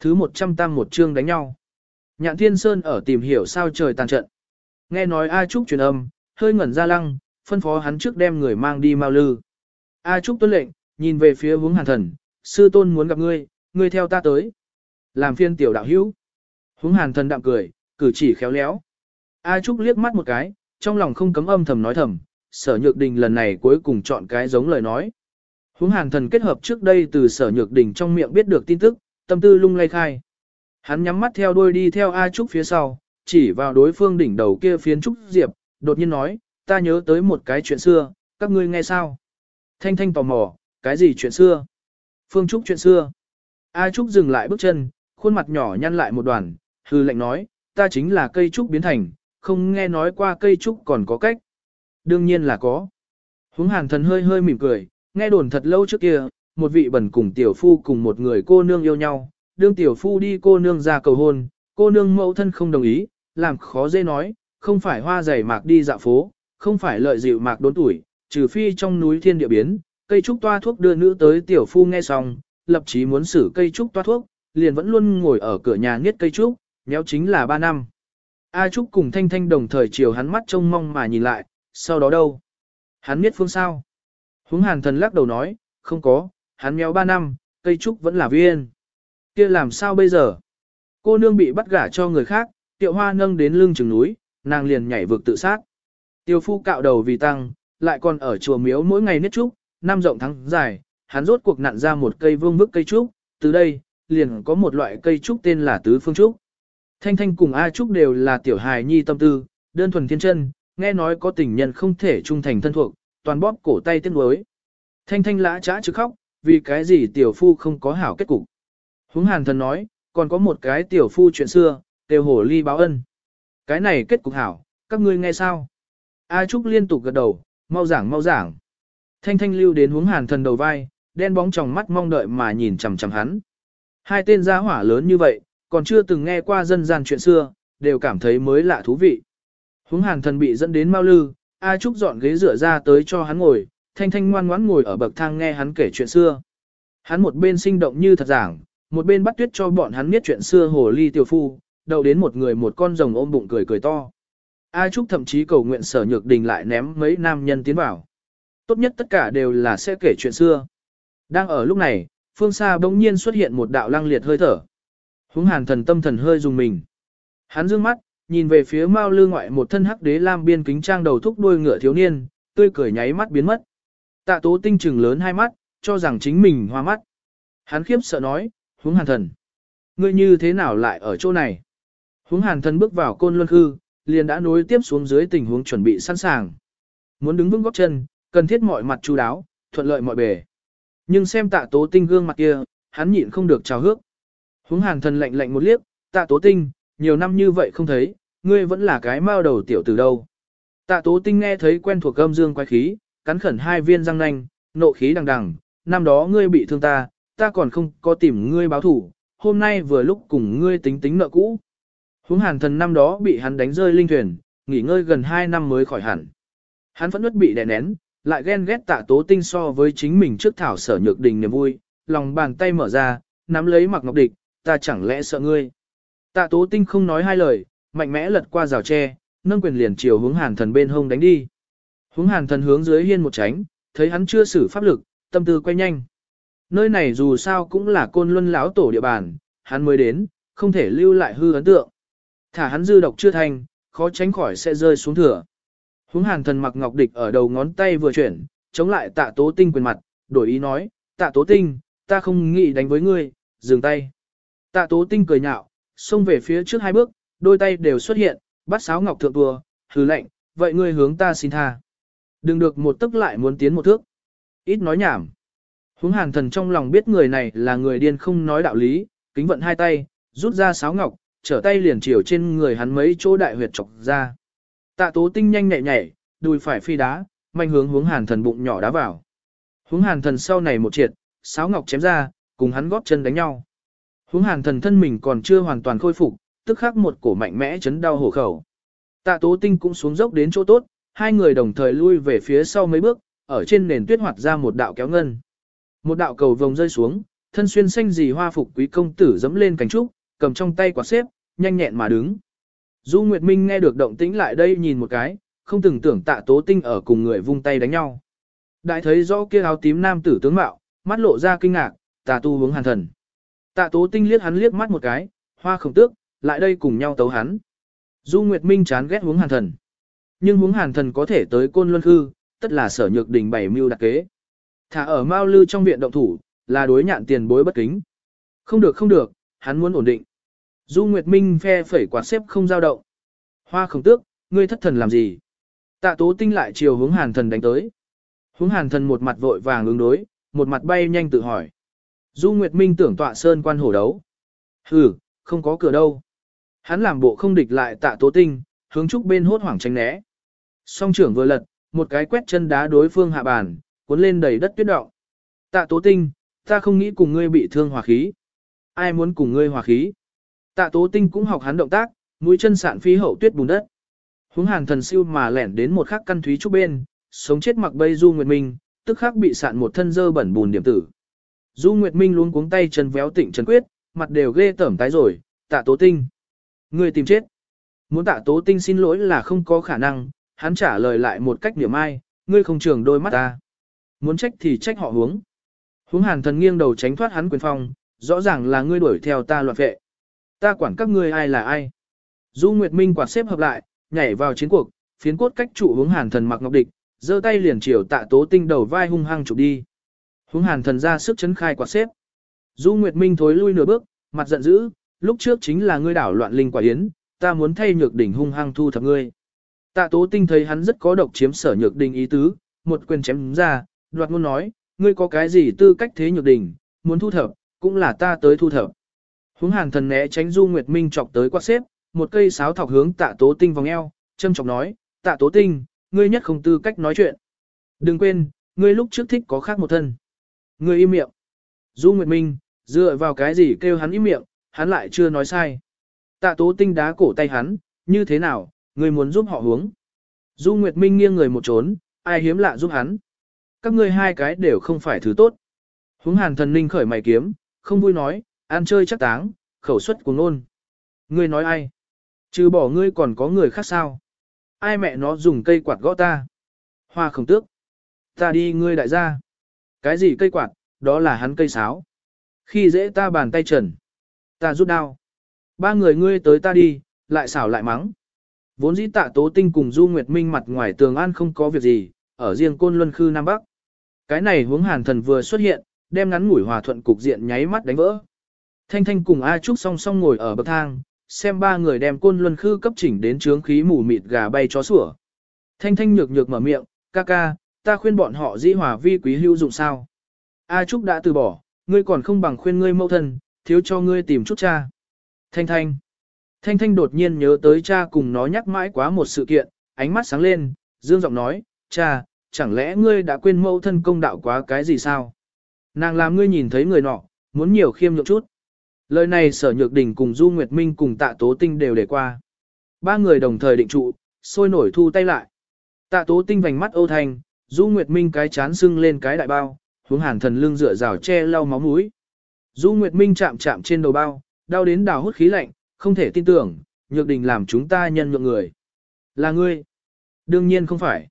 Thứ 100 tam một chương đánh nhau. Nhạn Thiên Sơn ở tìm hiểu sao trời tàn trận. Nghe nói A Trúc truyền âm, hơi ngẩn ra lăng, phân phó hắn trước đem người mang đi mau lư. A Trúc tuân lệnh, nhìn về phía hướng hàn thần, sư tôn muốn gặp ngươi, ngươi theo ta tới. Làm phiên tiểu đạo hữu. Hướng hàn thần đạm cười, cử chỉ khéo léo. A Trúc liếc mắt một cái, trong lòng không cấm âm thầm nói thầm, sở nhược đình lần này cuối cùng chọn cái giống lời nói. Hướng hàn thần kết hợp trước đây từ sở nhược đình trong miệng biết được tin tức, tâm tư lung lay khai. Hắn nhắm mắt theo đuôi đi theo A Trúc phía sau, chỉ vào đối phương đỉnh đầu kia phiến Trúc Diệp, đột nhiên nói, ta nhớ tới một cái chuyện xưa, các ngươi nghe sao? Thanh Thanh tò mò, cái gì chuyện xưa? Phương Trúc chuyện xưa. A Trúc dừng lại bước chân, khuôn mặt nhỏ nhăn lại một đoàn, hư lệnh nói, ta chính là cây trúc biến thành, không nghe nói qua cây trúc còn có cách. Đương nhiên là có. Húng hàn thần hơi hơi mỉm cười, nghe đồn thật lâu trước kia, một vị bẩn cùng tiểu phu cùng một người cô nương yêu nhau, đương tiểu phu đi cô nương ra cầu hôn, cô nương mẫu thân không đồng ý, làm khó dễ nói, không phải hoa giày mạc đi dạo phố, không phải lợi dịu mạc đốn tuổi, trừ phi trong núi thiên địa biến, cây trúc toa thuốc đưa nữ tới tiểu phu nghe xong, lập chí muốn xử cây trúc toa thuốc, liền vẫn luôn ngồi ở cửa nhà nghiết cây trúc, nhéo chính là 3 năm. A Trúc cùng Thanh Thanh đồng thời chiều hắn mắt trông mong mà nhìn lại, sau đó đâu? Hắn biết phương sao? Húng hàn thần lắc đầu nói, không có, hắn méo 3 năm, cây trúc vẫn là viên. kia làm sao bây giờ? Cô nương bị bắt gả cho người khác, tiệu hoa nâng đến lưng chừng núi, nàng liền nhảy vực tự sát. Tiêu phu cạo đầu vì tăng, lại còn ở chùa miếu mỗi ngày nết trúc, năm rộng tháng dài, hắn rốt cuộc nặn ra một cây vương bức cây trúc, từ đây, liền có một loại cây trúc tên là tứ phương trúc. Thanh Thanh cùng A Trúc đều là tiểu hài nhi tâm tư, đơn thuần thiên chân, nghe nói có tình nhân không thể trung thành thân thuộc, toàn bóp cổ tay tiếc nuối. Thanh Thanh lã trã chứ khóc, vì cái gì tiểu phu không có hảo kết cục. Húng hàn thần nói, còn có một cái tiểu phu chuyện xưa, tiểu hổ ly báo ân. Cái này kết cục hảo, các ngươi nghe sao? A Trúc liên tục gật đầu, mau giảng mau giảng. Thanh Thanh lưu đến hướng hàn thần đầu vai, đen bóng trong mắt mong đợi mà nhìn chằm chằm hắn. Hai tên gia hỏa lớn như vậy, còn chưa từng nghe qua dân gian chuyện xưa, đều cảm thấy mới lạ thú vị. Hướng hàn thần bị dẫn đến mau lư, A Trúc dọn ghế rửa ra tới cho hắn ngồi, Thanh Thanh ngoan ngoãn ngồi ở bậc thang nghe hắn kể chuyện xưa. Hắn một bên sinh động như thật giảng, một bên bắt tuyết cho bọn hắn biết chuyện xưa hồ ly tiểu phu, đầu đến một người một con rồng ôm bụng cười cười to. A Trúc thậm chí cầu nguyện sở nhược đình lại ném mấy nam nhân tiến vào. Tốt nhất tất cả đều là sẽ kể chuyện xưa. Đang ở lúc này, phương xa bỗng nhiên xuất hiện một đạo lăng liệt hơi thở. Húng hàn thần tâm thần hơi dùng mình. Hắn dương mắt, nhìn về phía mao lư ngoại một thân hắc đế lam biên kính trang đầu thúc đuôi ngựa thiếu niên, tươi cười nháy mắt biến mất. Tạ tố tinh trừng lớn hai mắt, cho rằng chính mình hoa mắt. Hắn khiếp sợ nói, huống hàn thần. Ngươi như thế nào lại ở chỗ này? Huống hàn thần bước vào côn luân khư, liền đã nối tiếp xuống dưới tình huống chuẩn bị sẵn sàng. Muốn đứng vững góc chân, cần thiết mọi mặt chú đáo, thuận lợi mọi bề. Nhưng xem tạ tố tinh gương mặt kia, hắn nhịn không được trào hước. Huống hàn thần lạnh lạnh một liếc, tạ tố tinh, nhiều năm như vậy không thấy, ngươi vẫn là cái mao đầu tiểu từ đâu. Tạ tố tinh nghe thấy quen thuộc âm dương quái khí, cắn khẩn hai viên răng nanh, nộ khí đằng đằng, năm đó ngươi bị thương ta, ta còn không có tìm ngươi báo thủ, hôm nay vừa lúc cùng ngươi tính tính nợ cũ. hướng hàn thần năm đó bị hắn đánh rơi linh thuyền, nghỉ ngơi gần 2 năm mới khỏi hẳn. Hắn vẫn nuốt bị đè nén, lại ghen ghét tạ tố tinh so với chính mình trước thảo sở nhược đình niềm vui, lòng bàn tay mở ra, nắm lấy mặc ngọc địch, ta chẳng lẽ sợ ngươi. Tạ tố tinh không nói hai lời, mạnh mẽ lật qua rào tre, nâng quyền liền chiều hướng hàn thần bên hông đánh đi. Hướng hàn thần hướng dưới hiên một tránh, thấy hắn chưa xử pháp lực, tâm tư quay nhanh. Nơi này dù sao cũng là côn luân lão tổ địa bàn, hắn mới đến, không thể lưu lại hư ấn tượng. Thả hắn dư độc chưa thành, khó tránh khỏi sẽ rơi xuống thừa. Hướng hàn thần mặc ngọc địch ở đầu ngón tay vừa chuyển, chống lại tạ tố tinh quyền mặt, đổi ý nói, tạ tố tinh, ta không nghĩ đánh với ngươi, dừng tay. Tạ tố tinh cười nhạo, xông về phía trước hai bước, đôi tay đều xuất hiện, bắt sáo ngọc thượng tua, hừ lệnh, vậy ngươi hướng ta xin tha. Đừng được một tức lại muốn tiến một thước. Ít nói nhảm. Hướng hàn thần trong lòng biết người này là người điên không nói đạo lý, kính vận hai tay, rút ra sáo ngọc, trở tay liền chiều trên người hắn mấy chỗ đại huyệt chọc ra. Tạ tố tinh nhanh nhẹ nhảy, đùi phải phi đá, manh hướng hướng hàn thần bụng nhỏ đá vào. Hướng hàn thần sau này một triệt, sáo ngọc chém ra, cùng hắn góp chân đánh nhau. Hướng hàn thần thân mình còn chưa hoàn toàn khôi phục, tức khắc một cổ mạnh mẽ chấn đau hổ khẩu. Tạ tố tinh cũng xuống dốc đến chỗ tốt, hai người đồng thời lui về phía sau mấy bước, ở trên nền tuyết hoạt ra một đạo kéo ngân. Một đạo cầu vồng rơi xuống, thân xuyên xanh dì hoa phục quý công tử dẫm lên cánh trúc, cầm trong tay quả xếp, nhanh nhẹn mà đứng. Du Nguyệt Minh nghe được động tĩnh lại đây nhìn một cái, không từng tưởng tạ tố tinh ở cùng người vung tay đánh nhau. Đại thấy rõ kia áo tím nam tử tướng mạo, mắt lộ ra kinh ngạc, tà tu hướng hàn thần. Tạ tố tinh liếc hắn liếc mắt một cái, hoa khổng tước, lại đây cùng nhau tấu hắn. Du Nguyệt Minh chán ghét hướng hàn thần. Nhưng hướng hàn thần có thể tới côn luân hư, tất là sở nhược đình bảy mưu đặc kế. Thả ở Mao Lư trong viện động thủ, là đối nhạn tiền bối bất kính. Không được không được, hắn muốn ổn định. Du Nguyệt Minh phe phẩy quạt xếp không dao động. Hoa khổng tước, ngươi thất thần làm gì? Tạ tố tinh lại chiều hướng hàn thần đánh tới. Hướng hàn thần một mặt vội vàng ứng đối, một mặt bay nhanh tự hỏi. Du Nguyệt Minh tưởng tọa sơn quan hổ đấu. Hừ, không có cửa đâu. Hắn làm bộ không địch lại tạ tố tinh, hướng trúc bên hốt hoảng tránh né. Song trưởng vừa lật, một cái quét chân đá đối phương hạ bàn, cuốn lên đầy đất tuyết động. Tạ tố tinh, ta không nghĩ cùng ngươi bị thương hòa khí. Ai muốn cùng ngươi hòa khí? Tạ tố tinh cũng học hắn động tác, mũi chân sạn phi hậu tuyết bùn đất. Hướng hàng thần siêu mà lẻn đến một khắc căn thúy trúc bên, sống chết mặc bay Du Nguyệt Minh, tức khắc bị sạn một thân dơ bẩn bùn điểm tử. Du Nguyệt Minh luôn cuống tay chân véo tịnh trần quyết, mặt đều ghê tởm tái rồi, tạ tố tinh. Người tìm chết. Muốn tạ tố tinh xin lỗi là không có khả năng, hắn trả lời lại một cách niệm ai, ngươi không trường đôi mắt ta. Muốn trách thì trách họ hướng. Hướng hàn thần nghiêng đầu tránh thoát hắn quyền phong, rõ ràng là ngươi đuổi theo ta loạn vệ. Ta quản các ngươi ai là ai. Du Nguyệt Minh quạt xếp hợp lại, nhảy vào chiến cuộc, phiến cốt cách trụ hướng hàn thần mặc ngọc địch, giơ tay liền chiều tạ tố tinh đầu vai hung hăng chụp đi. Hướng hàn thần ra sức chấn khai quạt xếp. Du Nguyệt Minh thối lui nửa bước, mặt giận dữ, lúc trước chính là ngươi đảo loạn linh quả yến, ta muốn thay nhược đỉnh hung hăng thu thập ngươi. Tạ tố tinh thấy hắn rất có độc chiếm sở nhược đình ý tứ, một quyền chém ra, đoạt ngôn nói, ngươi có cái gì tư cách thế nhược đình? muốn thu thập, cũng là ta tới thu thập. Hướng hàn thần né tránh Du Nguyệt Minh chọc tới quát xếp, một cây sáo thọc hướng tạ tố tinh vòng eo, châm chọc nói, tạ tố tinh, ngươi nhất không tư cách nói chuyện. Đừng quên, ngươi lúc trước thích có khác một thân. Ngươi im miệng. Du Nguyệt Minh, dựa vào cái gì kêu hắn im miệng, hắn lại chưa nói sai. Tạ tố tinh đá cổ tay hắn, như thế nào, ngươi muốn giúp họ hướng. Du Nguyệt Minh nghiêng người một trốn, ai hiếm lạ giúp hắn. Các ngươi hai cái đều không phải thứ tốt. Hướng hàn thần ninh khởi mày kiếm, không vui nói, ăn chơi chắc táng, khẩu suất của nôn. Ngươi nói ai? Trừ bỏ ngươi còn có người khác sao? Ai mẹ nó dùng cây quạt gõ ta? Hoa không tước. Ta đi ngươi đại gia. Cái gì cây quạt, đó là hắn cây sáo. Khi dễ ta bàn tay trần. Ta rút đao. Ba người ngươi tới ta đi, lại xảo lại mắng. Vốn dĩ tạ tố tinh cùng Du Nguyệt Minh mặt ngoài tường an không có việc gì, ở riêng côn luân khư Nam Bắc. Cái này hướng hàn thần vừa xuất hiện, đem ngắn ngủi hòa thuận cục diện nháy mắt đánh vỡ. Thanh Thanh cùng A Trúc song song ngồi ở bậc thang, xem ba người đem côn luân khư cấp chỉnh đến trướng khí mù mịt gà bay chó sủa. Thanh Thanh nhược nhược mở miệng, ca ca, ta khuyên bọn họ dĩ hòa vi quý hữu dụng sao. A Trúc đã từ bỏ, ngươi còn không bằng khuyên ngươi mẫu thân, thiếu cho ngươi tìm chút cha. Thanh Thanh. Thanh Thanh đột nhiên nhớ tới cha cùng nó nhắc mãi quá một sự kiện, ánh mắt sáng lên, dương giọng nói, cha, chẳng lẽ ngươi đã quên mẫu thân công đạo quá cái gì sao? Nàng làm ngươi nhìn thấy người nọ, muốn nhiều khiêm nhượng chút. Lời này sở nhược đình cùng Du Nguyệt Minh cùng tạ tố tinh đều để qua. Ba người đồng thời định trụ, sôi nổi thu tay lại. Tạ tố tinh vành mắt ô thành, Du Nguyệt Minh cái chán sưng lên cái đại bao, hướng hàn thần lưng dựa rào che lau máu mũi. Du Nguyệt Minh chạm chạm trên đầu bao, đau đến đào hút khí lạnh, không thể tin tưởng, nhược đình làm chúng ta nhân nhượng người. Là ngươi. Đương nhiên không phải.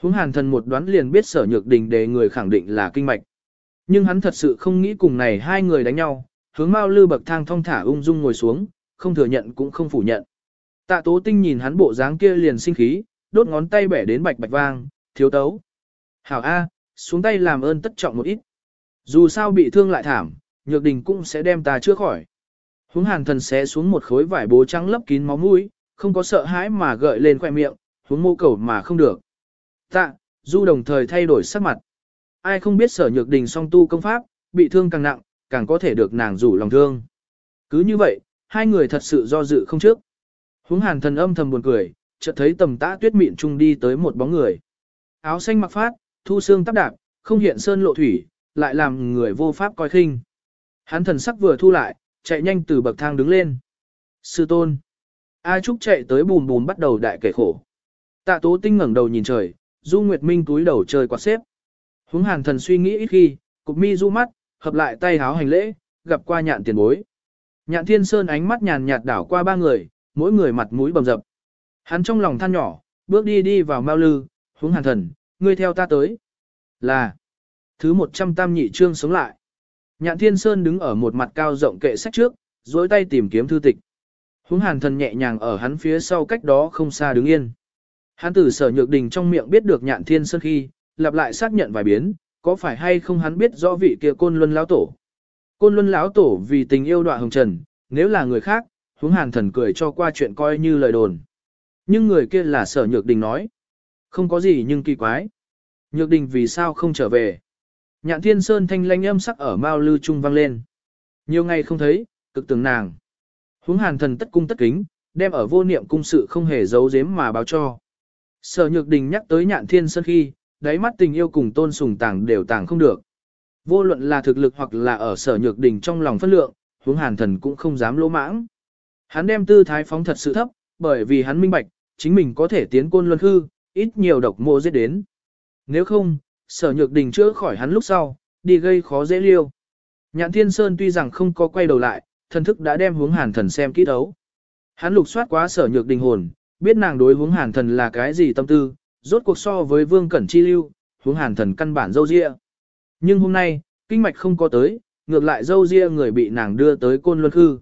Hướng hàn thần một đoán liền biết sở nhược đình để người khẳng định là kinh mạch. Nhưng hắn thật sự không nghĩ cùng này hai người đánh nhau, hướng Mao Lư bậc thang thong thả ung dung ngồi xuống, không thừa nhận cũng không phủ nhận. Tạ Tố Tinh nhìn hắn bộ dáng kia liền sinh khí, đốt ngón tay bẻ đến bạch bạch vang, thiếu tấu. Hảo A, xuống tay làm ơn tất trọng một ít. Dù sao bị thương lại thảm, nhược đình cũng sẽ đem ta chữa khỏi. Hướng hàn thần xé xuống một khối vải bố trắng lấp kín máu mũi, không có sợ hãi mà gợi lên khoẻ miệng, hướng mô cầu mà không được. Tạ, du đồng thời thay đổi sắc mặt. Ai không biết sở nhược đình song tu công pháp, bị thương càng nặng, càng có thể được nàng rủ lòng thương. Cứ như vậy, hai người thật sự do dự không trước. Hướng hàn thần âm thầm buồn cười, chợt thấy tầm tã tuyết mịn trung đi tới một bóng người. Áo xanh mặc phát, thu xương tắp đạp, không hiện sơn lộ thủy, lại làm người vô pháp coi khinh. Hắn thần sắc vừa thu lại, chạy nhanh từ bậc thang đứng lên. Sư tôn. A Trúc chạy tới bùm bùm bắt đầu đại kể khổ. Tạ tố tinh ngẩng đầu nhìn trời, Du Nguyệt Minh túi đầu trời quạt xếp. Hướng hàn thần suy nghĩ ít khi, cục mi du mắt, hợp lại tay háo hành lễ, gặp qua nhạn tiền bối. Nhạn thiên sơn ánh mắt nhàn nhạt đảo qua ba người, mỗi người mặt mũi bầm dập. Hắn trong lòng than nhỏ, bước đi đi vào mao lư, hướng hàn thần, ngươi theo ta tới. Là, thứ 100 tam nhị trương sống lại. Nhạn thiên sơn đứng ở một mặt cao rộng kệ sách trước, duỗi tay tìm kiếm thư tịch. Húng hàn thần nhẹ nhàng ở hắn phía sau cách đó không xa đứng yên. Hắn Tử sở nhược đình trong miệng biết được nhạn thiên sơn khi, lặp lại xác nhận vài biến, có phải hay không hắn biết rõ vị kia côn luân lão tổ. Côn luân lão tổ vì tình yêu đoạn hồng trần, nếu là người khác, húng hàn thần cười cho qua chuyện coi như lời đồn. Nhưng người kia là sở nhược đình nói. Không có gì nhưng kỳ quái. Nhược đình vì sao không trở về. Nhạn thiên sơn thanh lanh âm sắc ở mao lư trung vang lên. Nhiều ngày không thấy, cực tưởng nàng. Huống hàn thần tất cung tất kính, đem ở vô niệm cung sự không hề giấu giếm mà báo cho. Sở nhược đình nhắc tới nhạn thiên sơn khi, đáy mắt tình yêu cùng tôn sùng tàng đều tàng không được. Vô luận là thực lực hoặc là ở sở nhược đình trong lòng phất lượng, Huống hàn thần cũng không dám lỗ mãng. Hắn đem tư thái phóng thật sự thấp, bởi vì hắn minh bạch, chính mình có thể tiến côn luân hư, ít nhiều độc mô giết đến. Nếu không, sở nhược đình chữa khỏi hắn lúc sau, đi gây khó dễ liêu. Nhạn thiên sơn tuy rằng không có quay đầu lại, thần thức đã đem hướng hàn thần xem kỹ đấu. Hắn lục soát quá sở nhược đình hồn, biết nàng đối hướng hàn thần là cái gì tâm tư, rốt cuộc so với vương cẩn chi lưu, hướng hàn thần căn bản dâu dịa. Nhưng hôm nay, kinh mạch không có tới, ngược lại dâu ria người bị nàng đưa tới côn luân hư.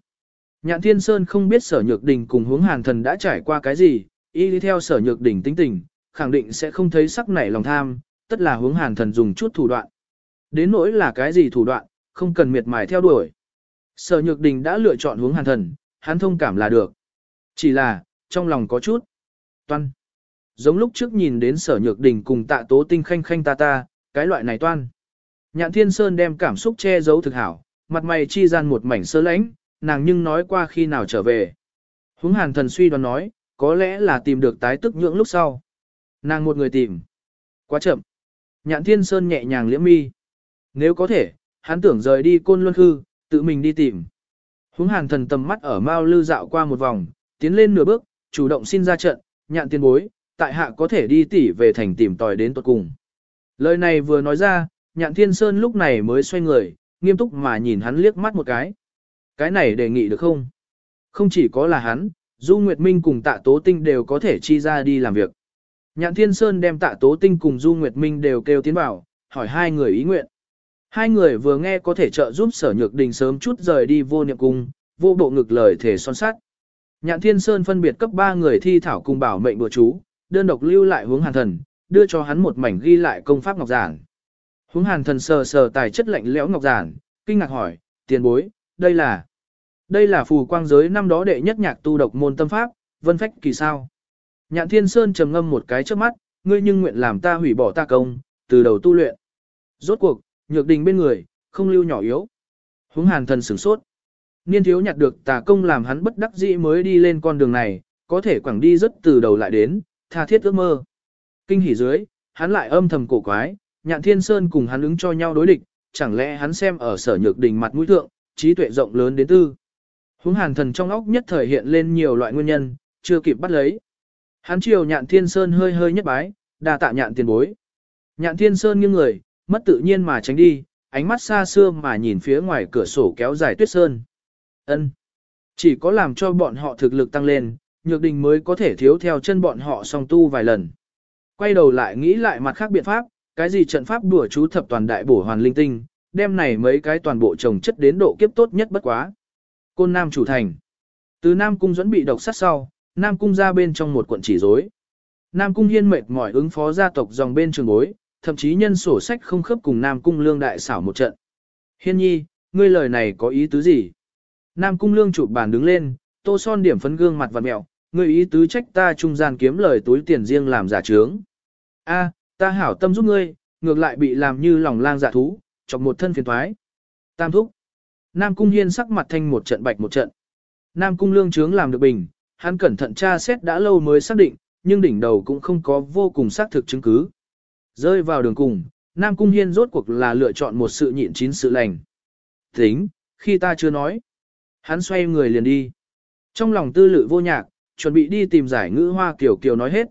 Nhạn Thiên Sơn không biết sở nhược đình cùng hướng hàn thần đã trải qua cái gì, y đi theo sở nhược đình tính tình, khẳng định sẽ không thấy sắc nảy lòng tham, tất là hướng hàn thần dùng chút thủ đoạn. Đến nỗi là cái gì thủ đoạn, không cần miệt mài theo đuổi. Sở nhược đình đã lựa chọn hướng hàn thần, hắn thông cảm là được. Chỉ là, trong lòng có chút. Toan. Giống lúc trước nhìn đến sở nhược đình cùng tạ tố tinh khanh khanh ta ta, cái loại này toan. Nhạn Thiên Sơn đem cảm xúc che giấu thực hảo, mặt mày chi gian một mảnh sơ lãnh, nàng nhưng nói qua khi nào trở về. Hướng hàn thần suy đoán nói, có lẽ là tìm được tái tức nhưỡng lúc sau. Nàng một người tìm. Quá chậm. Nhạn Thiên Sơn nhẹ nhàng liễm mi. Nếu có thể, hắn tưởng rời đi côn luân hư, tự mình đi tìm. Húng hàn thần tầm mắt ở Mao Lư dạo qua một vòng, tiến lên nửa bước, chủ động xin ra trận, nhạn tiên bối, tại hạ có thể đi tỉ về thành tìm tòi đến tuật cùng. Lời này vừa nói ra, nhạn thiên sơn lúc này mới xoay người, nghiêm túc mà nhìn hắn liếc mắt một cái. Cái này đề nghị được không? Không chỉ có là hắn, Du Nguyệt Minh cùng tạ tố tinh đều có thể chi ra đi làm việc. Nhạn thiên sơn đem tạ tố tinh cùng Du Nguyệt Minh đều kêu tiến vào, hỏi hai người ý nguyện. Hai người vừa nghe có thể trợ giúp sở nhược đình sớm chút rời đi vô niệm cung, vô bộ ngực lời thể son sát. Nhạn thiên sơn phân biệt cấp ba người thi thảo cùng bảo mệnh bùa chú, đơn độc lưu lại hướng hàn thần, đưa cho hắn một mảnh ghi lại công pháp ngọc giản. Hướng hàn thần sờ sờ tài chất lạnh lẽo ngọc giản, kinh ngạc hỏi, tiền bối, đây là... Đây là phù quang giới năm đó đệ nhất nhạc tu độc môn tâm pháp, vân phách kỳ sao. Nhạn thiên sơn trầm ngâm một cái trước mắt, ngươi nhưng nguyện làm ta hủy bỏ ta công, từ đầu tu luyện. Rốt cuộc, nhược đình bên người, không lưu nhỏ yếu. Hướng hàn thần sửng sốt. Niên thiếu nhặt được tà công làm hắn bất đắc dĩ mới đi lên con đường này, có thể quẳng đi rất từ đầu lại đến, tha thiết ước mơ. Kinh hỉ dưới, hắn lại âm thầm cổ quái, nhạn thiên sơn cùng hắn ứng cho nhau đối địch, chẳng lẽ hắn xem ở sở nhược đình mặt mũi thượng, trí tuệ rộng lớn đến tư. Hướng hàn thần trong óc nhất thời hiện lên nhiều loại nguyên nhân, chưa kịp bắt lấy. Hắn chiều nhạn thiên sơn hơi hơi nhất bái, đà tạ nhạn tiền bối. Nhạn thiên sơn nghiêng người, mất tự nhiên mà tránh đi, ánh mắt xa xưa mà nhìn phía ngoài cửa sổ kéo dài tuyết sơn. Ân, Chỉ có làm cho bọn họ thực lực tăng lên, nhược đình mới có thể thiếu theo chân bọn họ song tu vài lần. Quay đầu lại nghĩ lại mặt khác biện pháp, cái gì trận pháp đùa chú thập toàn đại bổ hoàn linh tinh, đem này mấy cái toàn bộ trồng chất đến độ kiếp tốt nhất bất quá. Côn Nam chủ thành. Từ Nam Cung dẫn bị độc sát sau, Nam Cung ra bên trong một quận chỉ rối. Nam Cung hiên mệt mỏi ứng phó gia tộc dòng bên trường bối, thậm chí nhân sổ sách không khớp cùng Nam Cung lương đại xảo một trận. Hiên nhi, ngươi lời này có ý tứ gì? Nam Cung lương chụp bàn đứng lên, tô son điểm phấn gương mặt và mẹo, ngươi ý tứ trách ta trung gian kiếm lời túi tiền riêng làm giả trướng. A, ta hảo tâm giúp ngươi, ngược lại bị làm như lòng lang dạ thú, chọc một thân phiền thoái. Tam thúc. Nam Cung Hiên sắc mặt thanh một trận bạch một trận. Nam Cung Lương Trướng làm được bình, hắn cẩn thận tra xét đã lâu mới xác định, nhưng đỉnh đầu cũng không có vô cùng xác thực chứng cứ. Rơi vào đường cùng, Nam Cung Hiên rốt cuộc là lựa chọn một sự nhịn chín sự lành. Tính, khi ta chưa nói. Hắn xoay người liền đi. Trong lòng tư lự vô nhạc, chuẩn bị đi tìm giải ngữ hoa kiểu kiểu nói hết.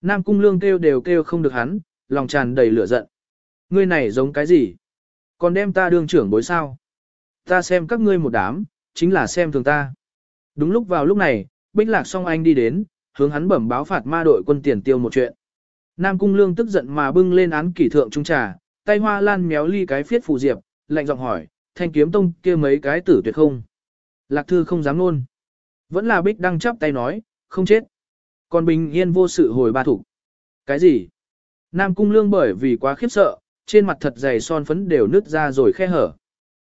Nam Cung Lương kêu đều kêu không được hắn, lòng tràn đầy lửa giận. Ngươi này giống cái gì? Còn đem ta đương trưởng bối sao? Ta xem các ngươi một đám, chính là xem thường ta. Đúng lúc vào lúc này, Bích Lạc song anh đi đến, hướng hắn bẩm báo phạt ma đội quân tiền tiêu một chuyện. Nam Cung Lương tức giận mà bưng lên án kỷ thượng trung trà, tay hoa lan méo ly cái phiết phù diệp, lạnh giọng hỏi, thanh kiếm tông kia mấy cái tử tuyệt không? Lạc thư không dám luôn. Vẫn là Bích đang chắp tay nói, không chết. Còn bình yên vô sự hồi ba thủ. Cái gì? Nam Cung Lương bởi vì quá khiếp sợ, trên mặt thật dày son phấn đều nứt ra rồi khe hở.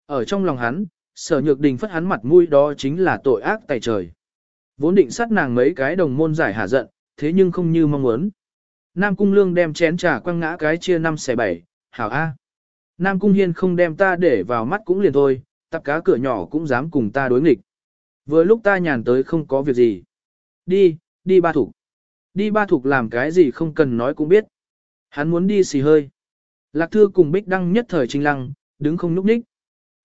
Ở trong lòng hắn, sở nhược đình phất hắn mặt mũi đó chính là tội ác tại trời. Vốn định sát nàng mấy cái đồng môn giải hạ giận, thế nhưng không như mong muốn. Nam Cung Lương đem chén trà quăng ngã cái chia năm xẻ bảy, hảo A. Nam Cung Hiên không đem ta để vào mắt cũng liền thôi, tập cá cửa nhỏ cũng dám cùng ta đối nghịch. Vừa lúc ta nhàn tới không có việc gì. Đi, đi ba thục. Đi ba thục làm cái gì không cần nói cũng biết. Hắn muốn đi xì hơi. Lạc Thư cùng Bích Đăng nhất thời trinh lăng, đứng không núp ních.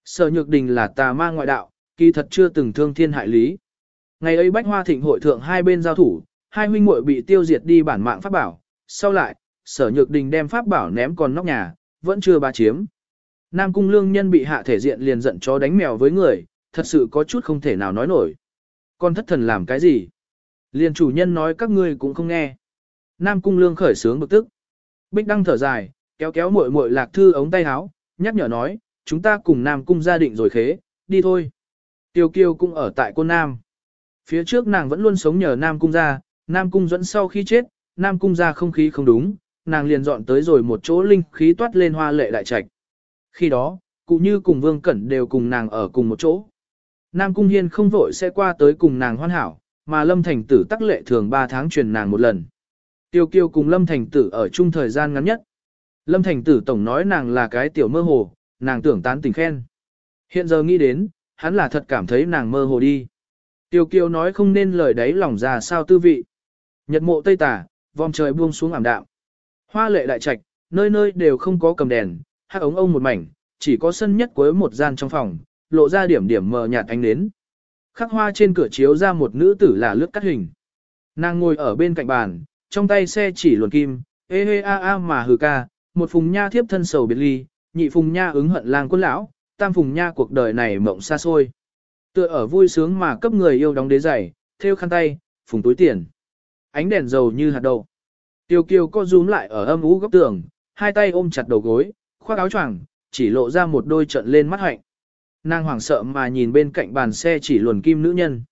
Sở Nhược Đình là tà ma ngoại đạo, kỳ thật chưa từng thương thiên hại lý. Ngày ấy Bách Hoa Thịnh hội thượng hai bên giao thủ, hai huynh muội bị tiêu diệt đi bản mạng pháp bảo, sau lại, Sở Nhược Đình đem pháp bảo ném còn nóc nhà, vẫn chưa ba chiếm. Nam Cung Lương Nhân bị hạ thể diện liền giận chó đánh mèo với người, thật sự có chút không thể nào nói nổi. Con thất thần làm cái gì? Liền chủ nhân nói các ngươi cũng không nghe. Nam Cung Lương khởi sướng bực tức. Bích Đăng thở dài, kéo kéo muội muội lạc thư ống tay áo, nhắc nhở nói, chúng ta cùng Nam Cung gia định rồi khế, đi thôi. Tiêu Kiêu cũng ở tại Côn Nam. Phía trước nàng vẫn luôn sống nhờ Nam Cung gia, Nam Cung dẫn sau khi chết, Nam Cung gia không khí không đúng, nàng liền dọn tới rồi một chỗ linh khí toát lên hoa lệ đại trạch. Khi đó, cụ như cùng Vương Cẩn đều cùng nàng ở cùng một chỗ. Nam Cung Hiên không vội sẽ qua tới cùng nàng hoàn hảo, mà Lâm Thành Tử tắc lệ thường 3 tháng truyền nàng một lần. Tiêu Kiêu cùng Lâm Thành Tử ở chung thời gian ngắn nhất. Lâm Thành Tử tổng nói nàng là cái tiểu mơ hồ, nàng tưởng tán tình khen. Hiện giờ nghĩ đến, hắn là thật cảm thấy nàng mơ hồ đi. Tiêu Kiều nói không nên lời đấy lòng ra sao tư vị. Nhật mộ tây tả, vòng trời buông xuống ảm đạm. Hoa lệ đại trạch, nơi nơi đều không có cầm đèn, hát ống ông một mảnh, chỉ có sân nhất cuối một gian trong phòng, lộ ra điểm điểm mờ nhạt ánh nến. Khắc hoa trên cửa chiếu ra một nữ tử là lướt cắt hình. Nàng ngồi ở bên cạnh bàn, trong tay xe chỉ luồn kim, ê hê a a mà hừ ca, một phùng nha thiếp thân sầu biệt ly, nhị phùng nha ứng hận lang quân lão, tam phùng nha cuộc đời này mộng xa xôi. Tựa ở vui sướng mà cấp người yêu đóng đế giày, theo khăn tay, phùng túi tiền. Ánh đèn dầu như hạt đậu. Tiêu kiều co rúm lại ở âm ú góc tường, hai tay ôm chặt đầu gối, khoác áo choàng, chỉ lộ ra một đôi trận lên mắt hạnh. Nàng hoảng sợ mà nhìn bên cạnh bàn xe chỉ luồn kim nữ nhân.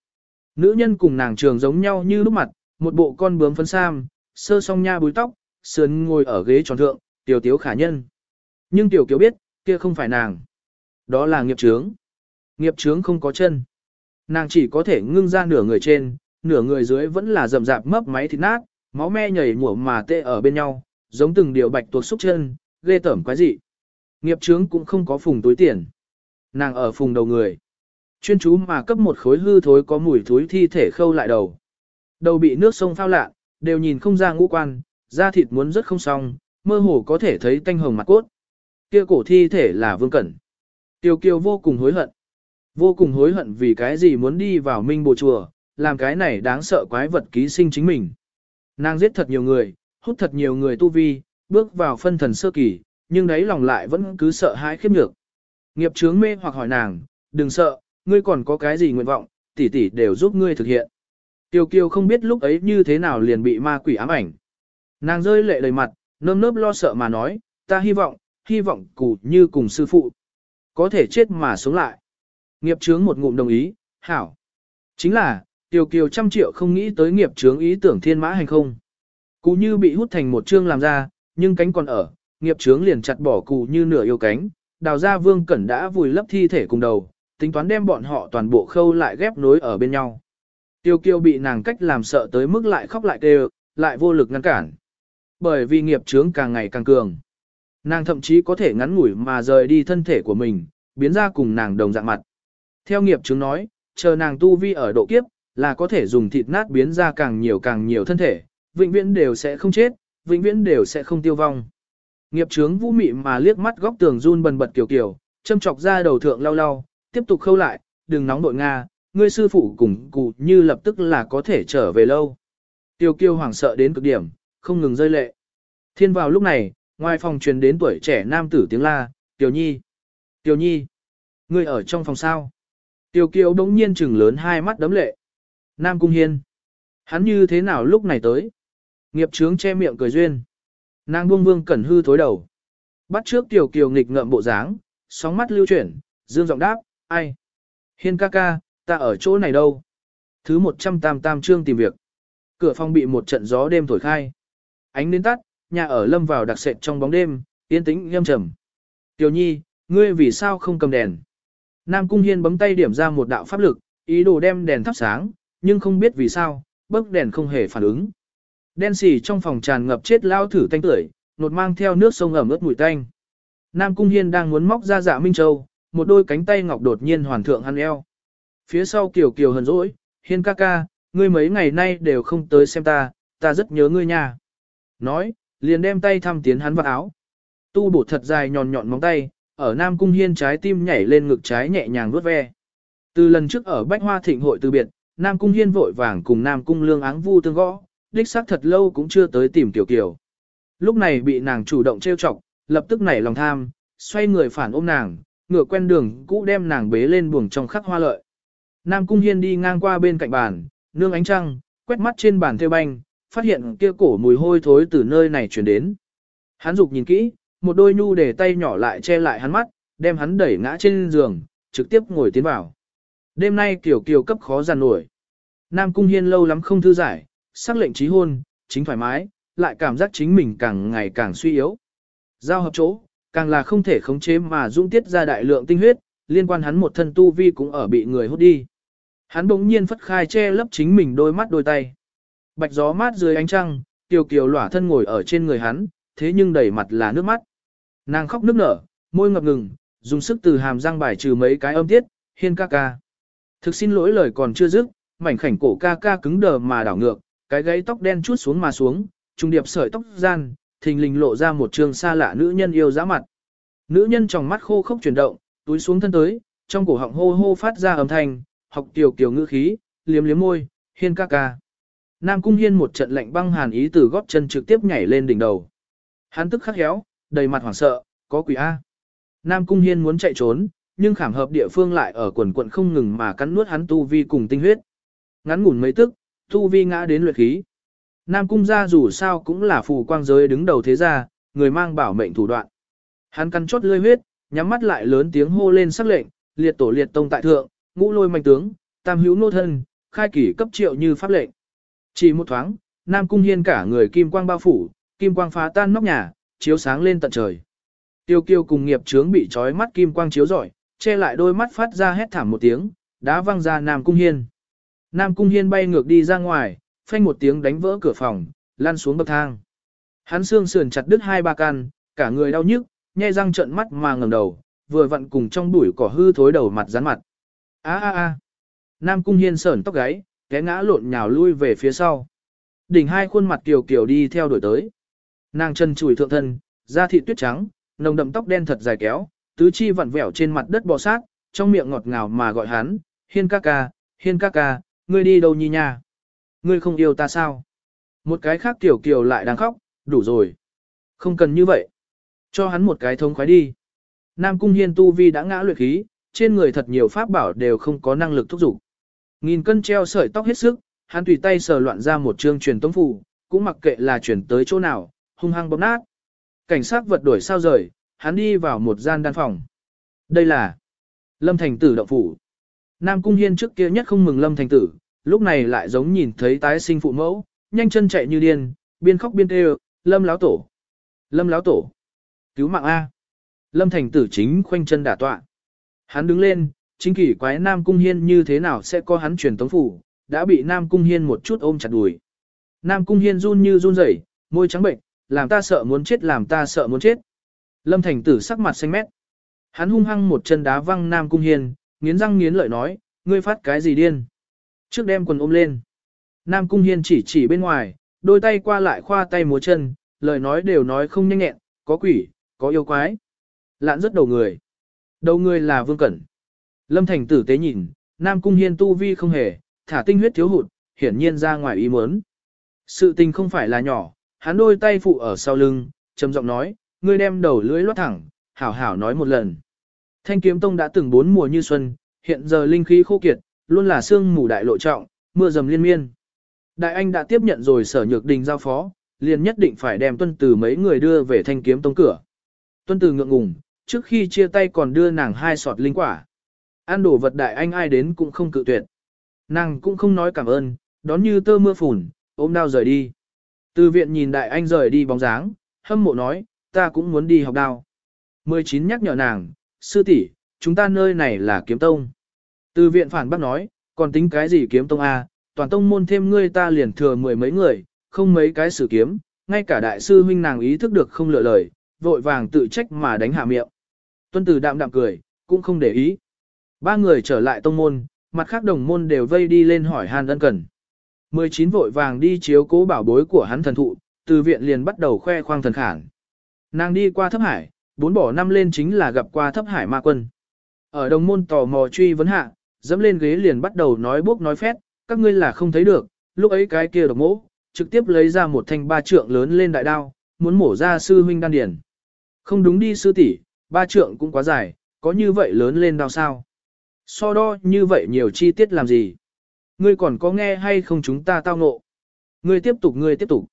Nữ nhân cùng nàng trường giống nhau như lúc mặt, một bộ con bướm phấn sam, sơ song nha búi tóc, sườn ngồi ở ghế tròn thượng, tiểu tiếu khả nhân. Nhưng tiểu kiều biết, kia không phải nàng. Đó là nghiệp trướng. Nghiệp trướng không có chân. Nàng chỉ có thể ngưng ra nửa người trên, nửa người dưới vẫn là rậm rạp mấp máy thịt nát, máu me nhảy mủa mà tê ở bên nhau, giống từng điều bạch tuộc xúc chân, ghê tởm quái dị. Nghiệp trướng cũng không có phùng túi tiền. Nàng ở phùng đầu người. Chuyên chú mà cấp một khối hư thối có mùi thối thi thể khâu lại đầu. Đầu bị nước sông phao lạ, đều nhìn không ra ngũ quan, da thịt muốn rất không xong, mơ hồ có thể thấy tanh hồng mặt cốt. Kia cổ thi thể là Vương Cẩn. Tiêu Kiều vô cùng hối hận. Vô cùng hối hận vì cái gì muốn đi vào minh bồ chùa, làm cái này đáng sợ quái vật ký sinh chính mình. Nàng giết thật nhiều người, hút thật nhiều người tu vi, bước vào phân thần sơ kỳ, nhưng đấy lòng lại vẫn cứ sợ hãi khiếp nhược. Nghiệp chướng mê hoặc hỏi nàng, đừng sợ, ngươi còn có cái gì nguyện vọng, tỷ tỷ đều giúp ngươi thực hiện. Tiêu kiều không biết lúc ấy như thế nào liền bị ma quỷ ám ảnh. Nàng rơi lệ đầy mặt, nơm nớp lo sợ mà nói, ta hy vọng, hy vọng cụ như cùng sư phụ. Có thể chết mà sống lại. Nghiệp Trướng một ngụm đồng ý, hảo. Chính là, Tiêu Kiều trăm triệu không nghĩ tới nghiệp Trướng ý tưởng thiên mã hành không. Cụ như bị hút thành một chương làm ra, nhưng cánh còn ở, nghiệp Trướng liền chặt bỏ cụ như nửa yêu cánh, đào ra vương cẩn đã vùi lấp thi thể cùng đầu, tính toán đem bọn họ toàn bộ khâu lại ghép nối ở bên nhau. Tiêu kiêu bị nàng cách làm sợ tới mức lại khóc lại kêu, lại vô lực ngăn cản. Bởi vì nghiệp Trướng càng ngày càng cường. Nàng thậm chí có thể ngắn ngủi mà rời đi thân thể của mình, biến ra cùng nàng đồng dạng mặt. Theo nghiệp chướng nói, chờ nàng tu vi ở độ kiếp, là có thể dùng thịt nát biến ra càng nhiều càng nhiều thân thể, vĩnh viễn đều sẽ không chết, vĩnh viễn đều sẽ không tiêu vong. Nghiệp chướng vũ mị mà liếc mắt góc tường run bần bật kiểu kiểu, châm chọc ra đầu thượng lau lau, tiếp tục khâu lại, đừng nóng nội Nga, ngươi sư phụ cùng cụ như lập tức là có thể trở về lâu. Tiêu kiêu hoảng sợ đến cực điểm, không ngừng rơi lệ. Thiên vào lúc này, ngoài phòng truyền đến tuổi trẻ nam tử tiếng la, Tiểu Nhi. Tiểu Nhi, ngươi ở trong phòng sao? Tiểu Kiều đống nhiên trừng lớn hai mắt đấm lệ. Nam Cung Hiên. Hắn như thế nào lúc này tới? Nghiệp trướng che miệng cười duyên. Nàng buông vương cẩn hư thối đầu. Bắt trước Tiểu Kiều nghịch ngợm bộ dáng, sóng mắt lưu chuyển, dương giọng đáp, ai? Hiên ca ca, ta ở chỗ này đâu? Thứ 188 chương tìm việc. Cửa phòng bị một trận gió đêm thổi khai. Ánh đến tắt, nhà ở lâm vào đặc sệt trong bóng đêm, yên tĩnh nghiêm trầm. Tiểu nhi, ngươi vì sao không cầm đèn? Nam Cung Hiên bấm tay điểm ra một đạo pháp lực, ý đồ đem đèn thắp sáng, nhưng không biết vì sao, bấc đèn không hề phản ứng. Đen xì trong phòng tràn ngập chết lao thử tanh tưởi, nột mang theo nước sông ẩm ướt mùi tanh. Nam Cung Hiên đang muốn móc ra dạ Minh Châu, một đôi cánh tay ngọc đột nhiên hoàn thượng hắn eo. Phía sau kiều kiều hờn dỗi, Hiên ca ca, ngươi mấy ngày nay đều không tới xem ta, ta rất nhớ ngươi nha. Nói, liền đem tay thăm tiến hắn vào áo. Tu bổ thật dài nhọn nhọn móng tay, ở Nam Cung Hiên trái tim nhảy lên ngực trái nhẹ nhàng vuốt ve. Từ lần trước ở Bách Hoa Thịnh hội từ biệt, Nam Cung Hiên vội vàng cùng Nam Cung Lương áng vu tương gõ, đích xác thật lâu cũng chưa tới tìm Tiểu Kiều. Lúc này bị nàng chủ động trêu chọc, lập tức nảy lòng tham, xoay người phản ôm nàng, ngựa quen đường cũ đem nàng bế lên buồng trong khắc hoa lợi. Nam Cung Hiên đi ngang qua bên cạnh bàn, nương ánh trăng, quét mắt trên bàn theo banh, phát hiện kia cổ mùi hôi thối từ nơi này chuyển đến. Hắn dục nhìn kỹ, một đôi nhu để tay nhỏ lại che lại hắn mắt, đem hắn đẩy ngã trên giường, trực tiếp ngồi tiến vào. Đêm nay kiểu kiều cấp khó giàn nổi. Nam Cung Hiên lâu lắm không thư giải, sắc lệnh trí hôn, chính thoải mái, lại cảm giác chính mình càng ngày càng suy yếu. Giao hợp chỗ, càng là không thể khống chế mà dung tiết ra đại lượng tinh huyết, liên quan hắn một thân tu vi cũng ở bị người hút đi. Hắn bỗng nhiên phất khai che lấp chính mình đôi mắt đôi tay. Bạch gió mát dưới ánh trăng, Kiều Kiều lỏa thân ngồi ở trên người hắn, thế nhưng đầy mặt là nước mắt. Nàng khóc nức nở, môi ngập ngừng, dùng sức từ hàm răng bài trừ mấy cái âm tiết, hiên ca ca. Thực xin lỗi lời còn chưa dứt, mảnh khảnh cổ ca ca cứng đờ mà đảo ngược, cái gáy tóc đen chút xuống mà xuống, trung điệp sợi tóc gian, thình lình lộ ra một trường xa lạ nữ nhân yêu dã mặt. Nữ nhân trong mắt khô khốc chuyển động, túi xuống thân tới, trong cổ họng hô hô phát ra âm thanh, học tiểu kiều ngữ khí, liếm liếm môi, hiên ca ca. Nam cung hiên một trận lạnh băng hàn ý từ góp chân trực tiếp nhảy lên đỉnh đầu. Hắn tức khắc héo, đầy mặt hoảng sợ, có quỷ A. Nam cung hiên muốn chạy trốn, nhưng khảm hợp địa phương lại ở quần quận không ngừng mà cắn nuốt hắn tu vi cùng tinh huyết. Ngắn ngủn mấy tức, tu vi ngã đến luyện khí. Nam cung gia dù sao cũng là phù quang giới đứng đầu thế gia, người mang bảo mệnh thủ đoạn. Hắn cắn chốt lươi huyết, nhắm mắt lại lớn tiếng hô lên sắc lệnh, liệt tổ liệt tông tại thượng, ngũ lôi mạnh tướng, tam hữu nô thân, khai kỷ cấp triệu như pháp lệnh. Chỉ một thoáng, Nam Cung Hiên cả người kim quang bao phủ, kim quang phá tan nóc nhà, chiếu sáng lên tận trời. Tiêu kiêu cùng nghiệp trướng bị trói mắt kim quang chiếu rọi, che lại đôi mắt phát ra hét thảm một tiếng, đá văng ra Nam Cung Hiên. Nam Cung Hiên bay ngược đi ra ngoài, phanh một tiếng đánh vỡ cửa phòng, lăn xuống bậc thang. Hắn xương sườn chặt đứt hai ba căn, cả người đau nhức, nhe răng trợn mắt mà ngẩng đầu, vừa vặn cùng trong bụi cỏ hư thối đầu mặt rắn mặt. A a a. Nam Cung Hiên sởn tóc gáy, té ngã lộn nhào lui về phía sau. Đỉnh hai khuôn mặt kiều kiều đi theo đuổi tới. Nàng chân chùi thượng thân, da thịt tuyết trắng, nồng đậm tóc đen thật dài kéo, tứ chi vặn vẹo trên mặt đất bò sát, trong miệng ngọt ngào mà gọi hắn, hiên ca ca, hiên ca ca, ngươi đi đâu nhi nha? Ngươi không yêu ta sao? Một cái khác tiểu kiều lại đang khóc, đủ rồi. Không cần như vậy. Cho hắn một cái thông khoái đi. Nam cung hiên tu vi đã ngã luyện khí, trên người thật nhiều pháp bảo đều không có năng lực thúc giục. Nghìn cân treo sợi tóc hết sức, hắn tùy tay sờ loạn ra một chương truyền tống phù, cũng mặc kệ là chuyển tới chỗ nào, hung hăng bóp nát. Cảnh sát vật đổi sao rời, hắn đi vào một gian đan phòng. Đây là Lâm Thành Tử động phủ. Nam Cung Hiên trước kia nhất không mừng Lâm Thành Tử, lúc này lại giống nhìn thấy tái sinh phụ mẫu, nhanh chân chạy như điên, biên khóc biên kêu, Lâm láo tổ. Lâm láo tổ. Cứu mạng A. Lâm Thành Tử chính khoanh chân đả tọa. Hắn đứng lên, chính kỷ quái Nam Cung Hiên như thế nào sẽ có hắn truyền tống phủ, đã bị Nam Cung Hiên một chút ôm chặt đùi. Nam Cung Hiên run như run rẩy, môi trắng bệnh, làm ta sợ muốn chết làm ta sợ muốn chết. Lâm Thành Tử sắc mặt xanh mét. Hắn hung hăng một chân đá văng Nam Cung Hiên, nghiến răng nghiến lợi nói, ngươi phát cái gì điên. Trước đem quần ôm lên. Nam Cung Hiên chỉ chỉ bên ngoài, đôi tay qua lại khoa tay múa chân, lời nói đều nói không nhanh nhẹn, có quỷ, có yêu quái. Lạn rất đầu người. Đầu người là Vương Cẩn. Lâm Thành tử tế nhìn, Nam Cung Hiên tu vi không hề, thả tinh huyết thiếu hụt, hiển nhiên ra ngoài ý muốn. Sự tình không phải là nhỏ, hắn đôi tay phụ ở sau lưng, trầm giọng nói, ngươi đem đầu lưỡi lót thẳng, hảo hảo nói một lần. Thanh kiếm tông đã từng bốn mùa như xuân, hiện giờ linh khí khô kiệt, luôn là sương mù đại lộ trọng, mưa dầm liên miên. Đại anh đã tiếp nhận rồi sở nhược đình giao phó, liền nhất định phải đem tuân từ mấy người đưa về thanh kiếm tông cửa. Tuân từ ngượng ngùng, trước khi chia tay còn đưa nàng hai sọt linh quả. Ăn đồ vật đại anh ai đến cũng không cự tuyệt. Nàng cũng không nói cảm ơn, đón như tơ mưa phùn, ôm đao rời đi. Từ viện nhìn đại anh rời đi bóng dáng, hâm mộ nói, ta cũng muốn đi học đao. 19 nhắc nhở nàng, sư tỷ, chúng ta nơi này là kiếm tông. Từ viện phản bác nói, còn tính cái gì kiếm tông A, toàn tông môn thêm ngươi ta liền thừa mười mấy người, không mấy cái sử kiếm, ngay cả đại sư huynh nàng ý thức được không lựa lời, vội vàng tự trách mà đánh hạ miệng. Tuân tử đạm đạm cười, cũng không để ý. Ba người trở lại tông môn, mặt khác đồng môn đều vây đi lên hỏi han ân cần. 19 vội vàng đi chiếu cố bảo bối của hắn thần thụ, từ viện liền bắt đầu khoe khoang thần khản. Nàng đi qua thấp hải, bốn bỏ năm lên chính là gặp qua thấp hải ma quân. Ở đồng môn tò mò truy vấn hạ, dẫm lên ghế liền bắt đầu nói bốc nói phét, các ngươi là không thấy được, lúc ấy cái kia độc mỗ, trực tiếp lấy ra một thanh ba trượng lớn lên đại đao, muốn mổ ra sư huynh đan điển. Không đúng đi sư tỷ, ba trượng cũng quá dài, có như vậy lớn lên đao sao? So đo như vậy nhiều chi tiết làm gì? Ngươi còn có nghe hay không chúng ta tao ngộ? Ngươi tiếp tục ngươi tiếp tục.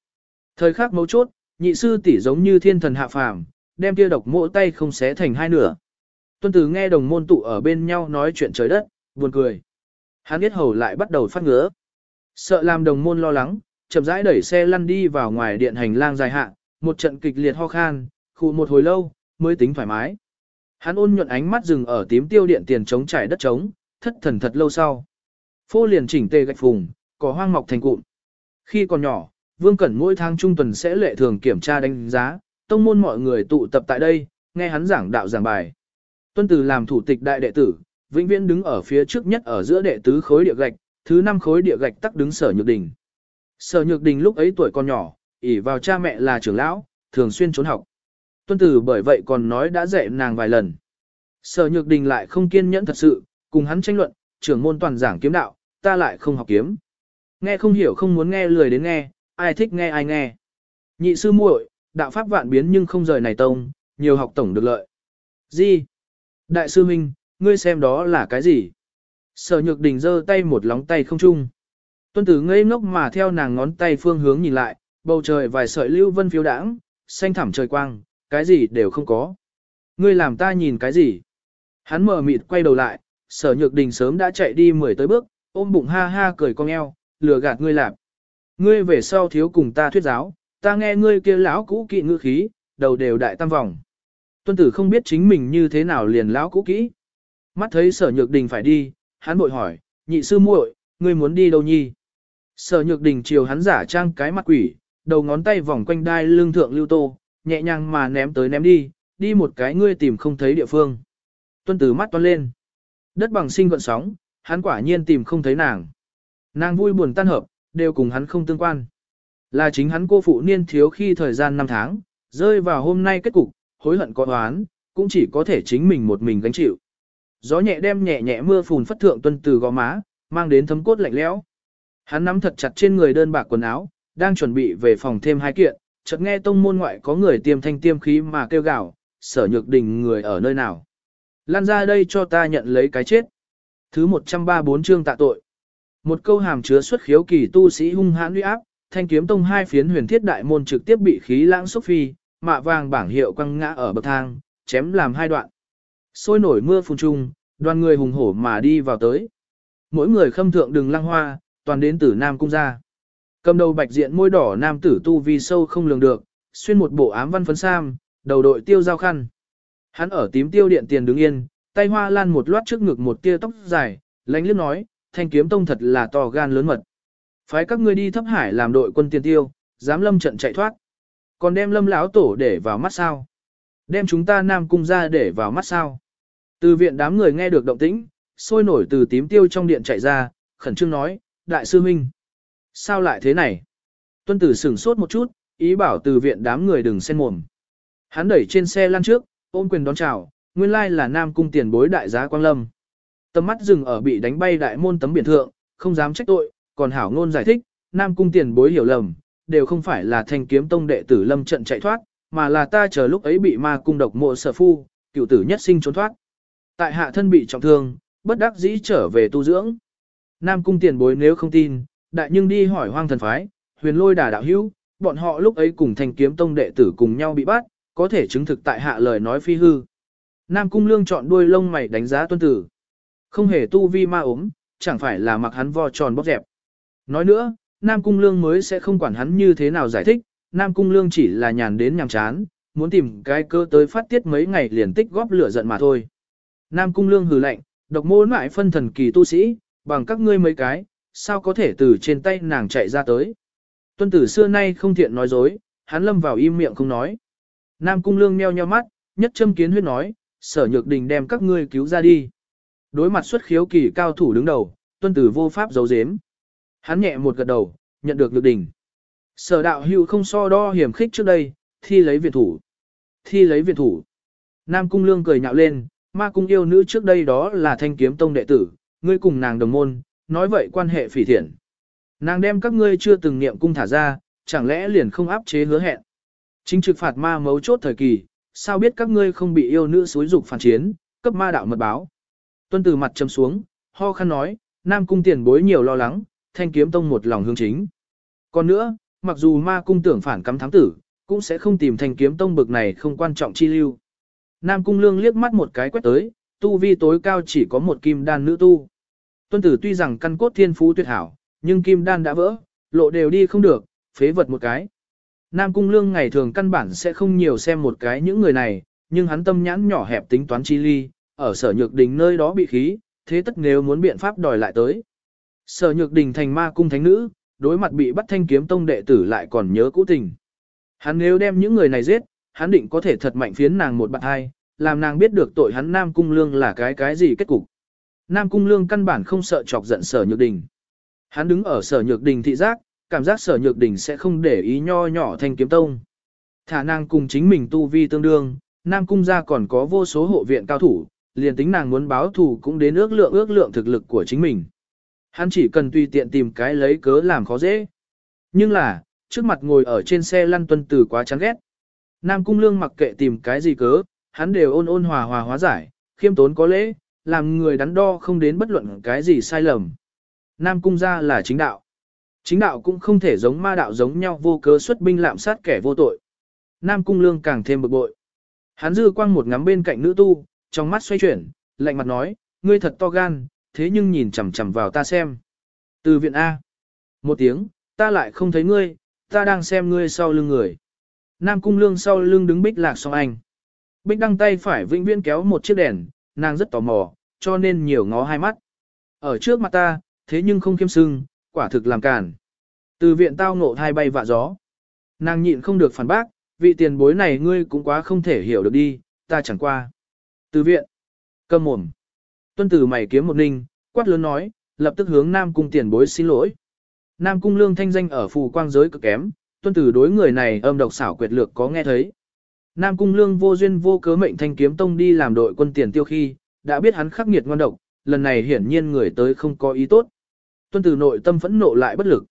Thời khắc mấu chốt, nhị sư tỷ giống như thiên thần hạ phàm, đem kia độc mộ tay không xé thành hai nửa. Tuân tử nghe đồng môn tụ ở bên nhau nói chuyện trời đất, buồn cười. Hắn biết hầu lại bắt đầu phát ngứa. Sợ làm đồng môn lo lắng, chậm rãi đẩy xe lăn đi vào ngoài điện hành lang dài hạ, một trận kịch liệt ho khan, khụ một hồi lâu, mới tính thoải mái. Hắn ôn nhuận ánh mắt dừng ở tím tiêu điện tiền chống trải đất trống, thất thần thật lâu sau. Phô liền chỉnh tề gạch phùng, có hoang mọc thành cụm. Khi còn nhỏ, Vương Cẩn mỗi tháng trung tuần sẽ lệ thường kiểm tra đánh giá, tông môn mọi người tụ tập tại đây, nghe hắn giảng đạo giảng bài. Tuân Từ làm thủ tịch đại đệ tử, vĩnh viễn đứng ở phía trước nhất ở giữa đệ tứ khối địa gạch, thứ năm khối địa gạch tắc đứng sở nhược đình. Sở nhược đình lúc ấy tuổi còn nhỏ, ỷ vào cha mẹ là trưởng lão, thường xuyên trốn học. Tuân tử bởi vậy còn nói đã dạy nàng vài lần. Sở nhược đình lại không kiên nhẫn thật sự, cùng hắn tranh luận, trưởng môn toàn giảng kiếm đạo, ta lại không học kiếm. Nghe không hiểu không muốn nghe lười đến nghe, ai thích nghe ai nghe. Nhị sư muội, đạo pháp vạn biến nhưng không rời này tông, nhiều học tổng được lợi. Gì? Đại sư Minh, ngươi xem đó là cái gì? Sở nhược đình giơ tay một lóng tay không chung. Tuân tử ngây ngốc mà theo nàng ngón tay phương hướng nhìn lại, bầu trời vài sợi lưu vân phiếu đãng, xanh thẳm trời quang, cái gì đều không có. Ngươi làm ta nhìn cái gì? Hắn mở mịt quay đầu lại, sở nhược đình sớm đã chạy đi mười tới bước, ôm bụng ha ha cười cong eo, lừa gạt ngươi làm. Ngươi về sau thiếu cùng ta thuyết giáo, ta nghe ngươi kia lão cũ kỵ ngữ khí, đầu đều đại tam vòng. Tuân tử không biết chính mình như thế nào liền lão cũ kỹ. Mắt thấy sở nhược đình phải đi, hắn bội hỏi, nhị sư muội, ngươi muốn đi đâu nhi? Sở nhược đình chiều hắn giả trang cái mặt quỷ, đầu ngón tay vòng quanh đai lưng thượng lưu tô, nhẹ nhàng mà ném tới ném đi, đi một cái ngươi tìm không thấy địa phương. Tuân tử mắt toan lên. Đất bằng sinh gợn sóng, hắn quả nhiên tìm không thấy nàng. Nàng vui buồn tan hợp, đều cùng hắn không tương quan. Là chính hắn cô phụ niên thiếu khi thời gian năm tháng, rơi vào hôm nay kết cục, hối hận có oán, cũng chỉ có thể chính mình một mình gánh chịu. Gió nhẹ đem nhẹ nhẹ mưa phùn phất thượng tuân từ gò má, mang đến thấm cốt lạnh lẽo. Hắn nắm thật chặt trên người đơn bạc quần áo, đang chuẩn bị về phòng thêm hai kiện, chợt nghe tông môn ngoại có người tiêm thanh tiêm khí mà kêu gào, sở nhược đình người ở nơi nào. Lan ra đây cho ta nhận lấy cái chết. Thứ 134 chương tạ tội. Một câu hàm chứa xuất khiếu kỳ tu sĩ hung hãn uy áp, thanh kiếm tông hai phiến huyền thiết đại môn trực tiếp bị khí lãng xúc phi, mạ vàng bảng hiệu quăng ngã ở bậc thang, chém làm hai đoạn. Sôi nổi mưa phun trung, đoàn người hùng hổ mà đi vào tới. Mỗi người khâm thượng đừng lăng hoa, toàn đến tử Nam Cung ra. Cầm đầu bạch diện môi đỏ nam tử tu vi sâu không lường được, xuyên một bộ ám văn phấn sam, đầu đội tiêu giao khăn. Hắn ở tím tiêu điện tiền đứng yên, tay hoa lan một loát trước ngực một tia tóc dài, lánh liếc nói, thanh kiếm tông thật là to gan lớn mật. Phái các ngươi đi thấp hải làm đội quân tiền tiêu, dám lâm trận chạy thoát. Còn đem lâm lão tổ để vào mắt sao? Đem chúng ta nam cung ra để vào mắt sao? Từ viện đám người nghe được động tĩnh, sôi nổi từ tím tiêu trong điện chạy ra, khẩn trương nói, đại sư huynh Sao lại thế này? Tuân tử sửng sốt một chút, ý bảo từ viện đám người đừng xen mồm. Hắn đẩy trên xe lăn trước, ôm quyền đón chào, nguyên lai là nam cung tiền bối đại giá quang lâm. Tầm mắt dừng ở bị đánh bay đại môn tấm biển thượng, không dám trách tội, còn hảo ngôn giải thích, nam cung tiền bối hiểu lầm, đều không phải là thanh kiếm tông đệ tử lâm trận chạy thoát, mà là ta chờ lúc ấy bị ma cung độc mộ sở phu, cựu tử nhất sinh trốn thoát. Tại hạ thân bị trọng thương, bất đắc dĩ trở về tu dưỡng. Nam cung tiền bối nếu không tin, đại nhưng đi hỏi hoang thần phái, huyền lôi đà đạo hữu, bọn họ lúc ấy cùng Thanh kiếm tông đệ tử cùng nhau bị bắt, có thể chứng thực tại hạ lời nói phi hư. Nam cung lương chọn đuôi lông mày đánh giá tuân tử. Không hề tu vi ma ốm, chẳng phải là mặc hắn vò tròn bóp dẹp. Nói nữa, Nam cung lương mới sẽ không quản hắn như thế nào giải thích, Nam cung lương chỉ là nhàn đến nhàm chán, muốn tìm cái cơ tới phát tiết mấy ngày liền tích góp lửa giận mà thôi. Nam cung lương hừ lạnh, độc môn lại phân thần kỳ tu sĩ, bằng các ngươi mấy cái, sao có thể từ trên tay nàng chạy ra tới. Tuân tử xưa nay không thiện nói dối, hắn lâm vào im miệng không nói. Nam cung lương meo nheo mắt, nhất châm kiến huyết nói, sở nhược đình đem các ngươi cứu ra đi. Đối mặt xuất khiếu kỳ cao thủ đứng đầu, tuân tử vô pháp giấu giếm. Hắn nhẹ một gật đầu, nhận được nhược đình. Sở đạo hữu không so đo hiểm khích trước đây, thi lấy viện thủ. Thi lấy viện thủ. Nam cung lương cười nhạo lên, ma cung yêu nữ trước đây đó là thanh kiếm tông đệ tử, ngươi cùng nàng đồng môn, nói vậy quan hệ phỉ thiện. Nàng đem các ngươi chưa từng niệm cung thả ra, chẳng lẽ liền không áp chế hứa hẹn. Chính trực phạt ma mấu chốt thời kỳ, sao biết các ngươi không bị yêu nữ xúi dục phản chiến, cấp ma đạo mật báo. Tuân từ mặt châm xuống, ho khăn nói, Nam cung tiền bối nhiều lo lắng, thanh kiếm tông một lòng hướng chính. Còn nữa, mặc dù ma cung tưởng phản cắm thám tử, cũng sẽ không tìm thanh kiếm tông bực này không quan trọng chi lưu. Nam cung lương liếc mắt một cái quét tới, tu vi tối cao chỉ có một kim đan nữ tu. Tuân tử tuy rằng căn cốt thiên phú tuyệt hảo, nhưng kim đan đã vỡ, lộ đều đi không được, phế vật một cái. Nam cung lương ngày thường căn bản sẽ không nhiều xem một cái những người này, nhưng hắn tâm nhãn nhỏ hẹp tính toán chi ly, ở sở nhược đình nơi đó bị khí, thế tất nếu muốn biện pháp đòi lại tới. Sở nhược đình thành ma cung thánh nữ, đối mặt bị bắt thanh kiếm tông đệ tử lại còn nhớ cũ tình. Hắn nếu đem những người này giết, hắn định có thể thật mạnh phiến nàng một bạn hai, làm nàng biết được tội hắn Nam Cung Lương là cái cái gì kết cục. Nam Cung Lương căn bản không sợ chọc giận sở nhược đình. Hắn đứng ở sở nhược đình thị giác, cảm giác sở nhược đỉnh sẽ không để ý nho nhỏ thanh kiếm tông. Thả nàng cùng chính mình tu vi tương đương, Nam Cung gia còn có vô số hộ viện cao thủ, liền tính nàng muốn báo thù cũng đến ước lượng ước lượng thực lực của chính mình. Hắn chỉ cần tùy tiện tìm cái lấy cớ làm khó dễ. Nhưng là, trước mặt ngồi ở trên xe lăn tuân tử quá chán ghét. Nam Cung Lương mặc kệ tìm cái gì cớ, hắn đều ôn ôn hòa hòa hóa giải, khiêm tốn có lễ, làm người đắn đo không đến bất luận cái gì sai lầm. Nam Cung gia là chính đạo. Chính đạo cũng không thể giống ma đạo giống nhau vô cớ xuất binh lạm sát kẻ vô tội. Nam Cung Lương càng thêm bực bội. Hắn dư quang một ngắm bên cạnh nữ tu, trong mắt xoay chuyển, lạnh mặt nói, ngươi thật to gan, thế nhưng nhìn chằm chằm vào ta xem. Từ viện A. Một tiếng, ta lại không thấy ngươi, ta đang xem ngươi sau lưng người. Nam cung lương sau lưng đứng bích lạc song anh. Bích đăng tay phải vĩnh viễn kéo một chiếc đèn, nàng rất tò mò, cho nên nhiều ngó hai mắt. Ở trước mặt ta, thế nhưng không kiêm sưng, quả thực làm cản. Từ viện tao ngộ hai bay vạ gió. Nàng nhịn không được phản bác, vị tiền bối này ngươi cũng quá không thể hiểu được đi, ta chẳng qua. Từ viện, cầm mồm. Tuân tử mày kiếm một ninh, quát lớn nói, lập tức hướng Nam cung tiền bối xin lỗi. Nam cung lương thanh danh ở phù quang giới cực kém, tuân tử đối người này âm độc xảo quyệt lược có nghe thấy. Nam cung lương vô duyên vô cớ mệnh thanh kiếm tông đi làm đội quân tiền tiêu khi, đã biết hắn khắc nghiệt ngoan độc, lần này hiển nhiên người tới không có ý tốt. Tuân từ nội tâm phẫn nộ lại bất lực.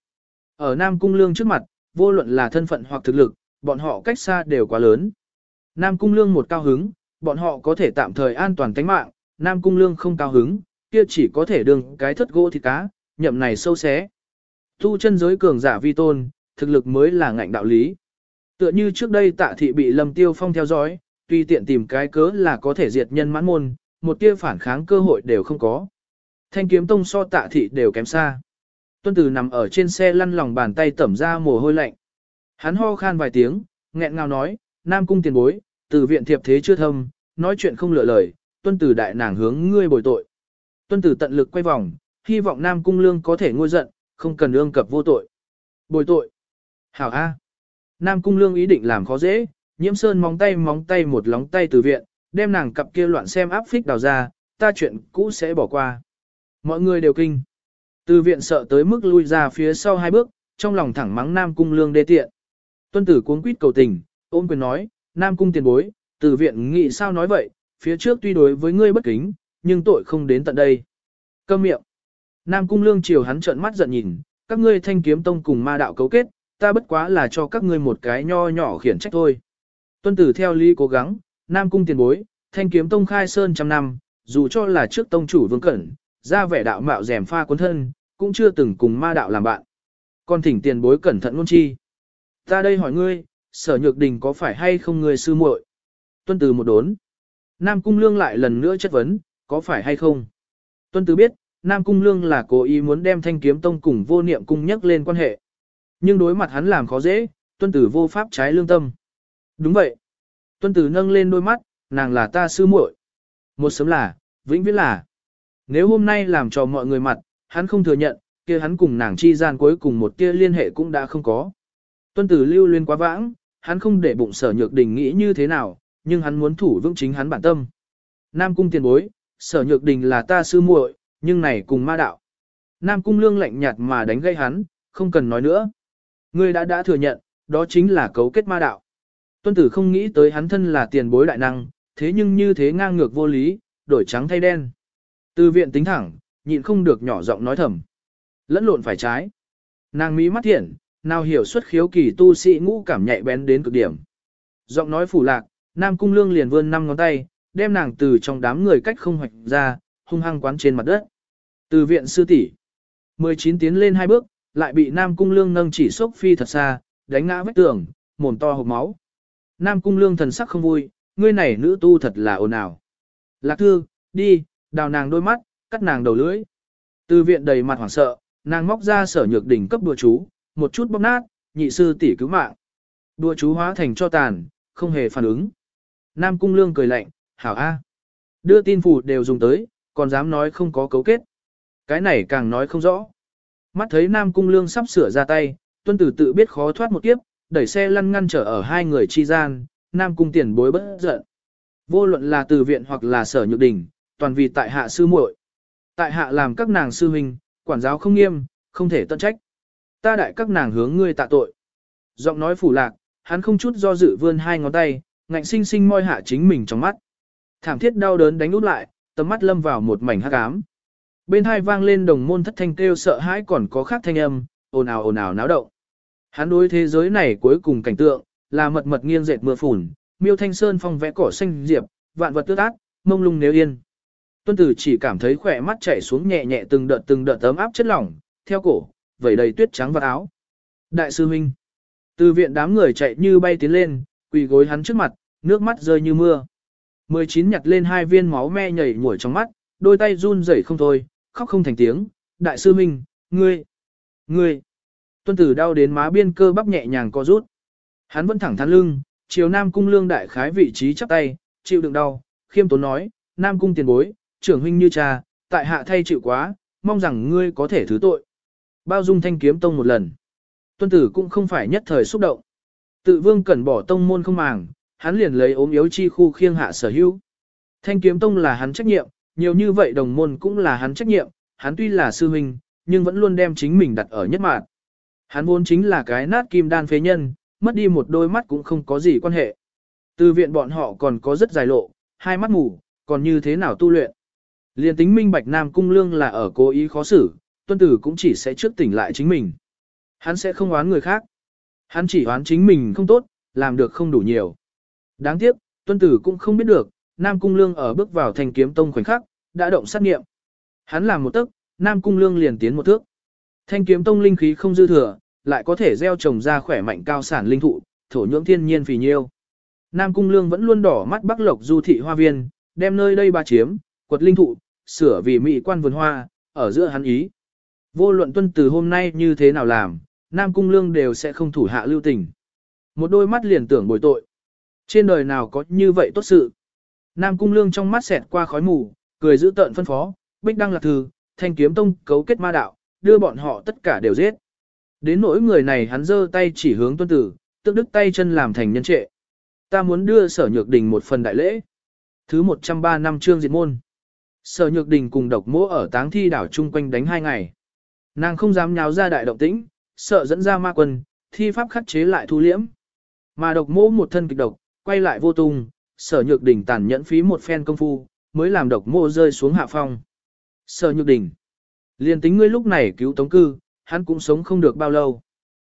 Ở Nam cung lương trước mặt, vô luận là thân phận hoặc thực lực, bọn họ cách xa đều quá lớn. Nam cung lương một cao hứng, bọn họ có thể tạm thời an toàn tính mạng, Nam cung lương không cao hứng, kia chỉ có thể đương cái thất gỗ thịt cá, nhậm này sâu xé. Tu chân giới cường giả vi tôn, thực lực mới là ngạnh đạo lý. Tựa như trước đây tạ thị bị Lâm Tiêu Phong theo dõi, tuy tiện tìm cái cớ là có thể diệt nhân mãn môn, một tia phản kháng cơ hội đều không có. Thanh kiếm tông so tạ thị đều kém xa. Tuân tử nằm ở trên xe lăn lòng bàn tay tẩm ra mồ hôi lạnh. Hắn ho khan vài tiếng, nghẹn ngào nói, Nam cung tiền bối, từ viện thiệp thế chưa thâm, nói chuyện không lựa lời, tuân tử đại nàng hướng ngươi bồi tội. Tuân tử tận lực quay vòng, hy vọng Nam cung lương có thể ngôi giận, không cần ương cập vô tội. Bồi tội. Hảo A. Nam cung lương ý định làm khó dễ, nhiễm sơn móng tay móng tay một lóng tay từ viện, đem nàng cặp kia loạn xem áp phích đào ra, ta chuyện cũ sẽ bỏ qua. Mọi người đều kinh. Từ viện sợ tới mức lui ra phía sau hai bước, trong lòng thẳng mắng Nam cung lương đê tiện. Tuân tử cuống quýt cầu tình, ôm quyền nói, Nam cung tiền bối, từ viện nghĩ sao nói vậy, phía trước tuy đối với ngươi bất kính, nhưng tội không đến tận đây. Câm miệng. Nam cung lương chiều hắn trợn mắt giận nhìn, các ngươi thanh kiếm tông cùng ma đạo cấu kết, ta bất quá là cho các ngươi một cái nho nhỏ khiển trách thôi. Tuân tử theo lý cố gắng, Nam cung tiền bối, thanh kiếm tông khai sơn trăm năm, dù cho là trước tông chủ vương cẩn, ra vẻ đạo mạo rèm pha cuốn thân, cũng chưa từng cùng ma đạo làm bạn. Con thỉnh tiền bối cẩn thận luôn chi. Ta đây hỏi ngươi, sở nhược đình có phải hay không người sư muội? Tuân từ một đốn. Nam Cung Lương lại lần nữa chất vấn, có phải hay không? Tuân từ biết, Nam Cung Lương là cố ý muốn đem thanh kiếm tông cùng vô niệm cung nhắc lên quan hệ. Nhưng đối mặt hắn làm khó dễ, tuân tử vô pháp trái lương tâm. Đúng vậy. Tuân tử nâng lên đôi mắt, nàng là ta sư muội. Một sớm là, vĩnh viễn là. Nếu hôm nay làm cho mọi người mặt, hắn không thừa nhận, kia hắn cùng nàng chi gian cuối cùng một tia liên hệ cũng đã không có. Tuân tử lưu liên quá vãng, hắn không để bụng sở nhược đình nghĩ như thế nào, nhưng hắn muốn thủ vững chính hắn bản tâm. Nam cung tiền bối, sở nhược đình là ta sư muội, nhưng này cùng ma đạo. Nam cung lương lạnh nhạt mà đánh gây hắn, không cần nói nữa. Ngươi đã đã thừa nhận, đó chính là cấu kết ma đạo. Tuân tử không nghĩ tới hắn thân là tiền bối đại năng, thế nhưng như thế ngang ngược vô lý, đổi trắng thay đen. Từ viện tính thẳng, nhịn không được nhỏ giọng nói thầm. Lẫn lộn phải trái. Nàng mỹ mắt thiện, nào hiểu xuất khiếu kỳ tu sĩ ngũ cảm nhạy bén đến cực điểm. Giọng nói phủ lạc, Nam Cung Lương liền vươn năm ngón tay, đem nàng từ trong đám người cách không hoạch ra, hung hăng quán trên mặt đất. Từ viện sư tỷ 19 tiến lên hai bước, lại bị Nam Cung Lương nâng chỉ sốc phi thật xa, đánh ngã vách tường, mồm to hộp máu. Nam Cung Lương thần sắc không vui, ngươi này nữ tu thật là ồn ào. Lạc thư, đi, đào nàng đôi mắt, cắt nàng đầu lưỡi. Từ viện đầy mặt hoảng sợ, nàng móc ra sở nhược đỉnh cấp đùa chú, một chút bóp nát, nhị sư tỷ cứu mạng. Đùa chú hóa thành cho tàn, không hề phản ứng. Nam Cung Lương cười lạnh, hảo a, Đưa tin phủ đều dùng tới, còn dám nói không có cấu kết. Cái này càng nói không rõ. Mắt thấy Nam Cung Lương sắp sửa ra tay, tuân tử tự biết khó thoát một kiếp, đẩy xe lăn ngăn trở ở hai người chi gian, Nam Cung tiền bối bất giận. Vô luận là từ viện hoặc là sở nhược đình, toàn vì tại hạ sư muội. Tại hạ làm các nàng sư huynh, quản giáo không nghiêm, không thể tận trách. Ta đại các nàng hướng ngươi tạ tội. Giọng nói phủ lạc, hắn không chút do dự vươn hai ngón tay, ngạnh sinh sinh moi hạ chính mình trong mắt. Thảm thiết đau đớn đánh út lại, tầm mắt lâm vào một mảnh hắc ám. Bên hai vang lên đồng môn thất thanh kêu sợ hãi còn có khác thanh âm, ồn ào ồn ào náo động. Hắn đối thế giới này cuối cùng cảnh tượng, là mật mật nghiêng dệt mưa phùn, miêu thanh sơn phong vẽ cỏ xanh diệp, vạn vật tước ác, mông lung nếu yên. Tuân tử chỉ cảm thấy khỏe mắt chảy xuống nhẹ nhẹ từng đợt từng đợt ấm áp chất lỏng, theo cổ, vẩy đầy tuyết trắng vào áo. Đại sư huynh. Từ viện đám người chạy như bay tiến lên, quỳ gối hắn trước mặt, nước mắt rơi như mưa. 19 nhặt lên hai viên máu me nhảy nhủi trong mắt, đôi tay run rẩy không thôi, khóc không thành tiếng. Đại sư huynh, ngươi, ngươi. Tuân tử đau đến má biên cơ bắp nhẹ nhàng co rút. Hắn vẫn thẳng thắn lưng, chiều Nam Cung lương đại khái vị trí chắp tay, chịu đựng đau, khiêm tốn nói, Nam Cung tiền bối, trưởng huynh như cha, tại hạ thay chịu quá, mong rằng ngươi có thể thứ tội. Bao dung thanh kiếm tông một lần. Tuân tử cũng không phải nhất thời xúc động. Tự vương cẩn bỏ tông môn không màng, hắn liền lấy ốm yếu chi khu khiêng hạ sở hữu. Thanh kiếm tông là hắn trách nhiệm, nhiều như vậy đồng môn cũng là hắn trách nhiệm, hắn tuy là sư huynh, nhưng vẫn luôn đem chính mình đặt ở nhất mạng. Hắn vốn chính là cái nát kim đan phế nhân, mất đi một đôi mắt cũng không có gì quan hệ. Từ viện bọn họ còn có rất dài lộ, hai mắt mù, còn như thế nào tu luyện. Liên tính minh bạch Nam Cung Lương là ở cố ý khó xử, tuân tử cũng chỉ sẽ trước tỉnh lại chính mình. Hắn sẽ không oán người khác. Hắn chỉ oán chính mình không tốt, làm được không đủ nhiều. Đáng tiếc, tuân tử cũng không biết được, Nam Cung Lương ở bước vào thành kiếm tông khoảnh khắc, đã động sát nghiệm. Hắn làm một tức, Nam Cung Lương liền tiến một thước. Thanh kiếm tông linh khí không dư thừa, lại có thể gieo trồng ra khỏe mạnh cao sản linh thụ, thổ nhưỡng thiên nhiên phì nhiêu. Nam Cung Lương vẫn luôn đỏ mắt Bắc Lộc du thị hoa viên, đem nơi đây ba chiếm, quật linh thụ, sửa vì mỹ quan vườn hoa, ở giữa hắn ý. Vô luận tuân từ hôm nay như thế nào làm, Nam Cung Lương đều sẽ không thủ hạ lưu tình. Một đôi mắt liền tưởng bồi tội. Trên đời nào có như vậy tốt sự. Nam Cung Lương trong mắt xẹt qua khói mù, cười giữ tợn phân phó, Bích Đăng Lạc Thư, Thanh Kiếm Tông cấu kết ma đạo, đưa bọn họ tất cả đều giết. Đến nỗi người này hắn giơ tay chỉ hướng tuân tử, tức đức tay chân làm thành nhân trệ. Ta muốn đưa sở nhược đình một phần đại lễ. Thứ 103 năm trương diệt môn. Sở nhược đình cùng độc mỗ ở táng thi đảo chung quanh đánh hai ngày. Nàng không dám nháo ra đại động tĩnh, sợ dẫn ra ma quân, thi pháp khắc chế lại thu liễm. Mà độc mỗ một thân kịch độc, quay lại vô tung, sở nhược đình tàn nhẫn phí một phen công phu, mới làm độc mỗ rơi xuống hạ phong. Sở nhược đình. Liên tính ngươi lúc này cứu tống cư, hắn cũng sống không được bao lâu.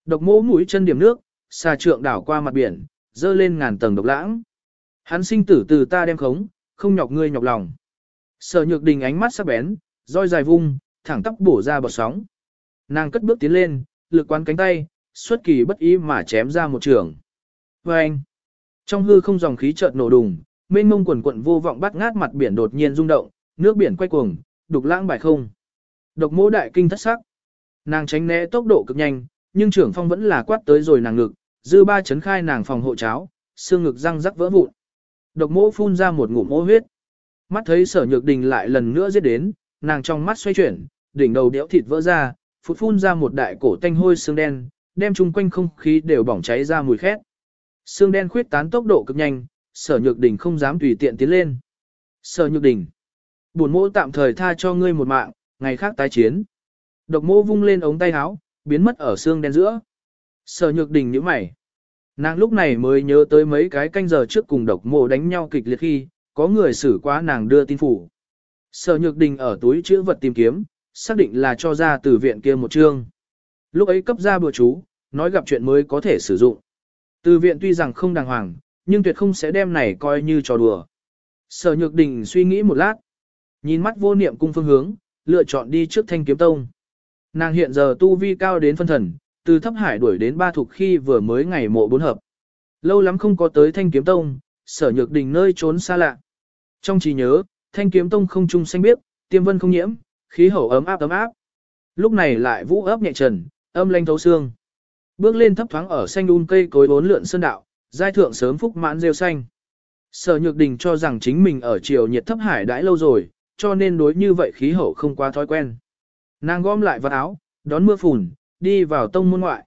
Độc mỗ mũi chân điểm nước, xà trượng đảo qua mặt biển, dơ lên ngàn tầng độc lãng. Hắn sinh tử từ ta đem khống, không nhọc ngươi nhọc lòng. Sở nhược đình ánh mắt sắc bén, roi dài vung, thẳng tóc bổ ra bọt sóng. Nàng cất bước tiến lên, lực quán cánh tay, xuất kỳ bất ý mà chém ra một trường. Và anh, trong hư không dòng khí chợt nổ đùng, mênh mông quần quận vô vọng bắt ngát mặt biển đột nhiên rung động, nước biển quay cuồng, đục lãng bài không. Độc mô đại kinh thất sắc. Nàng tránh né tốc độ cực nhanh, nhưng trưởng phong vẫn là quát tới rồi nàng ngực, dư ba chấn khai nàng phòng hộ cháo, xương ngực răng rắc vỡ vụn. Độc mô phun ra một ngụm mô huyết. Mắt thấy sở nhược đình lại lần nữa giết đến, nàng trong mắt xoay chuyển, đỉnh đầu đẽo thịt vỡ ra, phút phun ra một đại cổ tanh hôi xương đen, đem chung quanh không khí đều bỏng cháy ra mùi khét. Xương đen khuyết tán tốc độ cực nhanh, sở nhược đình không dám tùy tiện tiến lên. Sở nhược đình, buồn mỗ tạm thời tha cho ngươi một mạng, ngày khác tái chiến. Độc mô vung lên ống tay áo, biến mất ở xương đen giữa. Sở nhược đình nhíu mày. Nàng lúc này mới nhớ tới mấy cái canh giờ trước cùng độc mộ đánh nhau kịch liệt khi, có người xử quá nàng đưa tin phủ. Sở nhược đình ở túi chữ vật tìm kiếm, xác định là cho ra từ viện kia một chương. Lúc ấy cấp ra bừa chú, nói gặp chuyện mới có thể sử dụng. Từ viện tuy rằng không đàng hoàng, nhưng tuyệt không sẽ đem này coi như trò đùa. Sở nhược đình suy nghĩ một lát, nhìn mắt vô niệm cung phương hướng, lựa chọn đi trước thanh kiếm tông. Nàng hiện giờ tu vi cao đến phân thần, từ thấp hải đuổi đến ba thuộc khi vừa mới ngày mộ bốn hợp. Lâu lắm không có tới thanh kiếm tông, sở nhược đình nơi trốn xa lạ. Trong trí nhớ, thanh kiếm tông không trung xanh biếc, tiêm vân không nhiễm, khí hậu ấm áp ấm áp. Lúc này lại vũ ấp nhẹ trần, âm lanh thấu xương. Bước lên thấp thoáng ở xanh un cây cối bốn lượn sơn đạo, giai thượng sớm phúc mãn rêu xanh. Sở Nhược Đình cho rằng chính mình ở chiều nhiệt thấp hải đãi lâu rồi, cho nên đối như vậy khí hậu không quá thói quen. Nàng gom lại vật áo, đón mưa phùn, đi vào tông môn ngoại.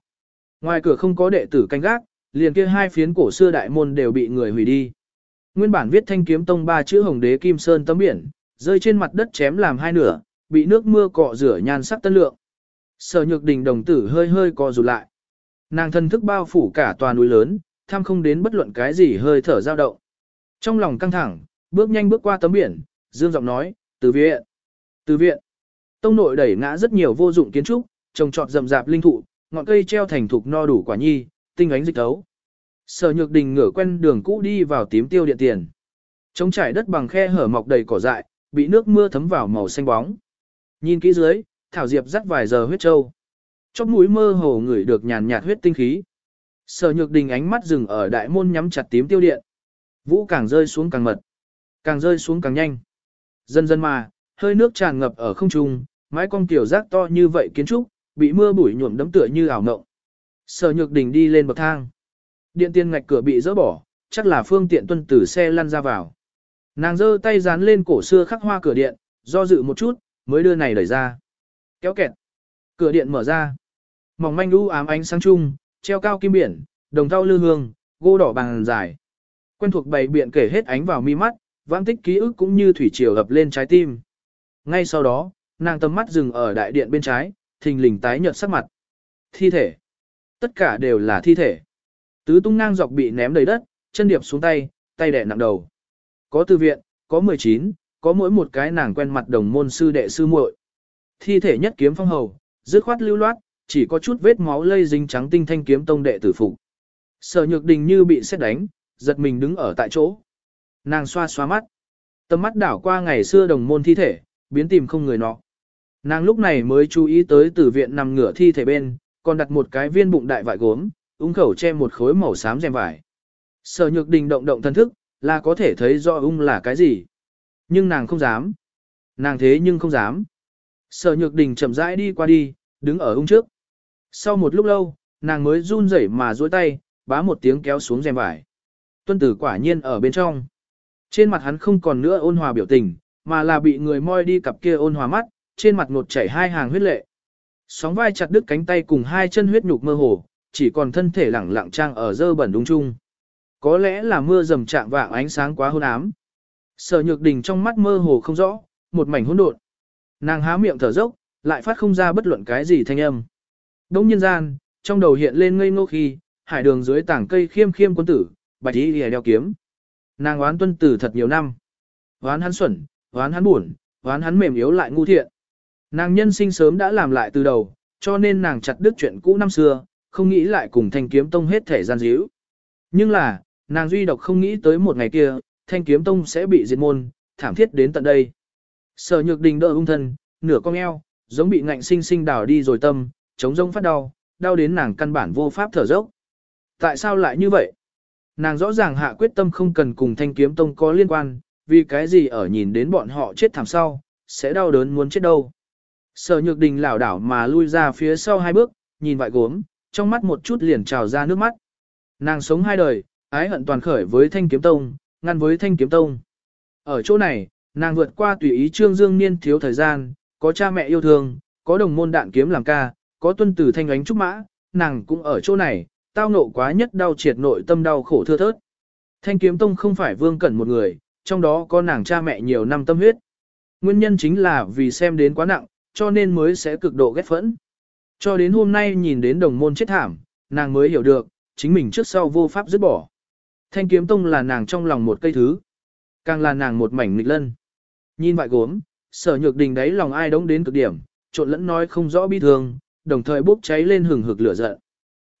Ngoài cửa không có đệ tử canh gác, liền kia hai phiến cổ xưa đại môn đều bị người hủy đi. Nguyên bản viết thanh kiếm tông ba chữ hồng đế kim sơn tấm biển, rơi trên mặt đất chém làm hai nửa, bị nước mưa cọ rửa nhan sắc tân lượng. Sở nhược đình đồng tử hơi hơi co rụt lại. Nàng thân thức bao phủ cả tòa núi lớn, tham không đến bất luận cái gì hơi thở dao động. Trong lòng căng thẳng, bước nhanh bước qua tấm biển, dương giọng nói, từ viện, từ viện. Tông nội đẩy ngã rất nhiều vô dụng kiến trúc, trồng trọt rậm rạp linh thụ, ngọn cây treo thành thục no đủ quả nhi, tinh ánh dịch thấu. Sở Nhược Đình ngửa quen đường cũ đi vào tím tiêu điện tiền. Trống trải đất bằng khe hở mọc đầy cỏ dại, bị nước mưa thấm vào màu xanh bóng. Nhìn kỹ dưới, thảo diệp dắt vài giờ huyết trâu. Chóp mũi mơ hồ ngửi được nhàn nhạt huyết tinh khí. Sở Nhược Đình ánh mắt dừng ở đại môn nhắm chặt tím tiêu điện. Vũ càng rơi xuống càng mật, càng rơi xuống càng nhanh. Dần dần mà, hơi nước tràn ngập ở không trung, mái cong tiểu rác to như vậy kiến trúc, bị mưa bụi nhuộm đấm tựa như ảo mộng. Sở Nhược Đình đi lên bậc thang. Điện tiên ngạch cửa bị dỡ bỏ, chắc là phương tiện tuân tử xe lăn ra vào. Nàng giơ tay dán lên cổ xưa khắc hoa cửa điện, do dự một chút, mới đưa này đẩy ra. Kéo kẹt. Cửa điện mở ra. Mỏng manh u ám ánh sáng chung, treo cao kim biển, đồng thau lư hương, gỗ đỏ bằng dài. Quen thuộc bày biện kể hết ánh vào mi mắt, vãng tích ký ức cũng như thủy triều ập lên trái tim. Ngay sau đó, nàng tầm mắt dừng ở đại điện bên trái, thình lình tái nhợt sắc mặt. Thi thể. Tất cả đều là thi thể. Tứ tung ngang dọc bị ném đầy đất, chân điệp xuống tay, tay đẻ nặng đầu. Có tư viện, có 19, có mỗi một cái nàng quen mặt đồng môn sư đệ sư muội. Thi thể nhất kiếm phong hầu, dứt khoát lưu loát, chỉ có chút vết máu lây dính trắng tinh thanh kiếm tông đệ tử phục. Sở Nhược Đình như bị xét đánh, giật mình đứng ở tại chỗ. Nàng xoa xoa mắt. Tầm mắt đảo qua ngày xưa đồng môn thi thể, biến tìm không người nọ. Nàng lúc này mới chú ý tới tử viện nằm ngửa thi thể bên, còn đặt một cái viên bụng đại vải gốm, ung khẩu che một khối màu xám rèm vải. Sở nhược đình động động thân thức, là có thể thấy rõ ung là cái gì. Nhưng nàng không dám. Nàng thế nhưng không dám. Sở nhược đình chậm rãi đi qua đi, đứng ở ung trước. Sau một lúc lâu, nàng mới run rẩy mà duỗi tay, bá một tiếng kéo xuống rèm vải. Tuân tử quả nhiên ở bên trong. Trên mặt hắn không còn nữa ôn hòa biểu tình, mà là bị người moi đi cặp kia ôn hòa mắt, trên mặt ngột chảy hai hàng huyết lệ. Sóng vai chặt đứt cánh tay cùng hai chân huyết nhục mơ hồ, chỉ còn thân thể lẳng lặng trang ở dơ bẩn đúng chung. Có lẽ là mưa rầm trạng vạng ánh sáng quá hôn ám. Sở nhược đình trong mắt mơ hồ không rõ, một mảnh hỗn độn. Nàng há miệng thở dốc, lại phát không ra bất luận cái gì thanh âm. Đông nhân gian, trong đầu hiện lên ngây ngô khi, hải đường dưới tảng cây khiêm khiêm quân tử, bạch y lìa đeo kiếm. Nàng oán tuân tử thật nhiều năm. Oán hắn xuẩn, oán hắn buồn, oán hắn mềm yếu lại ngu thiện. Nàng nhân sinh sớm đã làm lại từ đầu, cho nên nàng chặt đứt chuyện cũ năm xưa, không nghĩ lại cùng thanh kiếm tông hết thể gian díu. Nhưng là, nàng duy độc không nghĩ tới một ngày kia, thanh kiếm tông sẽ bị diệt môn, thảm thiết đến tận đây. Sở nhược đình đỡ ung thân, nửa cong eo, giống bị ngạnh sinh sinh đào đi rồi tâm, chống rông phát đau, đau đến nàng căn bản vô pháp thở dốc. Tại sao lại như vậy? Nàng rõ ràng hạ quyết tâm không cần cùng thanh kiếm tông có liên quan, vì cái gì ở nhìn đến bọn họ chết thảm sau, sẽ đau đớn muốn chết đâu. Sở nhược đình lảo đảo mà lui ra phía sau hai bước, nhìn vại gốm, trong mắt một chút liền trào ra nước mắt. Nàng sống hai đời, ái hận toàn khởi với thanh kiếm tông, ngăn với thanh kiếm tông. Ở chỗ này, nàng vượt qua tùy ý trương dương niên thiếu thời gian, có cha mẹ yêu thương, có đồng môn đạn kiếm làm ca, có tuân tử thanh ánh trúc mã, nàng cũng ở chỗ này, tao nộ quá nhất đau triệt nội tâm đau khổ thưa thớt. Thanh kiếm tông không phải vương cẩn một người, trong đó có nàng cha mẹ nhiều năm tâm huyết. Nguyên nhân chính là vì xem đến quá nặng, cho nên mới sẽ cực độ ghét phẫn. Cho đến hôm nay nhìn đến đồng môn chết thảm, nàng mới hiểu được, chính mình trước sau vô pháp dứt bỏ. Thanh kiếm tông là nàng trong lòng một cây thứ, càng là nàng một mảnh nghịch lân. Nhìn vại gốm, sở nhược đình đấy lòng ai đống đến cực điểm, trộn lẫn nói không rõ bi thương, đồng thời bốc cháy lên hừng hực lửa giận.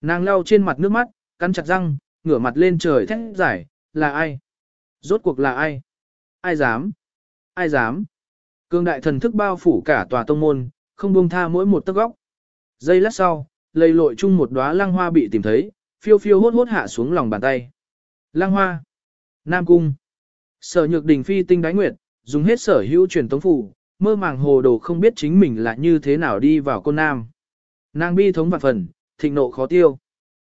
Nàng lau trên mặt nước mắt, cắn chặt răng, ngửa mặt lên trời thét giải, là ai? Rốt cuộc là ai? Ai dám? Ai dám? Cương đại thần thức bao phủ cả tòa tông môn, không buông tha mỗi một tấc góc. Giây lát sau, lầy lội chung một đóa lăng hoa bị tìm thấy, phiêu phiêu hốt hốt hạ xuống lòng bàn tay. Lăng hoa. Nam cung. Sở nhược đình phi tinh đái nguyệt, dùng hết sở hữu truyền tống phủ, mơ màng hồ đồ không biết chính mình là như thế nào đi vào côn nam. Nàng bi thống vạn phần, thịnh nộ khó tiêu.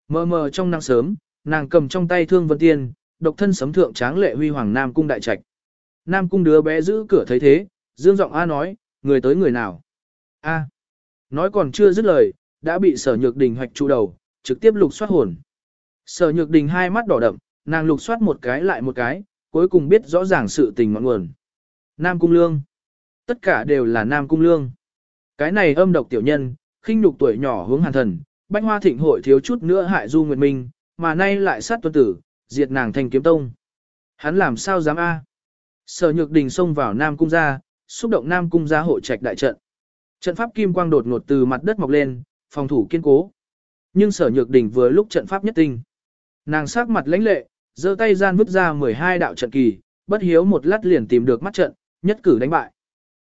Mờ mờ trong nắng sớm, nàng cầm trong tay thương vân tiên, độc thân sấm thượng tráng lệ huy hoàng Nam cung đại trạch. Nam cung đứa bé giữ cửa thấy thế, dương giọng A nói, người tới người nào? A. Nói còn chưa dứt lời, đã bị sở nhược đình hoạch trụ đầu, trực tiếp lục soát hồn. Sở nhược đình hai mắt đỏ đậm, nàng lục soát một cái lại một cái, cuối cùng biết rõ ràng sự tình ngọn nguồn. Nam cung lương. Tất cả đều là Nam cung lương. Cái này âm độc tiểu nhân, khinh nhục tuổi nhỏ hướng hàn thần, bách hoa thịnh hội thiếu chút nữa hại du nguyệt minh, mà nay lại sát tuân tử, diệt nàng thành kiếm tông. Hắn làm sao dám a? Sở nhược đình xông vào Nam cung ra, xúc động Nam cung gia hộ trạch đại trận. Trận pháp kim quang đột ngột từ mặt đất mọc lên, phòng thủ kiên cố. Nhưng sở nhược đình vừa lúc trận pháp nhất tinh. Nàng sắc mặt lãnh lệ, giơ tay gian vứt ra 12 đạo trận kỳ, bất hiếu một lát liền tìm được mắt trận, nhất cử đánh bại.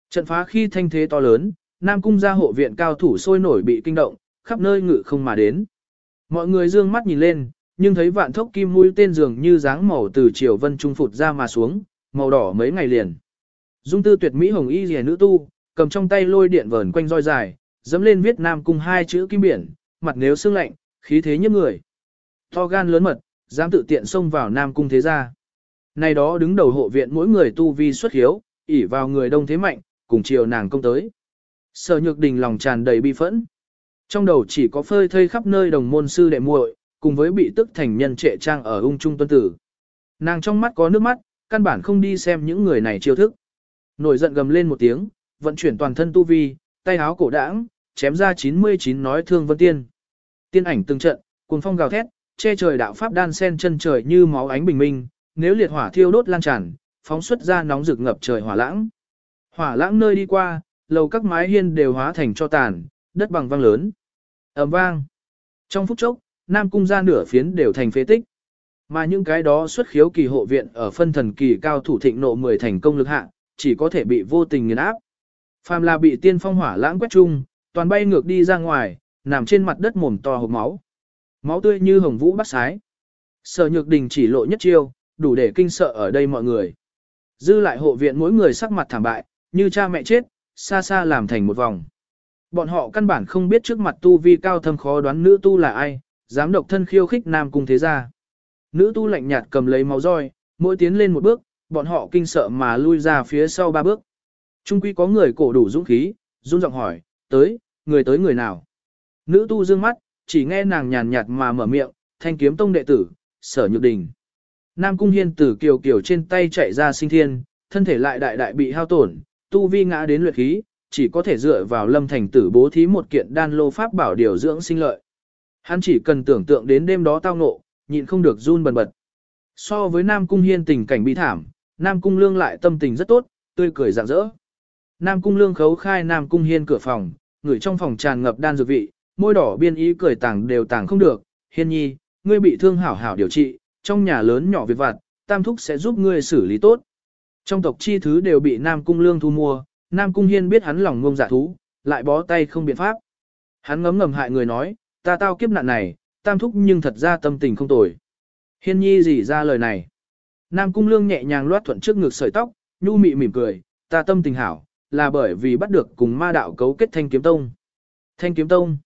Trận phá khi thanh thế to lớn, Nam cung gia hộ viện cao thủ sôi nổi bị kinh động, khắp nơi ngự không mà đến. Mọi người dương mắt nhìn lên, nhưng thấy vạn thốc kim mũi tên dường như dáng màu từ chiều vân trung phụt ra mà xuống, màu đỏ mấy ngày liền. Dung tư tuyệt mỹ hồng y rìa nữ tu, cầm trong tay lôi điện vờn quanh roi dài, dẫm lên viết nam cung hai chữ kim biển, mặt nếu sương lạnh, khí thế nhấp người. To gan lớn mật, dám tự tiện xông vào nam cung thế gia. Này đó đứng đầu hộ viện mỗi người tu vi xuất hiếu, ỉ vào người đông thế mạnh, cùng chiều nàng công tới. Sở nhược đình lòng tràn đầy bi phẫn. Trong đầu chỉ có phơi thây khắp nơi đồng môn sư đệ muội, cùng với bị tức thành nhân trệ trang ở ung trung tuân tử. Nàng trong mắt có nước mắt, căn bản không đi xem những người này chiêu thức. Nổi giận gầm lên một tiếng, vận chuyển toàn thân tu vi, tay háo cổ đãng, chém ra 99 nói thương vân tiên. Tiên ảnh từng trận, cuồng phong gào thét, che trời đạo pháp đan sen chân trời như máu ánh bình minh, nếu liệt hỏa thiêu đốt lan tràn, phóng xuất ra nóng rực ngập trời hỏa lãng. Hỏa lãng nơi đi qua, lầu các mái hiên đều hóa thành cho tàn, đất bằng vang lớn. ầm vang. Trong phút chốc, Nam cung ra nửa phiến đều thành phế tích. Mà những cái đó xuất khiếu kỳ hộ viện ở phân thần kỳ cao thủ thịnh nộ 10 thành công lực hạ, chỉ có thể bị vô tình nghiền áp. Phàm là bị tiên phong hỏa lãng quét chung, toàn bay ngược đi ra ngoài, nằm trên mặt đất mồm to hộp máu. Máu tươi như hồng vũ bắt sái. Sở nhược đình chỉ lộ nhất chiêu, đủ để kinh sợ ở đây mọi người. Dư lại hộ viện mỗi người sắc mặt thảm bại, như cha mẹ chết, xa xa làm thành một vòng. Bọn họ căn bản không biết trước mặt tu vi cao thâm khó đoán nữ tu là ai, dám độc thân khiêu khích nam cung thế gia. Nữ tu lạnh nhạt cầm lấy máu roi, mỗi tiến lên một bước, bọn họ kinh sợ mà lui ra phía sau ba bước. Trung quy có người cổ đủ dũng khí, run giọng hỏi, tới, người tới người nào? Nữ tu dương mắt, chỉ nghe nàng nhàn nhạt mà mở miệng, thanh kiếm tông đệ tử, sở nhược đình. Nam cung hiên tử kiều kiều trên tay chạy ra sinh thiên, thân thể lại đại đại bị hao tổn, tu vi ngã đến luyện khí, chỉ có thể dựa vào lâm thành tử bố thí một kiện đan lô pháp bảo điều dưỡng sinh lợi. Hắn chỉ cần tưởng tượng đến đêm đó tao ngộ, nhịn không được run bần bật. So với Nam Cung Hiên tình cảnh bi thảm, Nam Cung Lương lại tâm tình rất tốt, tươi cười rạng rỡ. Nam Cung Lương khấu khai Nam Cung Hiên cửa phòng, người trong phòng tràn ngập đan dược vị, môi đỏ biên ý cười tàng đều tàng không được. Hiên nhi, ngươi bị thương hảo hảo điều trị, trong nhà lớn nhỏ việc vặt, tam thúc sẽ giúp ngươi xử lý tốt. Trong tộc chi thứ đều bị Nam Cung Lương thu mua, Nam Cung Hiên biết hắn lòng ngông giả thú, lại bó tay không biện pháp. Hắn ngấm ngầm hại người nói, ta tao kiếp nạn này, tam thúc nhưng thật ra tâm tình không tồi. Hiên nhi gì ra lời này. Nam Cung Lương nhẹ nhàng loát thuận trước ngực sợi tóc, nhu mị mỉm cười, ta tâm tình hảo, là bởi vì bắt được cùng ma đạo cấu kết thanh kiếm tông. Thanh kiếm tông.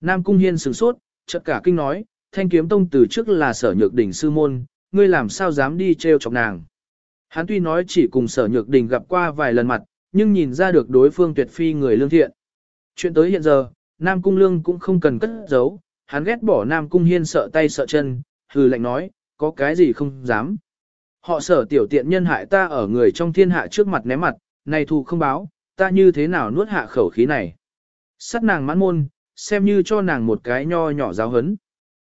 Nam Cung Hiên sửng sốt, chợt cả kinh nói, thanh kiếm tông từ trước là sở nhược đỉnh sư môn, ngươi làm sao dám đi treo chọc nàng. Hắn tuy nói chỉ cùng sở nhược đỉnh gặp qua vài lần mặt, nhưng nhìn ra được đối phương tuyệt phi người lương thiện. Chuyện tới hiện giờ, Nam Cung Lương cũng không cần cất giấu, hắn ghét bỏ Nam Cung Hiên sợ tay sợ chân, hừ lạnh nói, có cái gì không dám. Họ sở tiểu tiện nhân hại ta ở người trong thiên hạ trước mặt ném mặt, này thù không báo, ta như thế nào nuốt hạ khẩu khí này. Sắt nàng mãn môn, xem như cho nàng một cái nho nhỏ giáo hấn.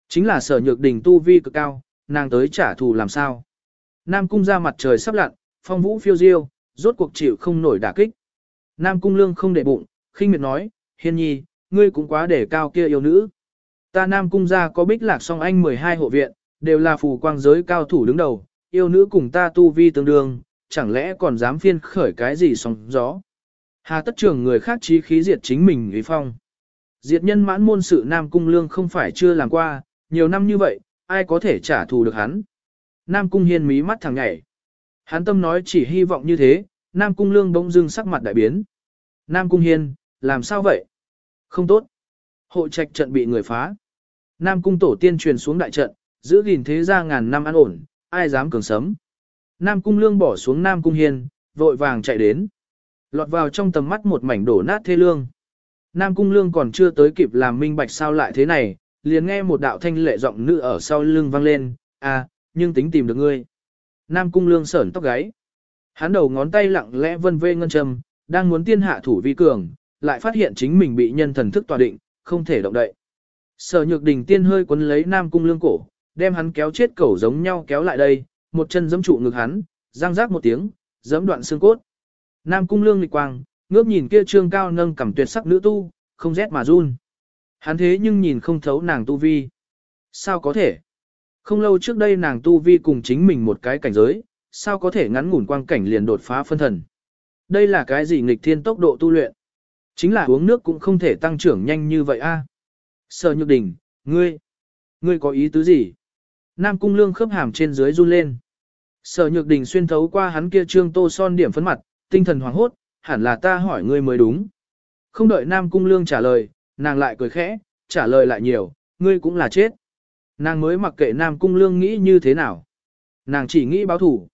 Chính là sở nhược đình tu vi cực cao, nàng tới trả thù làm sao. Nam cung ra mặt trời sắp lặn, phong vũ phiêu diêu, rốt cuộc chịu không nổi đả kích. Nam cung lương không để bụng, khinh miệt nói, hiên nhi, ngươi cũng quá để cao kia yêu nữ. Ta Nam cung ra có bích lạc song anh 12 hộ viện, đều là phù quang giới cao thủ đứng đầu, yêu nữ cùng ta tu vi tương đương, chẳng lẽ còn dám phiên khởi cái gì sóng gió. Hà tất trường người khác trí khí diệt chính mình ý phong. Diệt nhân mãn môn sự Nam Cung Lương không phải chưa làm qua, nhiều năm như vậy, ai có thể trả thù được hắn. Nam Cung Hiên mí mắt thằng nhảy. Hắn tâm nói chỉ hy vọng như thế, Nam Cung Lương bỗng dưng sắc mặt đại biến. Nam Cung Hiên, làm sao vậy? Không tốt. Hộ trạch trận bị người phá. Nam Cung tổ tiên truyền xuống đại trận, giữ gìn thế gia ngàn năm an ổn, ai dám cường sấm. Nam Cung Lương bỏ xuống Nam Cung Hiên, vội vàng chạy đến. Lọt vào trong tầm mắt một mảnh đổ nát thê lương. Nam Cung Lương còn chưa tới kịp làm minh bạch sao lại thế này, liền nghe một đạo thanh lệ giọng nữ ở sau lưng vang lên, à, nhưng tính tìm được ngươi. Nam Cung Lương sởn tóc gáy. Hắn đầu ngón tay lặng lẽ vân vê ngân châm, đang muốn tiên hạ thủ vi cường, lại phát hiện chính mình bị nhân thần thức tòa định, không thể động đậy. Sở nhược đình tiên hơi quấn lấy Nam Cung Lương cổ, đem hắn kéo chết cẩu giống nhau kéo lại đây, một chân giẫm trụ ngực hắn, răng rác một tiếng, giẫm đoạn xương cốt. Nam Cung Lương lịch quang, ngước nhìn kia trương cao nâng cầm tuyệt sắc nữ tu, không rét mà run. Hắn thế nhưng nhìn không thấu nàng tu vi. Sao có thể? Không lâu trước đây nàng tu vi cùng chính mình một cái cảnh giới, sao có thể ngắn ngủn quang cảnh liền đột phá phân thần. Đây là cái gì nghịch thiên tốc độ tu luyện? Chính là uống nước cũng không thể tăng trưởng nhanh như vậy a. À? Sở Nhược Đình, ngươi, ngươi có ý tứ gì? Nam Cung Lương khớp hàm trên dưới run lên. Sở Nhược Đình xuyên thấu qua hắn kia trương tô son điểm phấn mặt, tinh thần hoảng hốt, hẳn là ta hỏi ngươi mới đúng. Không đợi Nam Cung Lương trả lời, nàng lại cười khẽ, trả lời lại nhiều, ngươi cũng là chết. Nàng mới mặc kệ Nam Cung Lương nghĩ như thế nào. Nàng chỉ nghĩ báo thủ.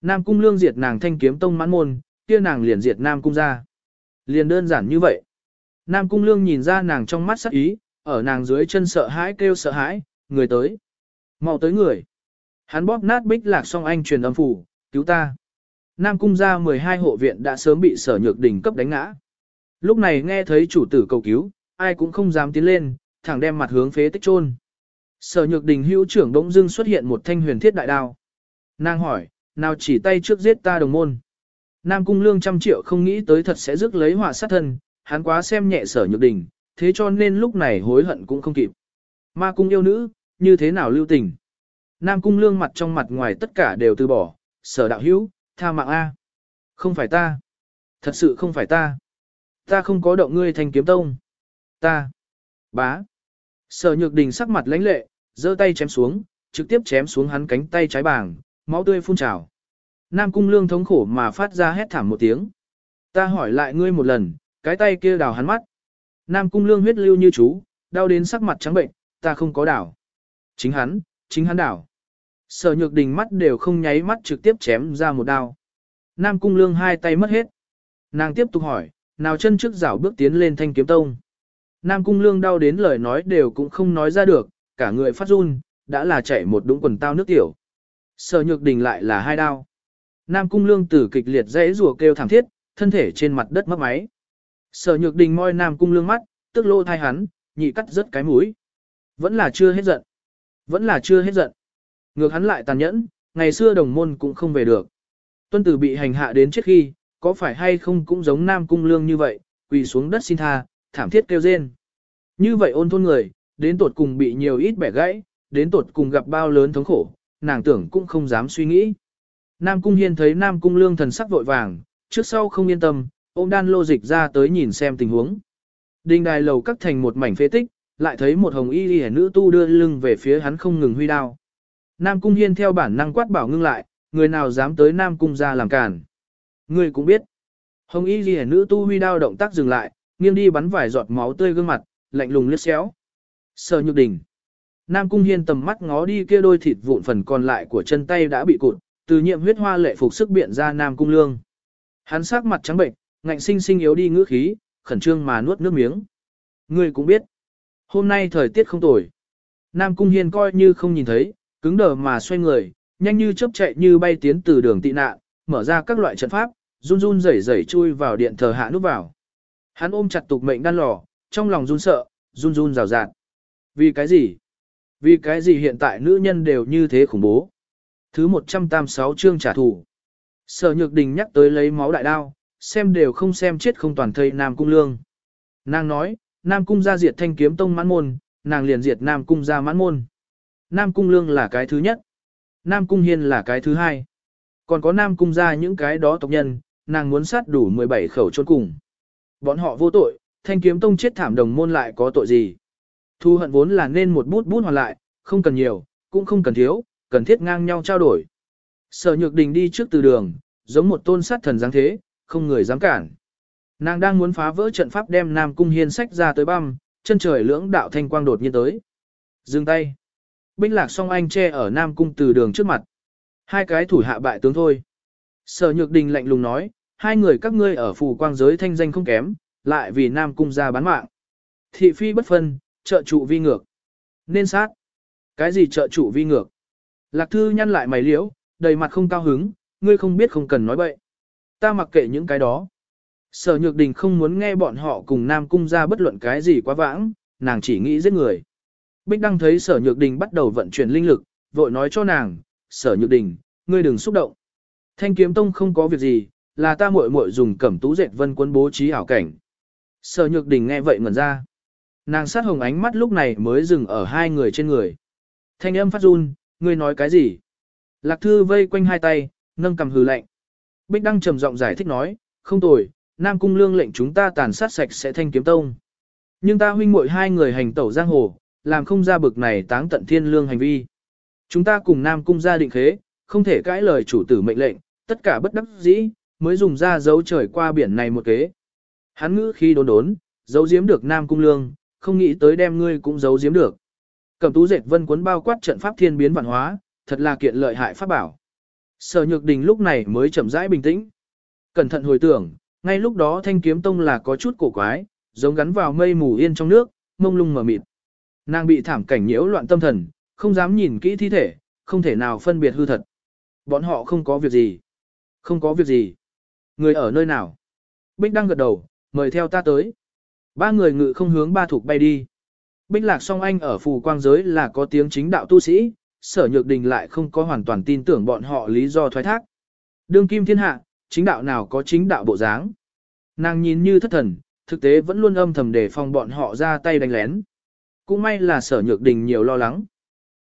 Nam Cung Lương diệt nàng thanh kiếm tông mãn môn, kia nàng liền diệt Nam Cung ra. Liền đơn giản như vậy. Nam Cung Lương nhìn ra nàng trong mắt sắc ý, ở nàng dưới chân sợ hãi kêu sợ hãi, người tới mau tới người. Hắn bóp nát bích lạc song anh truyền âm phủ, cứu ta. Nam Cung gia 12 hộ viện đã sớm bị sở nhược đỉnh cấp đánh ngã. Lúc này nghe thấy chủ tử cầu cứu, ai cũng không dám tiến lên, thẳng đem mặt hướng phế tích chôn. Sở nhược đình hữu trưởng đống dưng xuất hiện một thanh huyền thiết đại đao. Nàng hỏi, nào chỉ tay trước giết ta đồng môn. Nam cung lương trăm triệu không nghĩ tới thật sẽ rước lấy hỏa sát thân, hắn quá xem nhẹ sở nhược đình, thế cho nên lúc này hối hận cũng không kịp. Ma cung yêu nữ, như thế nào lưu tình. Nam cung lương mặt trong mặt ngoài tất cả đều từ bỏ, sở đạo hữu, tha mạng A. Không phải ta. Thật sự không phải ta. Ta không có động ngươi thành kiếm tông. Ta. Bá. Sở nhược đình sắc mặt lãnh lệ, giơ tay chém xuống, trực tiếp chém xuống hắn cánh tay trái bảng, máu tươi phun trào. Nam cung lương thống khổ mà phát ra hét thảm một tiếng. Ta hỏi lại ngươi một lần, cái tay kia đào hắn mắt. Nam cung lương huyết lưu như chú, đau đến sắc mặt trắng bệnh, ta không có đảo. Chính hắn, chính hắn đảo. Sở nhược đình mắt đều không nháy mắt trực tiếp chém ra một đao. Nam cung lương hai tay mất hết. Nàng tiếp tục hỏi, nào chân trước rảo bước tiến lên thanh kiếm tông. Nam cung lương đau đến lời nói đều cũng không nói ra được, cả người phát run, đã là chảy một đũng quần tao nước tiểu. Sở nhược đình lại là hai đao. Nam cung lương tử kịch liệt dãy rùa kêu thảm thiết, thân thể trên mặt đất mất máy. Sở nhược đình moi Nam cung lương mắt, tức lô thai hắn, nhị cắt rớt cái mũi. Vẫn là chưa hết giận. Vẫn là chưa hết giận. Ngược hắn lại tàn nhẫn, ngày xưa đồng môn cũng không về được. Tuân tử bị hành hạ đến chết khi, có phải hay không cũng giống Nam cung lương như vậy, quỳ xuống đất xin tha, thảm thiết kêu rên. Như vậy ôn thôn người, đến tột cùng bị nhiều ít bẻ gãy, đến tột cùng gặp bao lớn thống khổ, nàng tưởng cũng không dám suy nghĩ. Nam Cung Hiên thấy Nam Cung Lương thần sắc vội vàng, trước sau không yên tâm, ôm đan lô dịch ra tới nhìn xem tình huống. Đình đài lầu cắt thành một mảnh phế tích, lại thấy một hồng y y nữ tu đưa lưng về phía hắn không ngừng huy đao. Nam Cung Hiên theo bản năng quát bảo ngưng lại, người nào dám tới Nam Cung ra làm cản. Người cũng biết. Hồng y y nữ tu huy đao động tác dừng lại, nghiêng đi bắn vài giọt máu tươi gương mặt, lạnh lùng liếc xéo. Sở nhược đỉnh. Nam Cung Hiên tầm mắt ngó đi kia đôi thịt vụn phần còn lại của chân tay đã bị cụt, từ nhiệm huyết hoa lệ phục sức biện ra Nam Cung Lương. Hắn sắc mặt trắng bệnh, ngạnh sinh sinh yếu đi ngữ khí, khẩn trương mà nuốt nước miếng. Ngươi cũng biết, hôm nay thời tiết không tồi. Nam Cung Hiên coi như không nhìn thấy, cứng đờ mà xoay người, nhanh như chớp chạy như bay tiến từ đường tị nạn, mở ra các loại trận pháp, run run rẩy rẩy chui vào điện thờ hạ núp vào. Hắn ôm chặt tục mệnh đan lò, trong lòng run sợ, run run rào rạt. Vì cái gì? Vì cái gì hiện tại nữ nhân đều như thế khủng bố? Thứ 186 chương trả thù. Sở Nhược Đình nhắc tới lấy máu đại đao, xem đều không xem chết không toàn thây Nam Cung Lương. Nàng nói, Nam Cung gia diệt thanh kiếm tông mãn môn, nàng liền diệt Nam Cung gia mãn môn. Nam Cung Lương là cái thứ nhất. Nam Cung Hiên là cái thứ hai. Còn có Nam Cung gia những cái đó tộc nhân, nàng muốn sát đủ 17 khẩu chôn cùng. Bọn họ vô tội, thanh kiếm tông chết thảm đồng môn lại có tội gì. Thu hận vốn là nên một bút bút hoàn lại, không cần nhiều, cũng không cần thiếu, cần thiết ngang nhau trao đổi. Sở Nhược Đình đi trước từ đường, giống một tôn sát thần dáng thế, không người dám cản. Nàng đang muốn phá vỡ trận pháp đem Nam Cung Hiên sách ra tới băm, chân trời lưỡng đạo thanh quang đột nhiên tới. Dừng tay. Binh lạc song anh che ở Nam Cung từ đường trước mặt. Hai cái thủ hạ bại tướng thôi. Sở Nhược Đình lạnh lùng nói, hai người các ngươi ở phù quang giới thanh danh không kém, lại vì Nam Cung ra bán mạng. Thị phi bất phân, trợ trụ vi ngược. Nên sát. Cái gì trợ trụ vi ngược? Lạc thư nhăn lại mày liễu, đầy mặt không cao hứng, ngươi không biết không cần nói bậy. Ta mặc kệ những cái đó. Sở Nhược Đình không muốn nghe bọn họ cùng Nam Cung ra bất luận cái gì quá vãng, nàng chỉ nghĩ giết người. Bích Đăng thấy Sở Nhược Đình bắt đầu vận chuyển linh lực, vội nói cho nàng, Sở Nhược Đình, ngươi đừng xúc động. Thanh kiếm tông không có việc gì, là ta muội muội dùng cẩm tú dệt vân quân bố trí ảo cảnh. Sở Nhược Đình nghe vậy ngẩn ra. Nàng sát hồng ánh mắt lúc này mới dừng ở hai người trên người. Thanh âm phát run, ngươi nói cái gì? Lạc Thư vây quanh hai tay, nâng cầm hừ lạnh. Bích Đăng trầm giọng giải thích nói, không tồi, Nam Cung Lương lệnh chúng ta tàn sát sạch sẽ thanh kiếm tông. Nhưng ta huynh muội hai người hành tẩu giang hồ, làm không ra bực này táng tận thiên lương hành vi. Chúng ta cùng Nam Cung gia định khế, không thể cãi lời chủ tử mệnh lệnh, tất cả bất đắc dĩ, mới dùng ra dấu trời qua biển này một kế. Hắn ngữ khi đốn đốn, giấu giếm được Nam Cung Lương, không nghĩ tới đem ngươi cũng giấu giếm được. Cẩm tú dệt vân cuốn bao quát trận pháp thiên biến vạn hóa, thật là kiện lợi hại pháp bảo. Sở Nhược Đình lúc này mới chậm rãi bình tĩnh. Cẩn thận hồi tưởng, ngay lúc đó thanh kiếm tông là có chút cổ quái, giống gắn vào mây mù yên trong nước, mông lung mờ mịt. Nàng bị thảm cảnh nhiễu loạn tâm thần, không dám nhìn kỹ thi thể, không thể nào phân biệt hư thật. Bọn họ không có việc gì. Không có việc gì. Người ở nơi nào? Bích đang gật đầu, mời theo ta tới. Ba người ngự không hướng ba thuộc bay đi. Bích lạc song anh ở phù quang giới là có tiếng chính đạo tu sĩ, sở nhược đình lại không có hoàn toàn tin tưởng bọn họ lý do thoái thác. Đương kim thiên hạ, chính đạo nào có chính đạo bộ dáng. Nàng nhìn như thất thần, thực tế vẫn luôn âm thầm để phòng bọn họ ra tay đánh lén. Cũng may là sở nhược đình nhiều lo lắng.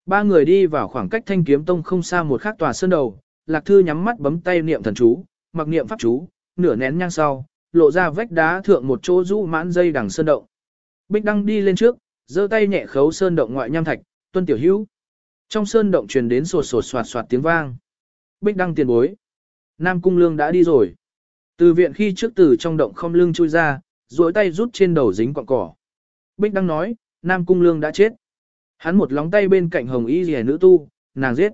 Ba người đi vào khoảng cách thanh kiếm tông không xa một khắc tòa sơn đầu, lạc thư nhắm mắt bấm tay niệm thần chú, mặc niệm pháp chú, nửa nén nhang sau, lộ ra vách đá thượng một chỗ rũ mãn dây đằng sơn động. Bích đăng đi lên trước, giơ tay nhẹ khấu sơn động ngoại nham thạch, tuân tiểu hữu. Trong sơn động truyền đến sột sột soạt soạt tiếng vang. Bích đăng tiền bối. Nam cung lương đã đi rồi. Từ viện khi trước từ trong động không lưng chui ra, duỗi tay rút trên đầu dính quặng cỏ. Bích đăng nói, Nam cung lương đã chết. Hắn một lóng tay bên cạnh hồng y rìa nữ tu, nàng giết.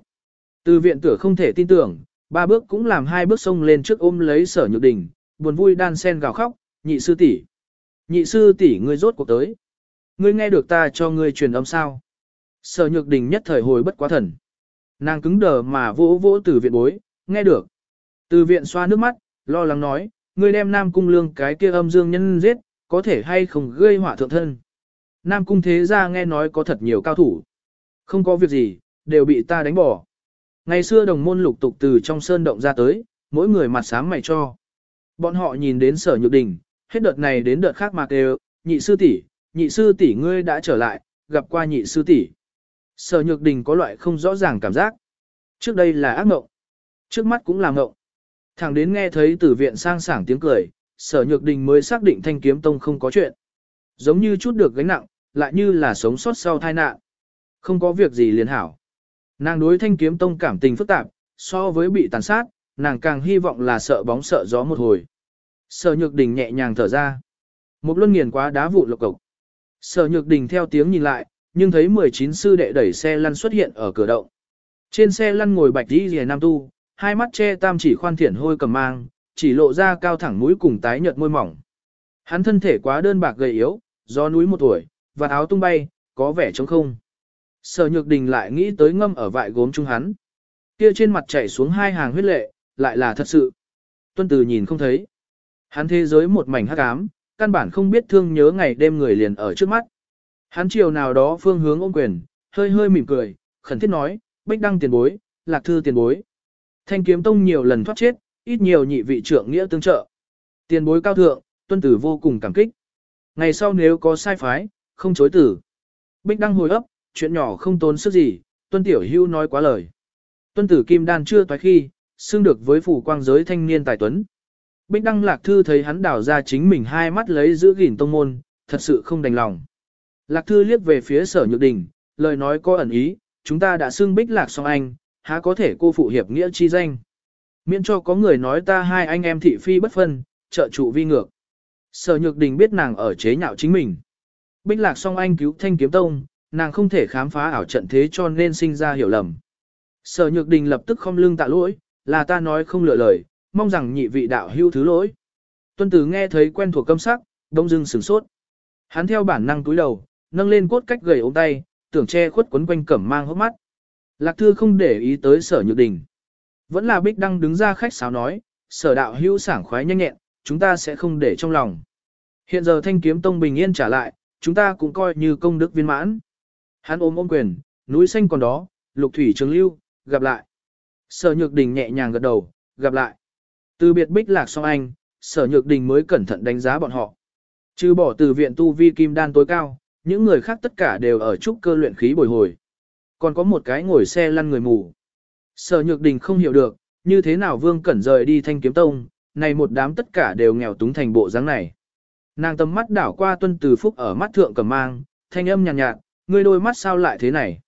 Từ viện tử không thể tin tưởng, ba bước cũng làm hai bước sông lên trước ôm lấy sở nhược đình, buồn vui đan sen gào khóc, nhị sư tỷ, Nhị sư tỷ ngươi rốt cuộc tới. Ngươi nghe được ta cho ngươi truyền âm sao? Sở nhược đình nhất thời hồi bất quá thần. Nàng cứng đờ mà vỗ vỗ từ viện bối, nghe được. Từ viện xoa nước mắt, lo lắng nói, ngươi đem Nam Cung Lương cái kia âm dương nhân giết, có thể hay không gây họa thượng thân. Nam Cung thế ra nghe nói có thật nhiều cao thủ. Không có việc gì, đều bị ta đánh bỏ. Ngày xưa đồng môn lục tục từ trong sơn động ra tới, mỗi người mặt sáng mày cho. Bọn họ nhìn đến sở nhược đình, hết đợt này đến đợt khác mà kêu, nhị sư tỷ, nhị sư tỷ ngươi đã trở lại, gặp qua nhị sư tỷ. Sở nhược đình có loại không rõ ràng cảm giác. Trước đây là ác mộng. Trước mắt cũng là mộng. Thẳng đến nghe thấy tử viện sang sảng tiếng cười, sở nhược đình mới xác định thanh kiếm tông không có chuyện. Giống như chút được gánh nặng, lại như là sống sót sau tai nạn. Không có việc gì liền hảo. Nàng đối thanh kiếm tông cảm tình phức tạp, so với bị tàn sát, nàng càng hy vọng là sợ bóng sợ gió một hồi. Sở nhược đình nhẹ nhàng thở ra. Một luân nghiền quá đá vụ lộc cộc. Sở nhược đình theo tiếng nhìn lại, nhưng thấy 19 sư đệ đẩy xe lăn xuất hiện ở cửa động. Trên xe lăn ngồi bạch đi rìa nam tu, hai mắt che tam chỉ khoan thiển hôi cầm mang, chỉ lộ ra cao thẳng mũi cùng tái nhợt môi mỏng. Hắn thân thể quá đơn bạc gầy yếu, do núi một tuổi, và áo tung bay, có vẻ trống không. Sở nhược đình lại nghĩ tới ngâm ở vại gốm chung hắn. Kia trên mặt chảy xuống hai hàng huyết lệ, lại là thật sự. Tuân từ nhìn không thấy. Hắn thế giới một mảnh hắc ám, căn bản không biết thương nhớ ngày đêm người liền ở trước mắt. Hắn chiều nào đó phương hướng ôm quyền, hơi hơi mỉm cười, khẩn thiết nói, bách đăng tiền bối, lạc thư tiền bối. Thanh kiếm tông nhiều lần thoát chết, ít nhiều nhị vị trưởng nghĩa tương trợ. Tiền bối cao thượng, tuân tử vô cùng cảm kích. Ngày sau nếu có sai phái, không chối tử. Bích đăng hồi ấp, chuyện nhỏ không tốn sức gì, tuân tiểu hưu nói quá lời. Tuân tử kim đan chưa toái khi, xưng được với phủ quang giới thanh niên tài tuấn. Bích đăng lạc thư thấy hắn đảo ra chính mình hai mắt lấy giữ gìn tông môn, thật sự không đành lòng. Lạc thư liếc về phía sở nhược đình, lời nói có ẩn ý, chúng ta đã xưng bích lạc song anh, há có thể cô phụ hiệp nghĩa chi danh. Miễn cho có người nói ta hai anh em thị phi bất phân, trợ trụ vi ngược. Sở nhược đình biết nàng ở chế nhạo chính mình. Bích lạc song anh cứu thanh kiếm tông, nàng không thể khám phá ảo trận thế cho nên sinh ra hiểu lầm. Sở nhược đình lập tức không lưng tạ lỗi, là ta nói không lựa lời, mong rằng nhị vị đạo hưu thứ lỗi. Tuân tử nghe thấy quen thuộc câm sắc, đông dưng sửng sốt. Hắn theo bản năng túi đầu, nâng lên cốt cách gầy ống tay, tưởng che khuất quấn quanh cẩm mang hốc mắt. Lạc thư không để ý tới sở nhược đình. Vẫn là bích đăng đứng ra khách sáo nói, sở đạo hưu sảng khoái nhanh nhẹn, chúng ta sẽ không để trong lòng. Hiện giờ thanh kiếm tông bình yên trả lại, chúng ta cũng coi như công đức viên mãn. Hắn ôm ôm quyền, núi xanh còn đó, lục thủy trường lưu, gặp lại. Sở nhược đình nhẹ nhàng gật đầu, gặp lại. Từ biệt bích lạc song anh, sở nhược đình mới cẩn thận đánh giá bọn họ. Trừ bỏ từ viện tu vi kim đan tối cao, những người khác tất cả đều ở trúc cơ luyện khí bồi hồi. Còn có một cái ngồi xe lăn người mù. Sở nhược đình không hiểu được, như thế nào vương cẩn rời đi thanh kiếm tông, này một đám tất cả đều nghèo túng thành bộ dáng này. Nàng tầm mắt đảo qua tuân từ phúc ở mắt thượng cầm mang, thanh âm nhàn nhạt, nhạt, ngươi đôi mắt sao lại thế này.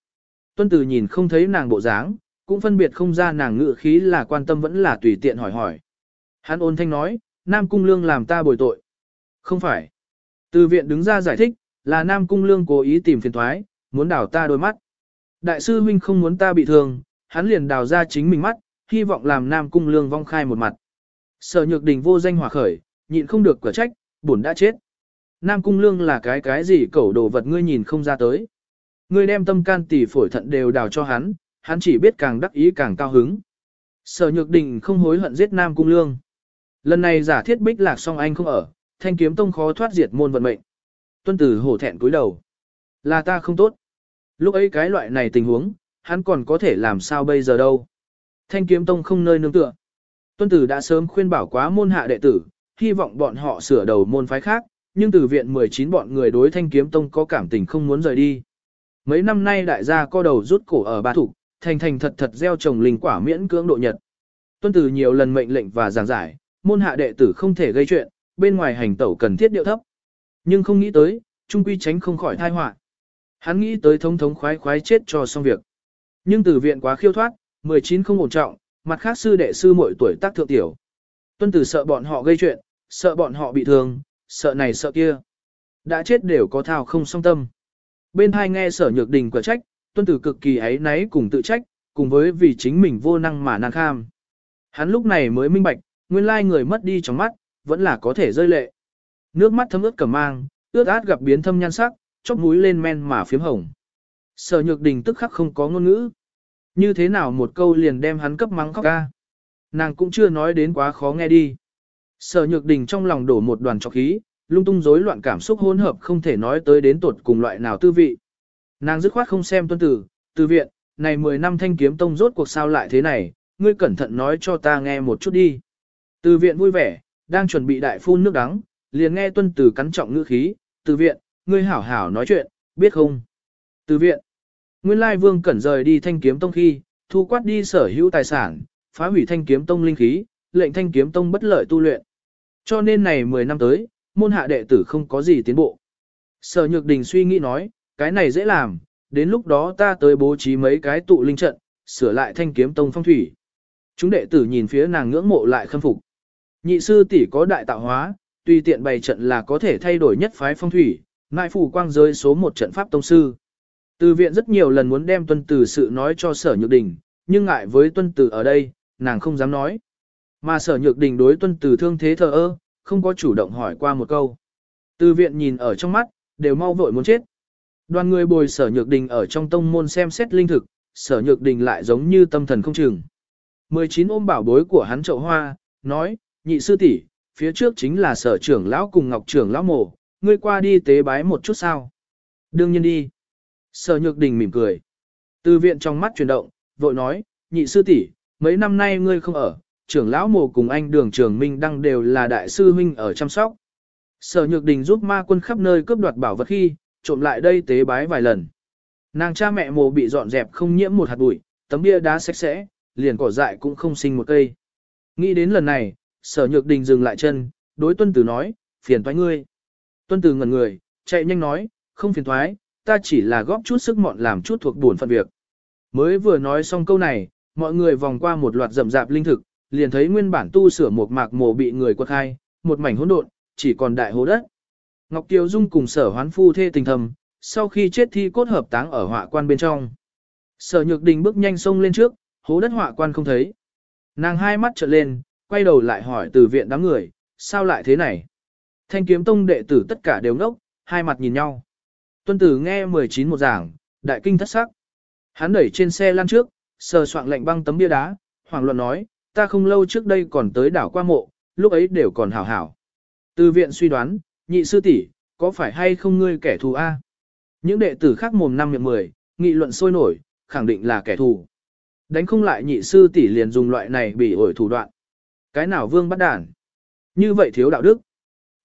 Tuân từ nhìn không thấy nàng bộ dáng, cũng phân biệt không ra nàng ngự khí là quan tâm vẫn là tùy tiện hỏi hỏi. Hắn ôn thanh nói, Nam Cung Lương làm ta bồi tội. Không phải. Từ viện đứng ra giải thích, là Nam Cung Lương cố ý tìm phiền thoái, muốn đảo ta đôi mắt. Đại sư huynh không muốn ta bị thương, hắn liền đào ra chính mình mắt, hy vọng làm Nam Cung Lương vong khai một mặt. Sở nhược đình vô danh hòa khởi, nhịn không được quả trách, buồn đã chết. Nam Cung Lương là cái cái gì cẩu đồ vật ngươi nhìn không ra tới. Ngươi đem tâm can tỷ phổi thận đều đào cho hắn, hắn chỉ biết càng đắc ý càng cao hứng. Sở Nhược Đình không hối hận giết Nam Cung Lương. Lần này giả thiết bích lạc song anh không ở, thanh kiếm tông khó thoát diệt môn vận mệnh. Tuân tử hổ thẹn cúi đầu. Là ta không tốt. Lúc ấy cái loại này tình huống, hắn còn có thể làm sao bây giờ đâu. Thanh kiếm tông không nơi nương tựa. Tuân tử đã sớm khuyên bảo quá môn hạ đệ tử, hy vọng bọn họ sửa đầu môn phái khác, nhưng từ viện 19 bọn người đối thanh kiếm tông có cảm tình không muốn rời đi. Mấy năm nay đại gia co đầu rút cổ ở ba thủ, thành thành thật thật gieo trồng linh quả miễn cưỡng độ nhật. Tuân tử nhiều lần mệnh lệnh và giảng giải, môn hạ đệ tử không thể gây chuyện, bên ngoài hành tẩu cần thiết điệu thấp. Nhưng không nghĩ tới, trung quy tránh không khỏi thai họa. Hắn nghĩ tới thống thống khoái khoái chết cho xong việc. Nhưng từ viện quá khiêu thoát, 19 không ổn trọng, mặt khác sư đệ sư mỗi tuổi tác thượng tiểu. Tuân tử sợ bọn họ gây chuyện, sợ bọn họ bị thương, sợ này sợ kia. Đã chết đều có thao không song tâm. Bên hai nghe sở nhược đình quả trách, tuân tử cực kỳ ấy náy cùng tự trách, cùng với vì chính mình vô năng mà năng kham. Hắn lúc này mới minh bạch, nguyên lai người mất đi trong mắt, vẫn là có thể rơi lệ. Nước mắt thấm ướt cẩm mang, ướt át gặp biến thâm nhan sắc, chóp mũi lên men mà phiếm hồng. Sở nhược đình tức khắc không có ngôn ngữ. Như thế nào một câu liền đem hắn cấp mắng khóc ca. Nàng cũng chưa nói đến quá khó nghe đi. Sở nhược đình trong lòng đổ một đoàn trọc khí, lung tung rối loạn cảm xúc hỗn hợp không thể nói tới đến tột cùng loại nào tư vị. Nàng dứt khoát không xem tuân tử, từ viện, này 10 năm thanh kiếm tông rốt cuộc sao lại thế này, ngươi cẩn thận nói cho ta nghe một chút đi. Từ viện vui vẻ, đang chuẩn bị đại phun nước đắng, liền nghe tuân tử cắn trọng ngữ khí, từ viện, ngươi hảo hảo nói chuyện, biết không? Từ viện, nguyên lai vương cẩn rời đi thanh kiếm tông khi, thu quát đi sở hữu tài sản, phá hủy thanh kiếm tông linh khí, lệnh thanh kiếm tông bất lợi tu luyện. Cho nên này 10 năm tới, môn hạ đệ tử không có gì tiến bộ. Sở Nhược Đình suy nghĩ nói, cái này dễ làm, đến lúc đó ta tới bố trí mấy cái tụ linh trận, sửa lại thanh kiếm tông phong thủy. Chúng đệ tử nhìn phía nàng ngưỡng mộ lại khâm phục. Nhị sư tỷ có đại tạo hóa, tùy tiện bày trận là có thể thay đổi nhất phái phong thủy, ngại phủ quang giới số một trận pháp tông sư. Từ viện rất nhiều lần muốn đem tuân tử sự nói cho sở nhược đình, nhưng ngại với tuân tử ở đây, nàng không dám nói. Mà sở nhược đình đối tuân tử thương thế thờ ơ, không có chủ động hỏi qua một câu. Từ viện nhìn ở trong mắt, đều mau vội muốn chết. Đoàn người bồi sở nhược đình ở trong tông môn xem xét linh thực, sở nhược đình lại giống như tâm thần không chừng. 19 ôm bảo bối của hắn chậu hoa, nói, nhị sư tỷ, phía trước chính là sở trưởng lão cùng ngọc trưởng lão mổ, ngươi qua đi tế bái một chút sao. Đương nhiên đi. Sở nhược đình mỉm cười. Từ viện trong mắt chuyển động, vội nói, nhị sư tỷ, mấy năm nay ngươi không ở, trưởng lão mồ cùng anh đường trường minh đăng đều là đại sư huynh ở chăm sóc. Sở nhược đình giúp ma quân khắp nơi cướp đoạt bảo vật khi, trộm lại đây tế bái vài lần. Nàng cha mẹ mồ bị dọn dẹp không nhiễm một hạt bụi, tấm bia đá sạch sẽ, liền cỏ dại cũng không sinh một cây. Nghĩ đến lần này, sở nhược đình dừng lại chân, đối tuân tử nói, phiền toái ngươi. Tuân từ ngẩn người, chạy nhanh nói, không phiền thoái, ta chỉ là góp chút sức mọn làm chút thuộc buồn phận việc. Mới vừa nói xong câu này, mọi người vòng qua một loạt rậm rạp linh thực, liền thấy nguyên bản tu sửa một mạc mồ bị người quật hai, một mảnh hỗn độn, chỉ còn đại hố đất. Ngọc Kiều Dung cùng sở hoán phu thê tình thầm, sau khi chết thi cốt hợp táng ở họa quan bên trong. Sở nhược đình bước nhanh sông lên trước, hố đất họa quan không thấy. Nàng hai mắt trợn lên, quay đầu lại hỏi từ viện đám người, sao lại thế này? Thanh kiếm tông đệ tử tất cả đều ngốc, hai mặt nhìn nhau. Tuân tử nghe 19 một giảng, đại kinh thất sắc. Hắn đẩy trên xe lăn trước, sờ soạn lạnh băng tấm bia đá, hoàng luận nói, ta không lâu trước đây còn tới đảo qua mộ, lúc ấy đều còn hảo hảo. Từ viện suy đoán, nhị sư tỷ, có phải hay không ngươi kẻ thù A? Những đệ tử khác mồm năm miệng mười, nghị luận sôi nổi, khẳng định là kẻ thù. Đánh không lại nhị sư tỷ liền dùng loại này bị ổi thủ đoạn. Cái nào vương bắt đản? Như vậy thiếu đạo đức.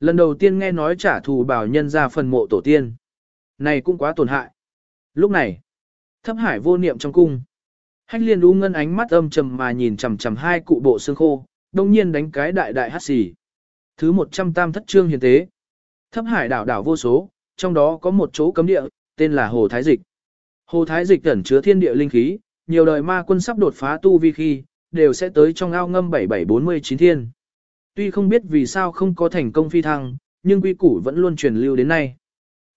Lần đầu tiên nghe nói trả thù bảo nhân ra phần mộ tổ tiên. Này cũng quá tổn hại. Lúc này, thấp hải vô niệm trong cung. Hách liên u ngân ánh mắt âm trầm mà nhìn chằm chằm hai cụ bộ xương khô, đồng nhiên đánh cái đại đại hát xì. Thứ 100 tam thất trương hiền tế. Thấp hải đảo đảo vô số, trong đó có một chỗ cấm địa, tên là Hồ Thái Dịch. Hồ Thái Dịch ẩn chứa thiên địa linh khí, nhiều đời ma quân sắp đột phá tu vi khi, đều sẽ tới trong ao ngâm 7749 thiên. Tuy không biết vì sao không có thành công phi thăng, nhưng quy củ vẫn luôn truyền lưu đến nay.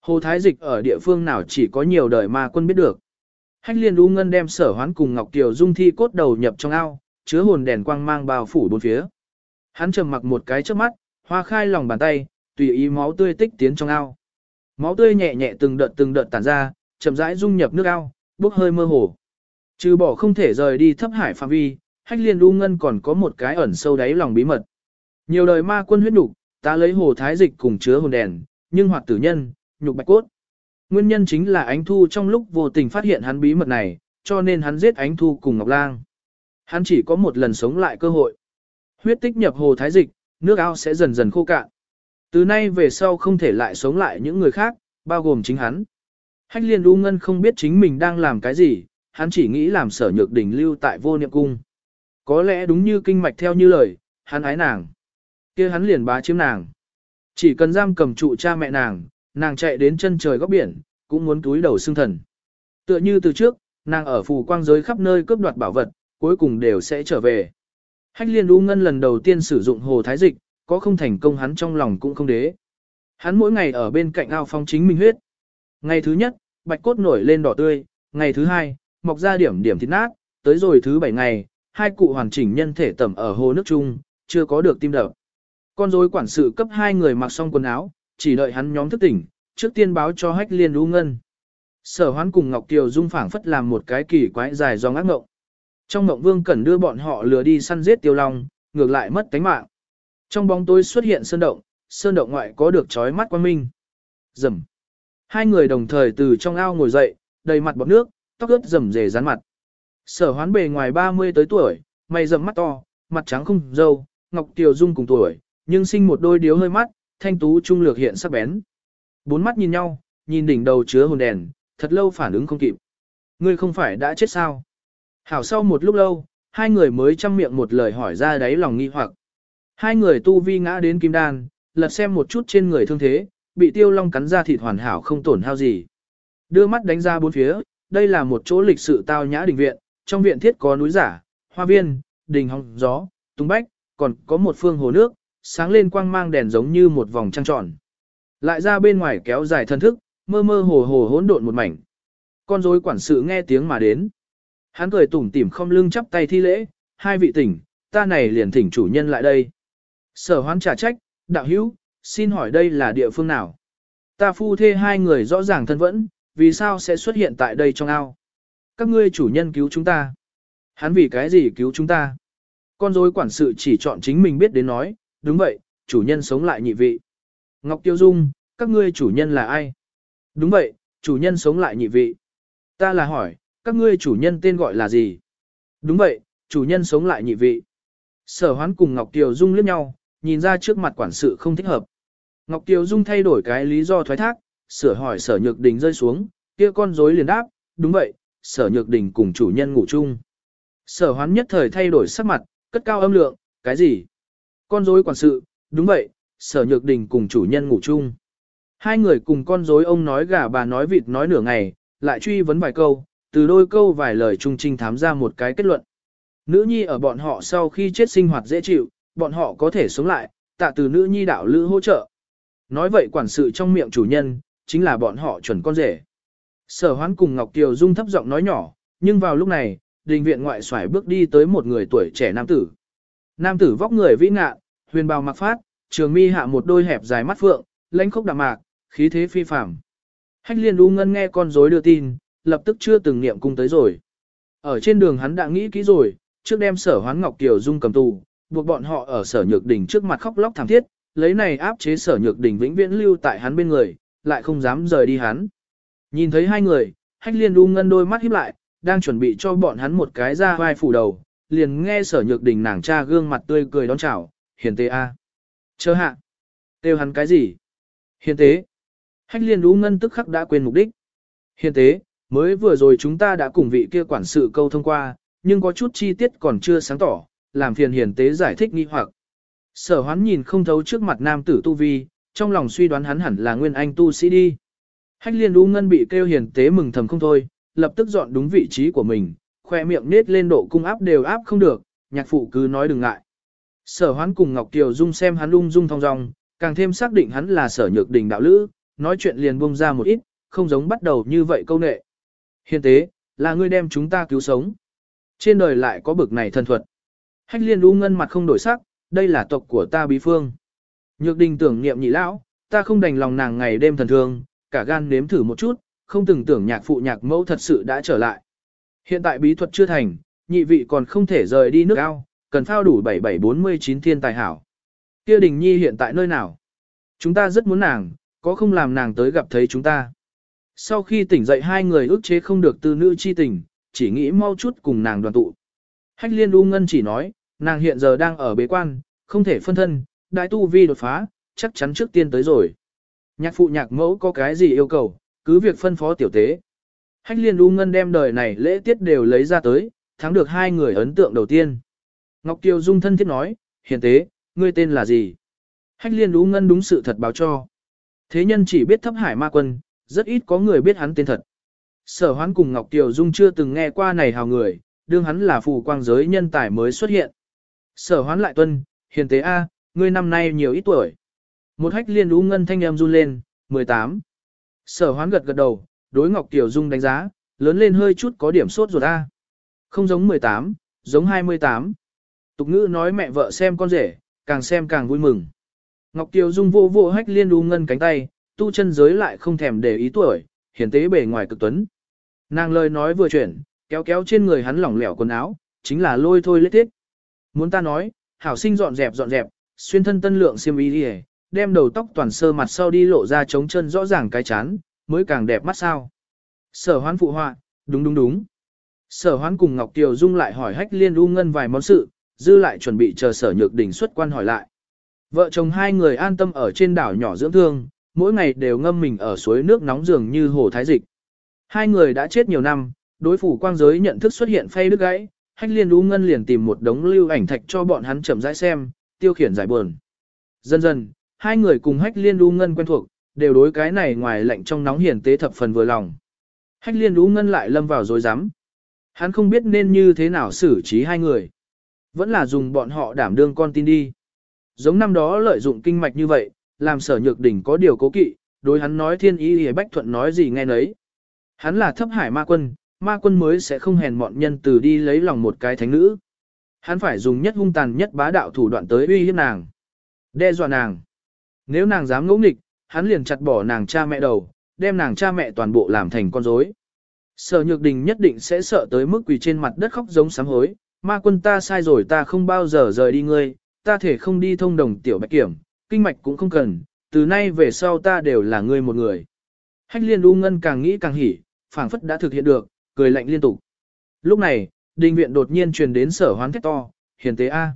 Hồ Thái Dịch ở địa phương nào chỉ có nhiều đời ma quân biết được. Hách liên u ngân đem sở hoán cùng Ngọc Kiều dung thi cốt đầu nhập trong ao, chứa hồn đèn quang mang bao phủ bốn phía. Hắn trầm mặc một cái trước mắt, hoa khai lòng bàn tay, tùy ý máu tươi tích tiến trong ao. Máu tươi nhẹ nhẹ từng đợt từng đợt tản ra, chậm rãi dung nhập nước ao, bốc hơi mơ hồ. Trừ bỏ không thể rời đi thấp hải phạm vi, hách liên u ngân còn có một cái ẩn sâu đáy lòng bí mật. Nhiều đời ma quân huyết nhục, ta lấy hồ thái dịch cùng chứa hồn đèn, nhưng hoạt tử nhân, nhục bạch cốt. Nguyên nhân chính là ánh thu trong lúc vô tình phát hiện hắn bí mật này, cho nên hắn giết ánh thu cùng Ngọc Lang. Hắn chỉ có một lần sống lại cơ hội. Huyết tích nhập hồ thái dịch, nước ao sẽ dần dần khô cạn. Từ nay về sau không thể lại sống lại những người khác, bao gồm chính hắn. Hách liên u ngân không biết chính mình đang làm cái gì, hắn chỉ nghĩ làm sở nhược đỉnh lưu tại vô niệm cung. Có lẽ đúng như kinh mạch theo như lời, hắn ái nàng kia hắn liền bá chiếm nàng. Chỉ cần giam cầm trụ cha mẹ nàng, nàng chạy đến chân trời góc biển, cũng muốn túi đầu xương thần. Tựa như từ trước, nàng ở phù quang giới khắp nơi cướp đoạt bảo vật, cuối cùng đều sẽ trở về. Hách liên u ngân lần đầu tiên sử dụng hồ thái dịch, có không thành công hắn trong lòng cũng không đế. Hắn mỗi ngày ở bên cạnh ao phong chính minh huyết. Ngày thứ nhất, bạch cốt nổi lên đỏ tươi, ngày thứ hai, mọc ra điểm điểm thịt nát, tới rồi thứ bảy ngày, hai cụ hoàn chỉnh nhân thể tẩm ở hồ nước chung, chưa có được tim đập. Con rối quản sự cấp hai người mặc xong quần áo, chỉ đợi hắn nhóm thức tỉnh, trước tiên báo cho hách liên đu ngân. Sở hoán cùng Ngọc Kiều Dung phảng phất làm một cái kỳ quái dài do ác ngộng. Trong ngộng vương cần đưa bọn họ lừa đi săn giết tiêu long, ngược lại mất tánh mạng. Trong bóng tối xuất hiện sơn động, sơn động ngoại có được trói mắt quan minh. Rầm. Hai người đồng thời từ trong ao ngồi dậy, đầy mặt bọt nước, tóc ướt rầm rề rán mặt. Sở hoán bề ngoài 30 tới tuổi, mày rậm mắt to, mặt trắng không dâu, Ngọc Kiều Dung cùng tuổi, nhưng sinh một đôi điếu hơi mắt, thanh tú trung lược hiện sắc bén. Bốn mắt nhìn nhau, nhìn đỉnh đầu chứa hồn đèn, thật lâu phản ứng không kịp. Ngươi không phải đã chết sao? Hảo sau một lúc lâu, hai người mới chăm miệng một lời hỏi ra đáy lòng nghi hoặc. Hai người tu vi ngã đến kim đan, lật xem một chút trên người thương thế, bị tiêu long cắn ra thịt hoàn hảo không tổn hao gì. Đưa mắt đánh ra bốn phía, đây là một chỗ lịch sự tao nhã đình viện, trong viện thiết có núi giả, hoa viên, đình hồng gió, tung bách, còn có một phương hồ nước, sáng lên quang mang đèn giống như một vòng trăng tròn. Lại ra bên ngoài kéo dài thân thức, mơ mơ hồ hồ hỗn độn một mảnh. Con rối quản sự nghe tiếng mà đến. Hắn cười tủm tỉm không lưng chắp tay thi lễ, hai vị tỉnh, ta này liền thỉnh chủ nhân lại đây. Sở hoán trả trách, đạo hữu, xin hỏi đây là địa phương nào? Ta phu thê hai người rõ ràng thân vẫn, vì sao sẽ xuất hiện tại đây trong ao? Các ngươi chủ nhân cứu chúng ta. Hắn vì cái gì cứu chúng ta? Con rối quản sự chỉ chọn chính mình biết đến nói, đúng vậy, chủ nhân sống lại nhị vị. Ngọc Tiêu Dung, các ngươi chủ nhân là ai? Đúng vậy, chủ nhân sống lại nhị vị. Ta là hỏi, các ngươi chủ nhân tên gọi là gì? Đúng vậy, chủ nhân sống lại nhị vị. Sở hoán cùng Ngọc Tiêu Dung liếc nhau, nhìn ra trước mặt quản sự không thích hợp. Ngọc Tiêu Dung thay đổi cái lý do thoái thác, sửa hỏi sở nhược đình rơi xuống, kia con rối liền đáp, đúng vậy, sở nhược đình cùng chủ nhân ngủ chung. Sở hoán nhất thời thay đổi sắc mặt, cất cao âm lượng, cái gì? Con rối quản sự, đúng vậy, sở nhược đình cùng chủ nhân ngủ chung. Hai người cùng con rối ông nói gà bà nói vịt nói nửa ngày, lại truy vấn vài câu, từ đôi câu vài lời trung trinh thám ra một cái kết luận. Nữ nhi ở bọn họ sau khi chết sinh hoạt dễ chịu, bọn họ có thể sống lại, tạ từ nữ nhi đạo lữ hỗ trợ. Nói vậy quản sự trong miệng chủ nhân, chính là bọn họ chuẩn con rể. Sở hoán cùng Ngọc Kiều Dung thấp giọng nói nhỏ, nhưng vào lúc này, đình viện ngoại xoải bước đi tới một người tuổi trẻ nam tử. Nam tử vóc người vĩ ngạ, huyền bào mặc phát, trường mi hạ một đôi hẹp dài mắt phượng, lãnh khốc đạm mạc, khí thế phi phàm. Hách liên u ngân nghe con rối đưa tin, lập tức chưa từng niệm cung tới rồi. Ở trên đường hắn đã nghĩ kỹ rồi, trước đem sở hoán ngọc kiều dung cầm tù, buộc bọn họ ở sở nhược đỉnh trước mặt khóc lóc thảm thiết, lấy này áp chế sở nhược đỉnh vĩnh viễn lưu tại hắn bên người, lại không dám rời đi hắn. Nhìn thấy hai người, hách liên u ngân đôi mắt híp lại, đang chuẩn bị cho bọn hắn một cái ra vai phủ đầu, liền nghe sở nhược đỉnh nàng cha gương mặt tươi cười đón chào, hiền tế a. Chờ hạ. Kêu hắn cái gì? Hiền tế. Hách liên đú ngân tức khắc đã quên mục đích. Hiền tế, mới vừa rồi chúng ta đã cùng vị kia quản sự câu thông qua, nhưng có chút chi tiết còn chưa sáng tỏ, làm phiền hiền tế giải thích nghi hoặc. Sở hoán nhìn không thấu trước mặt nam tử tu vi, trong lòng suy đoán hắn hẳn là nguyên anh tu sĩ đi. Hách liên đú ngân bị kêu hiền tế mừng thầm không thôi, lập tức dọn đúng vị trí của mình, khoe miệng nết lên độ cung áp đều áp không được, nhạc phụ cứ nói đừng ngại. Sở hoán cùng Ngọc Kiều Dung xem hắn ung dung thong dong, càng thêm xác định hắn là sở nhược đình đạo lữ, nói chuyện liền buông ra một ít, không giống bắt đầu như vậy câu nệ. Hiền tế, là ngươi đem chúng ta cứu sống. Trên đời lại có bực này thân thuật. Hách liên u ngân mặt không đổi sắc, đây là tộc của ta bí phương. Nhược đình tưởng niệm nhị lão, ta không đành lòng nàng ngày đêm thần thương, cả gan nếm thử một chút, không từng tưởng nhạc phụ nhạc mẫu thật sự đã trở lại. Hiện tại bí thuật chưa thành, nhị vị còn không thể rời đi nước ao, cần phao đủ 7749 thiên tài hảo. Kia đình nhi hiện tại nơi nào? Chúng ta rất muốn nàng, có không làm nàng tới gặp thấy chúng ta. Sau khi tỉnh dậy hai người ước chế không được tư nữ chi tình, chỉ nghĩ mau chút cùng nàng đoàn tụ. Hách liên u ngân chỉ nói, nàng hiện giờ đang ở bế quan, không thể phân thân, đại tu vi đột phá, chắc chắn trước tiên tới rồi. Nhạc phụ nhạc mẫu có cái gì yêu cầu, cứ việc phân phó tiểu tế. Hách liên u ngân đem đời này lễ tiết đều lấy ra tới, thắng được hai người ấn tượng đầu tiên. Ngọc Kiều Dung thân thiết nói, hiền tế, ngươi tên là gì? Hách liên u ngân đúng sự thật báo cho. Thế nhân chỉ biết thấp hải ma quân, rất ít có người biết hắn tên thật. Sở hoán cùng Ngọc Kiều Dung chưa từng nghe qua này hào người, đương hắn là phù quang giới nhân tài mới xuất hiện. Sở hoán lại tuân, hiền tế A, ngươi năm nay nhiều ít tuổi. Một hách liên U ngân thanh em run lên, 18. Sở hoán gật gật đầu, đối Ngọc Tiểu Dung đánh giá, lớn lên hơi chút có điểm sốt ruột A. Không giống 18, giống 28. Tục ngữ nói mẹ vợ xem con rể, càng xem càng vui mừng. Ngọc Kiều Dung vô vô hách liên đu ngân cánh tay, tu chân giới lại không thèm để ý tuổi, hiển tế bề ngoài cực tuấn. Nàng lời nói vừa chuyển, kéo kéo trên người hắn lỏng lẻo quần áo, chính là lôi thôi lết thiết. Muốn ta nói, hảo sinh dọn dẹp dọn dẹp, xuyên thân tân lượng xiêm y đi đem đầu tóc toàn sơ mặt sau đi lộ ra trống chân rõ ràng cái chán, mới càng đẹp mắt sao. Sở hoán phụ họa, đúng đúng đúng. Sở hoán cùng Ngọc Kiều Dung lại hỏi hách liên u ngân vài món sự, dư lại chuẩn bị chờ sở nhược đỉnh xuất quan hỏi lại. Vợ chồng hai người an tâm ở trên đảo nhỏ dưỡng thương, mỗi ngày đều ngâm mình ở suối nước nóng dường như hồ thái dịch. Hai người đã chết nhiều năm, đối phủ quang giới nhận thức xuất hiện phay đứt gãy, hách liên u ngân liền tìm một đống lưu ảnh thạch cho bọn hắn chậm rãi xem, tiêu khiển giải buồn. Dần dần, hai người cùng hách liên u ngân quen thuộc, đều đối cái này ngoài lạnh trong nóng hiển tế thập phần vừa lòng. Hách liên u ngân lại lâm vào dối rắm Hắn không biết nên như thế nào xử trí hai người. Vẫn là dùng bọn họ đảm đương con tin đi. Giống năm đó lợi dụng kinh mạch như vậy, làm sở nhược đỉnh có điều cố kỵ, đối hắn nói thiên ý hề bách thuận nói gì nghe nấy. Hắn là thấp hải ma quân, ma quân mới sẽ không hèn mọn nhân từ đi lấy lòng một cái thánh nữ. Hắn phải dùng nhất hung tàn nhất bá đạo thủ đoạn tới uy hiếp nàng. Đe dọa nàng. Nếu nàng dám ngỗ nghịch, hắn liền chặt bỏ nàng cha mẹ đầu, đem nàng cha mẹ toàn bộ làm thành con rối. Sở nhược đình nhất định sẽ sợ tới mức quỳ trên mặt đất khóc giống sám hối, ma quân ta sai rồi ta không bao giờ rời đi ngươi, ta thể không đi thông đồng tiểu bạch kiểm, kinh mạch cũng không cần, từ nay về sau ta đều là ngươi một người. Hách liên u ngân càng nghĩ càng hỉ, phảng phất đã thực hiện được, cười lạnh liên tục. Lúc này, đình viện đột nhiên truyền đến sở hoán thét to, hiền tế A.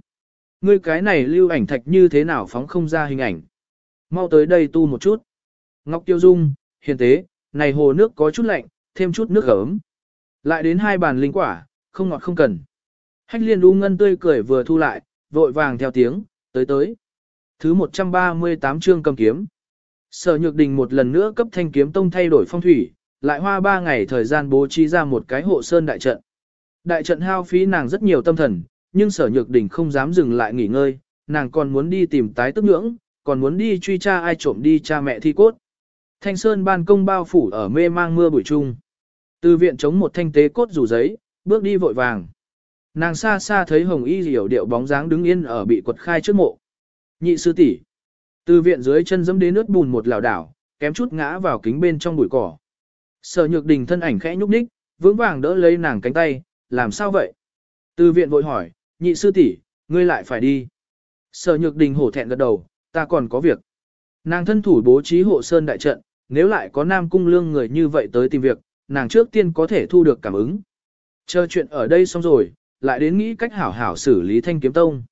Ngươi cái này lưu ảnh thạch như thế nào phóng không ra hình ảnh. Mau tới đây tu một chút. Ngọc Tiêu Dung, hiền tế, này hồ nước có chút lạnh, thêm chút nước ấm. Lại đến hai bàn linh quả, không ngọt không cần. Hách liên u ngân tươi cười vừa thu lại, vội vàng theo tiếng, tới tới. Thứ 138 chương cầm kiếm. Sở Nhược Đình một lần nữa cấp thanh kiếm tông thay đổi phong thủy, lại hoa ba ngày thời gian bố trí ra một cái hộ sơn đại trận. Đại trận hao phí nàng rất nhiều tâm thần, nhưng sở nhược đình không dám dừng lại nghỉ ngơi, nàng còn muốn đi tìm tái tức nhưỡng, còn muốn đi truy tra ai trộm đi cha mẹ thi cốt. Thanh sơn ban công bao phủ ở mê mang mưa buổi trung. Từ viện chống một thanh tế cốt rủ giấy, bước đi vội vàng. Nàng xa xa thấy hồng y diệu điệu bóng dáng đứng yên ở bị quật khai trước mộ. Nhị sư tỷ Từ viện dưới chân dẫm đến nước bùn một lảo đảo, kém chút ngã vào kính bên trong bụi cỏ. Sở nhược đình thân ảnh khẽ nhúc nhích, vững vàng đỡ lấy nàng cánh tay, làm sao vậy? Từ viện vội hỏi, nhị sư tỷ, ngươi lại phải đi. Sở nhược đình hổ thẹn gật đầu, ta còn có việc. Nàng thân thủ bố trí hộ sơn đại trận, nếu lại có nam cung lương người như vậy tới tìm việc, nàng trước tiên có thể thu được cảm ứng. Chờ chuyện ở đây xong rồi, lại đến nghĩ cách hảo hảo xử lý thanh kiếm tông.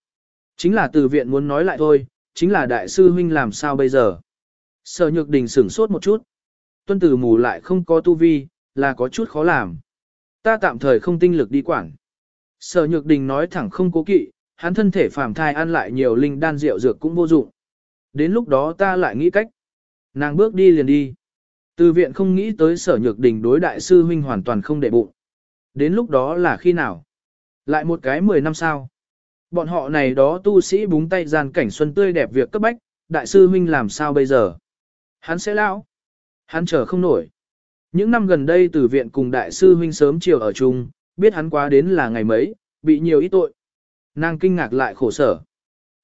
Chính là từ viện muốn nói lại thôi, chính là đại sư huynh làm sao bây giờ. Sở nhược đình sửng sốt một chút. Tuân tử mù lại không có tu vi, là có chút khó làm. Ta tạm thời không tinh lực đi quản. Sở nhược đình nói thẳng không cố kỵ, hắn thân thể phàm thai ăn lại nhiều linh đan rượu dược cũng vô dụng. Đến lúc đó ta lại nghĩ cách. Nàng bước đi liền đi. Từ viện không nghĩ tới sở nhược đình đối đại sư huynh hoàn toàn không để bụng. Đến lúc đó là khi nào? Lại một cái 10 năm sau. Bọn họ này đó tu sĩ búng tay gian cảnh xuân tươi đẹp việc cấp bách, đại sư huynh làm sao bây giờ? Hắn sẽ lão. Hắn chờ không nổi. Những năm gần đây từ viện cùng đại sư huynh sớm chiều ở chung, biết hắn quá đến là ngày mấy, bị nhiều ít tội. Nàng kinh ngạc lại khổ sở.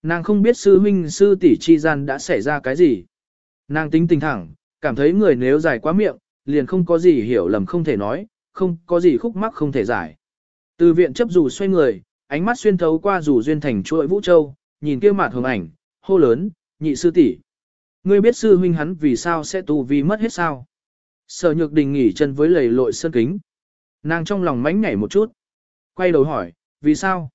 Nàng không biết sư huynh sư tỷ chi gian đã xảy ra cái gì. Nàng tính tình thẳng, cảm thấy người nếu dài quá miệng, liền không có gì hiểu lầm không thể nói, không có gì khúc mắc không thể giải. Từ viện chấp dù xoay người, ánh mắt xuyên thấu qua dù duyên thành chuỗi vũ châu, nhìn kia mặt hồng ảnh, hô lớn, nhị sư tỷ, Ngươi biết sư huynh hắn vì sao sẽ tu vi mất hết sao? Sở nhược đình nghỉ chân với lầy lội sơn kính. Nàng trong lòng mánh nhảy một chút. Quay đầu hỏi, vì sao?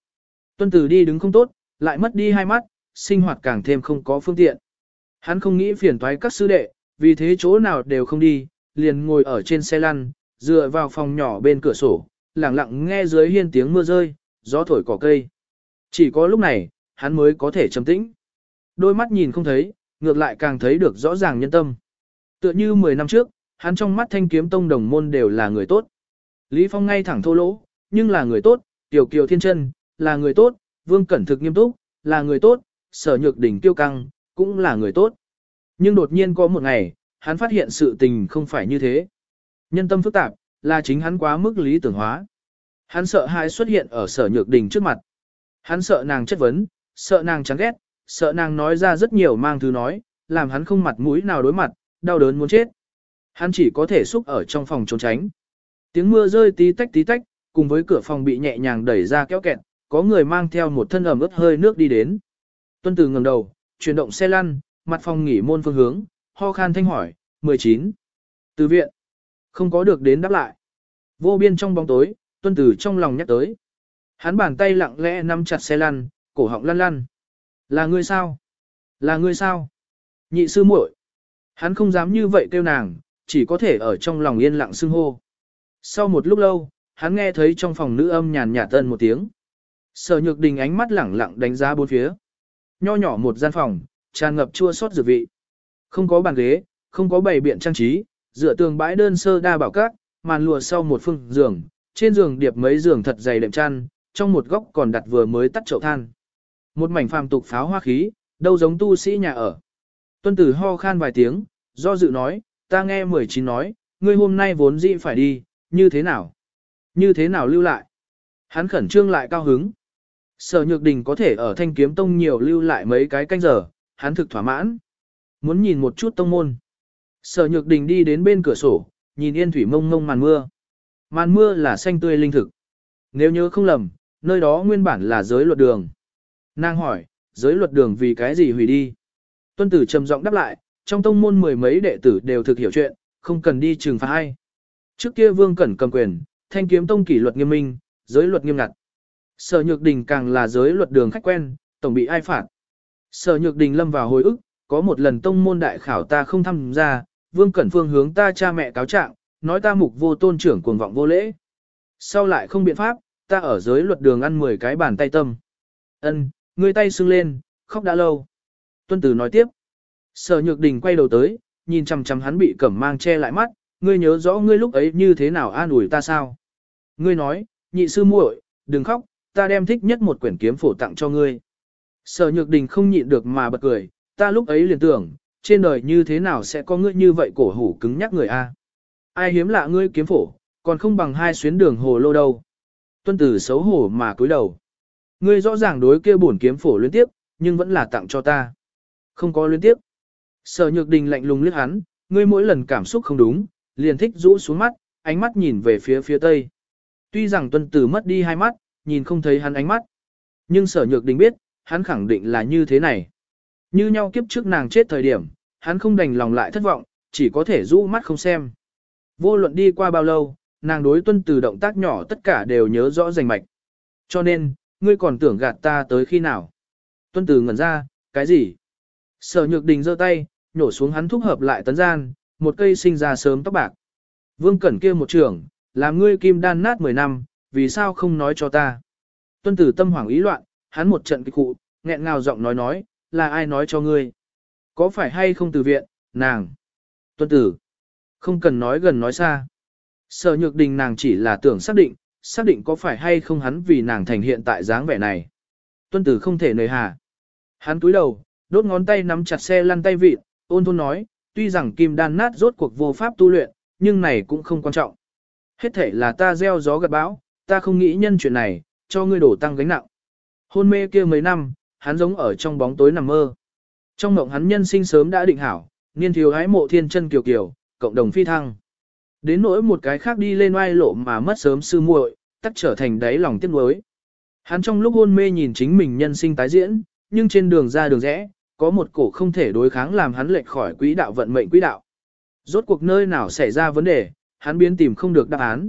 Tuân tử đi đứng không tốt, lại mất đi hai mắt, sinh hoạt càng thêm không có phương tiện. Hắn không nghĩ phiền toái các sư đệ, vì thế chỗ nào đều không đi, liền ngồi ở trên xe lăn, dựa vào phòng nhỏ bên cửa sổ, lặng lặng nghe dưới hiên tiếng mưa rơi, gió thổi cỏ cây. Chỉ có lúc này, hắn mới có thể trầm tĩnh. Đôi mắt nhìn không thấy, ngược lại càng thấy được rõ ràng nhân tâm. Tựa như 10 năm trước, hắn trong mắt thanh kiếm tông đồng môn đều là người tốt. Lý Phong ngay thẳng thô lỗ, nhưng là người tốt, Tiểu Kiều Thiên Chân là người tốt, Vương Cẩn Thực nghiêm túc, là người tốt, Sở Nhược Đỉnh Tiêu Căng, cũng là người tốt. Nhưng đột nhiên có một ngày, hắn phát hiện sự tình không phải như thế. Nhân tâm phức tạp, là chính hắn quá mức lý tưởng hóa. Hắn sợ hãi xuất hiện ở Sở Nhược Đỉnh trước mặt. Hắn sợ nàng chất vấn, sợ nàng chán ghét, sợ nàng nói ra rất nhiều mang thứ nói, làm hắn không mặt mũi nào đối mặt, đau đớn muốn chết. Hắn chỉ có thể xúc ở trong phòng trốn tránh. Tiếng mưa rơi tí tách tí tách, cùng với cửa phòng bị nhẹ nhàng đẩy ra kéo kẹt, có người mang theo một thân ẩm ướt hơi nước đi đến. Tuân Từ ngẩng đầu, chuyển động xe lăn, mặt phòng nghỉ môn phương hướng, ho khan thanh hỏi, 19. Từ viện. Không có được đến đáp lại. Vô biên trong bóng tối, Tuân Từ trong lòng nhắc tới. Hắn bàn tay lặng lẽ nắm chặt xe lăn, cổ họng lăn lăn. Là ngươi sao? Là ngươi sao? Nhị sư muội. Hắn không dám như vậy kêu nàng, chỉ có thể ở trong lòng yên lặng xưng hô. Sau một lúc lâu, hắn nghe thấy trong phòng nữ âm nhàn nhạt tân một tiếng. Sở nhược đình ánh mắt lẳng lặng đánh giá bốn phía. Nho nhỏ một gian phòng, tràn ngập chua xót dược vị. Không có bàn ghế, không có bày biện trang trí, dựa tường bãi đơn sơ đa bảo các, màn lụa sau một phương giường, trên giường điệp mấy giường thật dày đệm chăn, trong một góc còn đặt vừa mới tắt chậu than. Một mảnh phàm tục pháo hoa khí, đâu giống tu sĩ nhà ở. Tuân tử ho khan vài tiếng, do dự nói, ta nghe 19 nói, ngươi hôm nay vốn dĩ phải đi, như thế nào? Như thế nào lưu lại? Hắn khẩn trương lại cao hứng. Sở Nhược Đình có thể ở Thanh Kiếm Tông nhiều lưu lại mấy cái canh giờ, hắn thực thỏa mãn. Muốn nhìn một chút tông môn. Sở Nhược Đình đi đến bên cửa sổ, nhìn yên thủy mông mông màn mưa. Màn mưa là xanh tươi linh thực. Nếu nhớ không lầm, nơi đó nguyên bản là giới luật đường. Nàng hỏi, giới luật đường vì cái gì hủy đi? Tuân tử trầm giọng đáp lại, trong tông môn mười mấy đệ tử đều thực hiểu chuyện, không cần đi trừng phạt ai. Trước kia vương cẩn cầm quyền, thanh kiếm tông kỷ luật nghiêm minh, giới luật nghiêm ngặt. Sở Nhược Đình càng là giới luật đường khách quen, tổng bị ai phạt. Sở Nhược Đình lâm vào hồi ức, có một lần tông môn đại khảo ta không tham gia, Vương Cẩn Phương hướng ta cha mẹ cáo trạng, nói ta mục vô tôn trưởng cuồng vọng vô lễ. Sau lại không biện pháp, ta ở giới luật đường ăn 10 cái bàn tay tâm. Ân, ngươi tay sưng lên, khóc đã lâu. Tuân Tử nói tiếp. Sở Nhược Đình quay đầu tới, nhìn chằm chằm hắn bị cẩm mang che lại mắt, ngươi nhớ rõ ngươi lúc ấy như thế nào an ủi ta sao? Ngươi nói, nhị sư muội, đừng khóc, ta đem thích nhất một quyển kiếm phổ tặng cho ngươi. Sở Nhược Đình không nhịn được mà bật cười, ta lúc ấy liền tưởng, trên đời như thế nào sẽ có ngươi như vậy cổ hủ cứng nhắc người a? Ai hiếm lạ ngươi kiếm phổ, còn không bằng hai xuyến đường hồ lô đâu. Tuân tử xấu hổ mà cúi đầu. Ngươi rõ ràng đối kia bổn kiếm phổ liên tiếp, nhưng vẫn là tặng cho ta. Không có liên tiếp. Sở Nhược Đình lạnh lùng liếc hắn, ngươi mỗi lần cảm xúc không đúng, liền thích rũ xuống mắt, ánh mắt nhìn về phía phía tây. Tuy rằng tuân tử mất đi hai mắt, nhìn không thấy hắn ánh mắt. Nhưng sở nhược đình biết, hắn khẳng định là như thế này. Như nhau kiếp trước nàng chết thời điểm, hắn không đành lòng lại thất vọng, chỉ có thể rũ mắt không xem. Vô luận đi qua bao lâu, nàng đối tuân từ động tác nhỏ tất cả đều nhớ rõ rành mạch. Cho nên, ngươi còn tưởng gạt ta tới khi nào? Tuân từ ngẩn ra, cái gì? Sở nhược đình giơ tay, nhổ xuống hắn thúc hợp lại tấn gian, một cây sinh ra sớm tóc bạc. Vương Cẩn kia một trưởng, làm ngươi kim đan nát 10 năm, vì sao không nói cho ta? Tuân tử tâm hoảng ý loạn, hắn một trận kịch cụ, nghẹn ngào giọng nói nói, là ai nói cho ngươi? Có phải hay không từ viện, nàng? Tuân tử, không cần nói gần nói xa. Sở nhược đình nàng chỉ là tưởng xác định, xác định có phải hay không hắn vì nàng thành hiện tại dáng vẻ này. Tuân tử không thể nời hà. Hắn túi đầu, đốt ngón tay nắm chặt xe lăn tay vịt, ôn thôn nói, tuy rằng kim đan nát rốt cuộc vô pháp tu luyện, nhưng này cũng không quan trọng. Hết thể là ta gieo gió gặt bão, ta không nghĩ nhân chuyện này, cho ngươi đổ tăng gánh nặng. Hôn mê kia mấy năm, hắn giống ở trong bóng tối nằm mơ. Trong mộng hắn nhân sinh sớm đã định hảo, niên thiếu hái mộ thiên chân kiều kiều, cộng đồng phi thăng. Đến nỗi một cái khác đi lên oai lộ mà mất sớm sư muội, tắt trở thành đáy lòng tiếc nuối. Hắn trong lúc hôn mê nhìn chính mình nhân sinh tái diễn, nhưng trên đường ra đường rẽ, có một cổ không thể đối kháng làm hắn lệch khỏi quỹ đạo vận mệnh quỹ đạo. Rốt cuộc nơi nào xảy ra vấn đề, hắn biến tìm không được đáp án.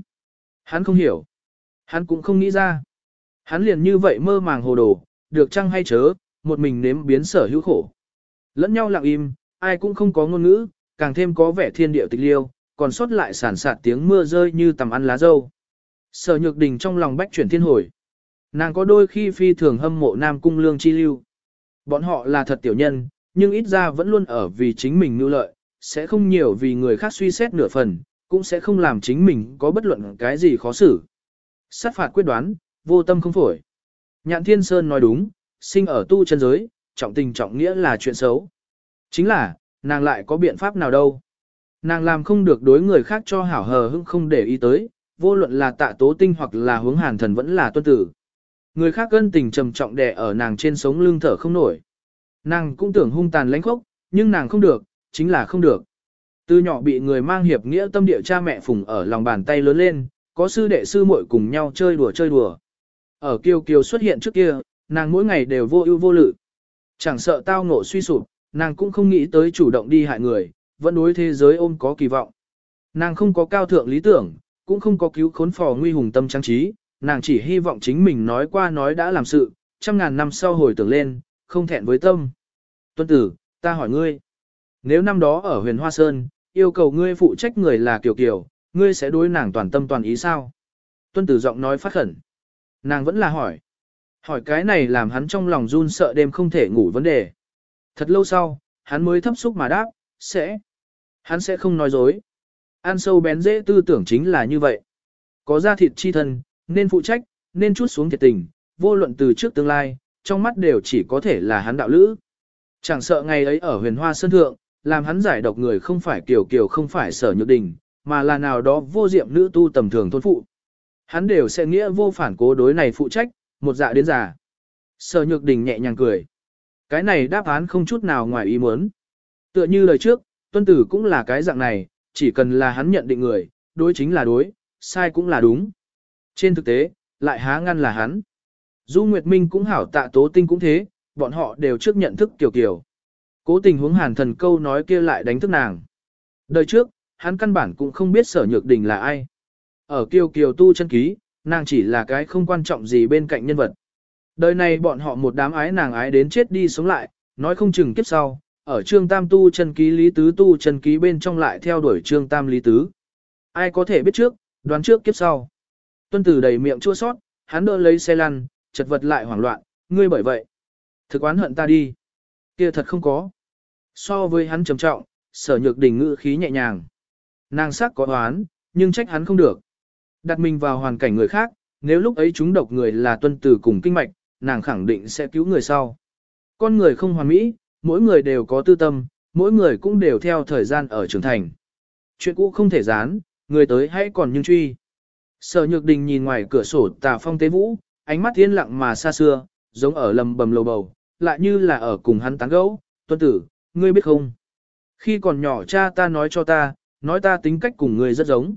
Hắn không hiểu. Hắn cũng không nghĩ ra. Hắn liền như vậy mơ màng hồ đồ, được chăng hay chớ, một mình nếm biến sở hữu khổ. Lẫn nhau lặng im, ai cũng không có ngôn ngữ, càng thêm có vẻ thiên điệu tịch liêu, còn sót lại sản sạt tiếng mưa rơi như tầm ăn lá dâu. Sở nhược đình trong lòng bách chuyển thiên hồi. Nàng có đôi khi phi thường hâm mộ nam cung lương chi lưu. Bọn họ là thật tiểu nhân, nhưng ít ra vẫn luôn ở vì chính mình nưu lợi, sẽ không nhiều vì người khác suy xét nửa phần, cũng sẽ không làm chính mình có bất luận cái gì khó xử. Sát phạt quyết đoán, vô tâm không phổi. Nhạn Thiên Sơn nói đúng, sinh ở tu chân giới, trọng tình trọng nghĩa là chuyện xấu. Chính là, nàng lại có biện pháp nào đâu. Nàng làm không được đối người khác cho hảo hờ hững không để ý tới, vô luận là tạ tố tinh hoặc là hướng hàn thần vẫn là tuân tử. Người khác gân tình trầm trọng đè ở nàng trên sống lưng thở không nổi. Nàng cũng tưởng hung tàn lãnh khốc, nhưng nàng không được, chính là không được. Từ nhỏ bị người mang hiệp nghĩa tâm địa cha mẹ phùng ở lòng bàn tay lớn lên, có sư đệ sư muội cùng nhau chơi đùa chơi đùa. Ở Kiều Kiều xuất hiện trước kia, nàng mỗi ngày đều vô ưu vô lự. Chẳng sợ tao ngộ suy sụp, nàng cũng không nghĩ tới chủ động đi hại người, vẫn đối thế giới ôm có kỳ vọng. Nàng không có cao thượng lý tưởng, cũng không có cứu khốn phò nguy hùng tâm trang trí, nàng chỉ hy vọng chính mình nói qua nói đã làm sự, trăm ngàn năm sau hồi tưởng lên, không thẹn với tâm. Tuân tử, ta hỏi ngươi, nếu năm đó ở huyền Hoa Sơn, yêu cầu ngươi phụ trách người là Kiều Kiều, ngươi sẽ đối nàng toàn tâm toàn ý sao? Tuân tử giọng nói phát khẩn. Nàng vẫn là hỏi. Hỏi cái này làm hắn trong lòng run sợ đêm không thể ngủ vấn đề. Thật lâu sau, hắn mới thấp xúc mà đáp, sẽ. Hắn sẽ không nói dối. Ăn sâu bén dễ tư tưởng chính là như vậy. Có ra thịt chi thân, nên phụ trách, nên chút xuống thiệt tình, vô luận từ trước tương lai, trong mắt đều chỉ có thể là hắn đạo lữ. Chẳng sợ ngày ấy ở huyền hoa sơn thượng, làm hắn giải độc người không phải kiều kiều không phải sở nhược đình, mà là nào đó vô diệm nữ tu tầm thường thôn phụ. Hắn đều sẽ nghĩa vô phản cố đối này phụ trách, một dạ đến già. Sở nhược đình nhẹ nhàng cười. Cái này đáp án không chút nào ngoài ý muốn. Tựa như lời trước, tuân tử cũng là cái dạng này, chỉ cần là hắn nhận định người, đối chính là đối, sai cũng là đúng. Trên thực tế, lại há ngăn là hắn. Du Nguyệt Minh cũng hảo tạ tố tinh cũng thế, bọn họ đều trước nhận thức kiểu kiểu. Cố tình huống hàn thần câu nói kia lại đánh thức nàng. Đời trước, hắn căn bản cũng không biết sở nhược đình là ai. Ở kiều kiều tu chân ký, nàng chỉ là cái không quan trọng gì bên cạnh nhân vật. Đời này bọn họ một đám ái nàng ái đến chết đi sống lại, nói không chừng kiếp sau, ở trương tam tu chân ký lý tứ tu chân ký bên trong lại theo đuổi trương tam lý tứ. Ai có thể biết trước, đoán trước kiếp sau. Tuân tử đầy miệng chua sót, hắn đỡ lấy xe lăn, chật vật lại hoảng loạn, ngươi bởi vậy. Thực oán hận ta đi. kia thật không có. So với hắn trầm trọng, sở nhược đình ngữ khí nhẹ nhàng. Nàng sắc có oán, nhưng trách hắn không được. Đặt mình vào hoàn cảnh người khác, nếu lúc ấy chúng độc người là tuân tử cùng kinh mạch, nàng khẳng định sẽ cứu người sau. Con người không hoàn mỹ, mỗi người đều có tư tâm, mỗi người cũng đều theo thời gian ở trưởng thành. Chuyện cũ không thể dán, người tới hãy còn nhưng truy. Sở Nhược Đình nhìn ngoài cửa sổ tà phong tế vũ, ánh mắt yên lặng mà xa xưa, giống ở lầm bầm lầu bầu, lại như là ở cùng hắn tán gẫu. Tuân tử, ngươi biết không? Khi còn nhỏ cha ta nói cho ta, nói ta tính cách cùng ngươi rất giống.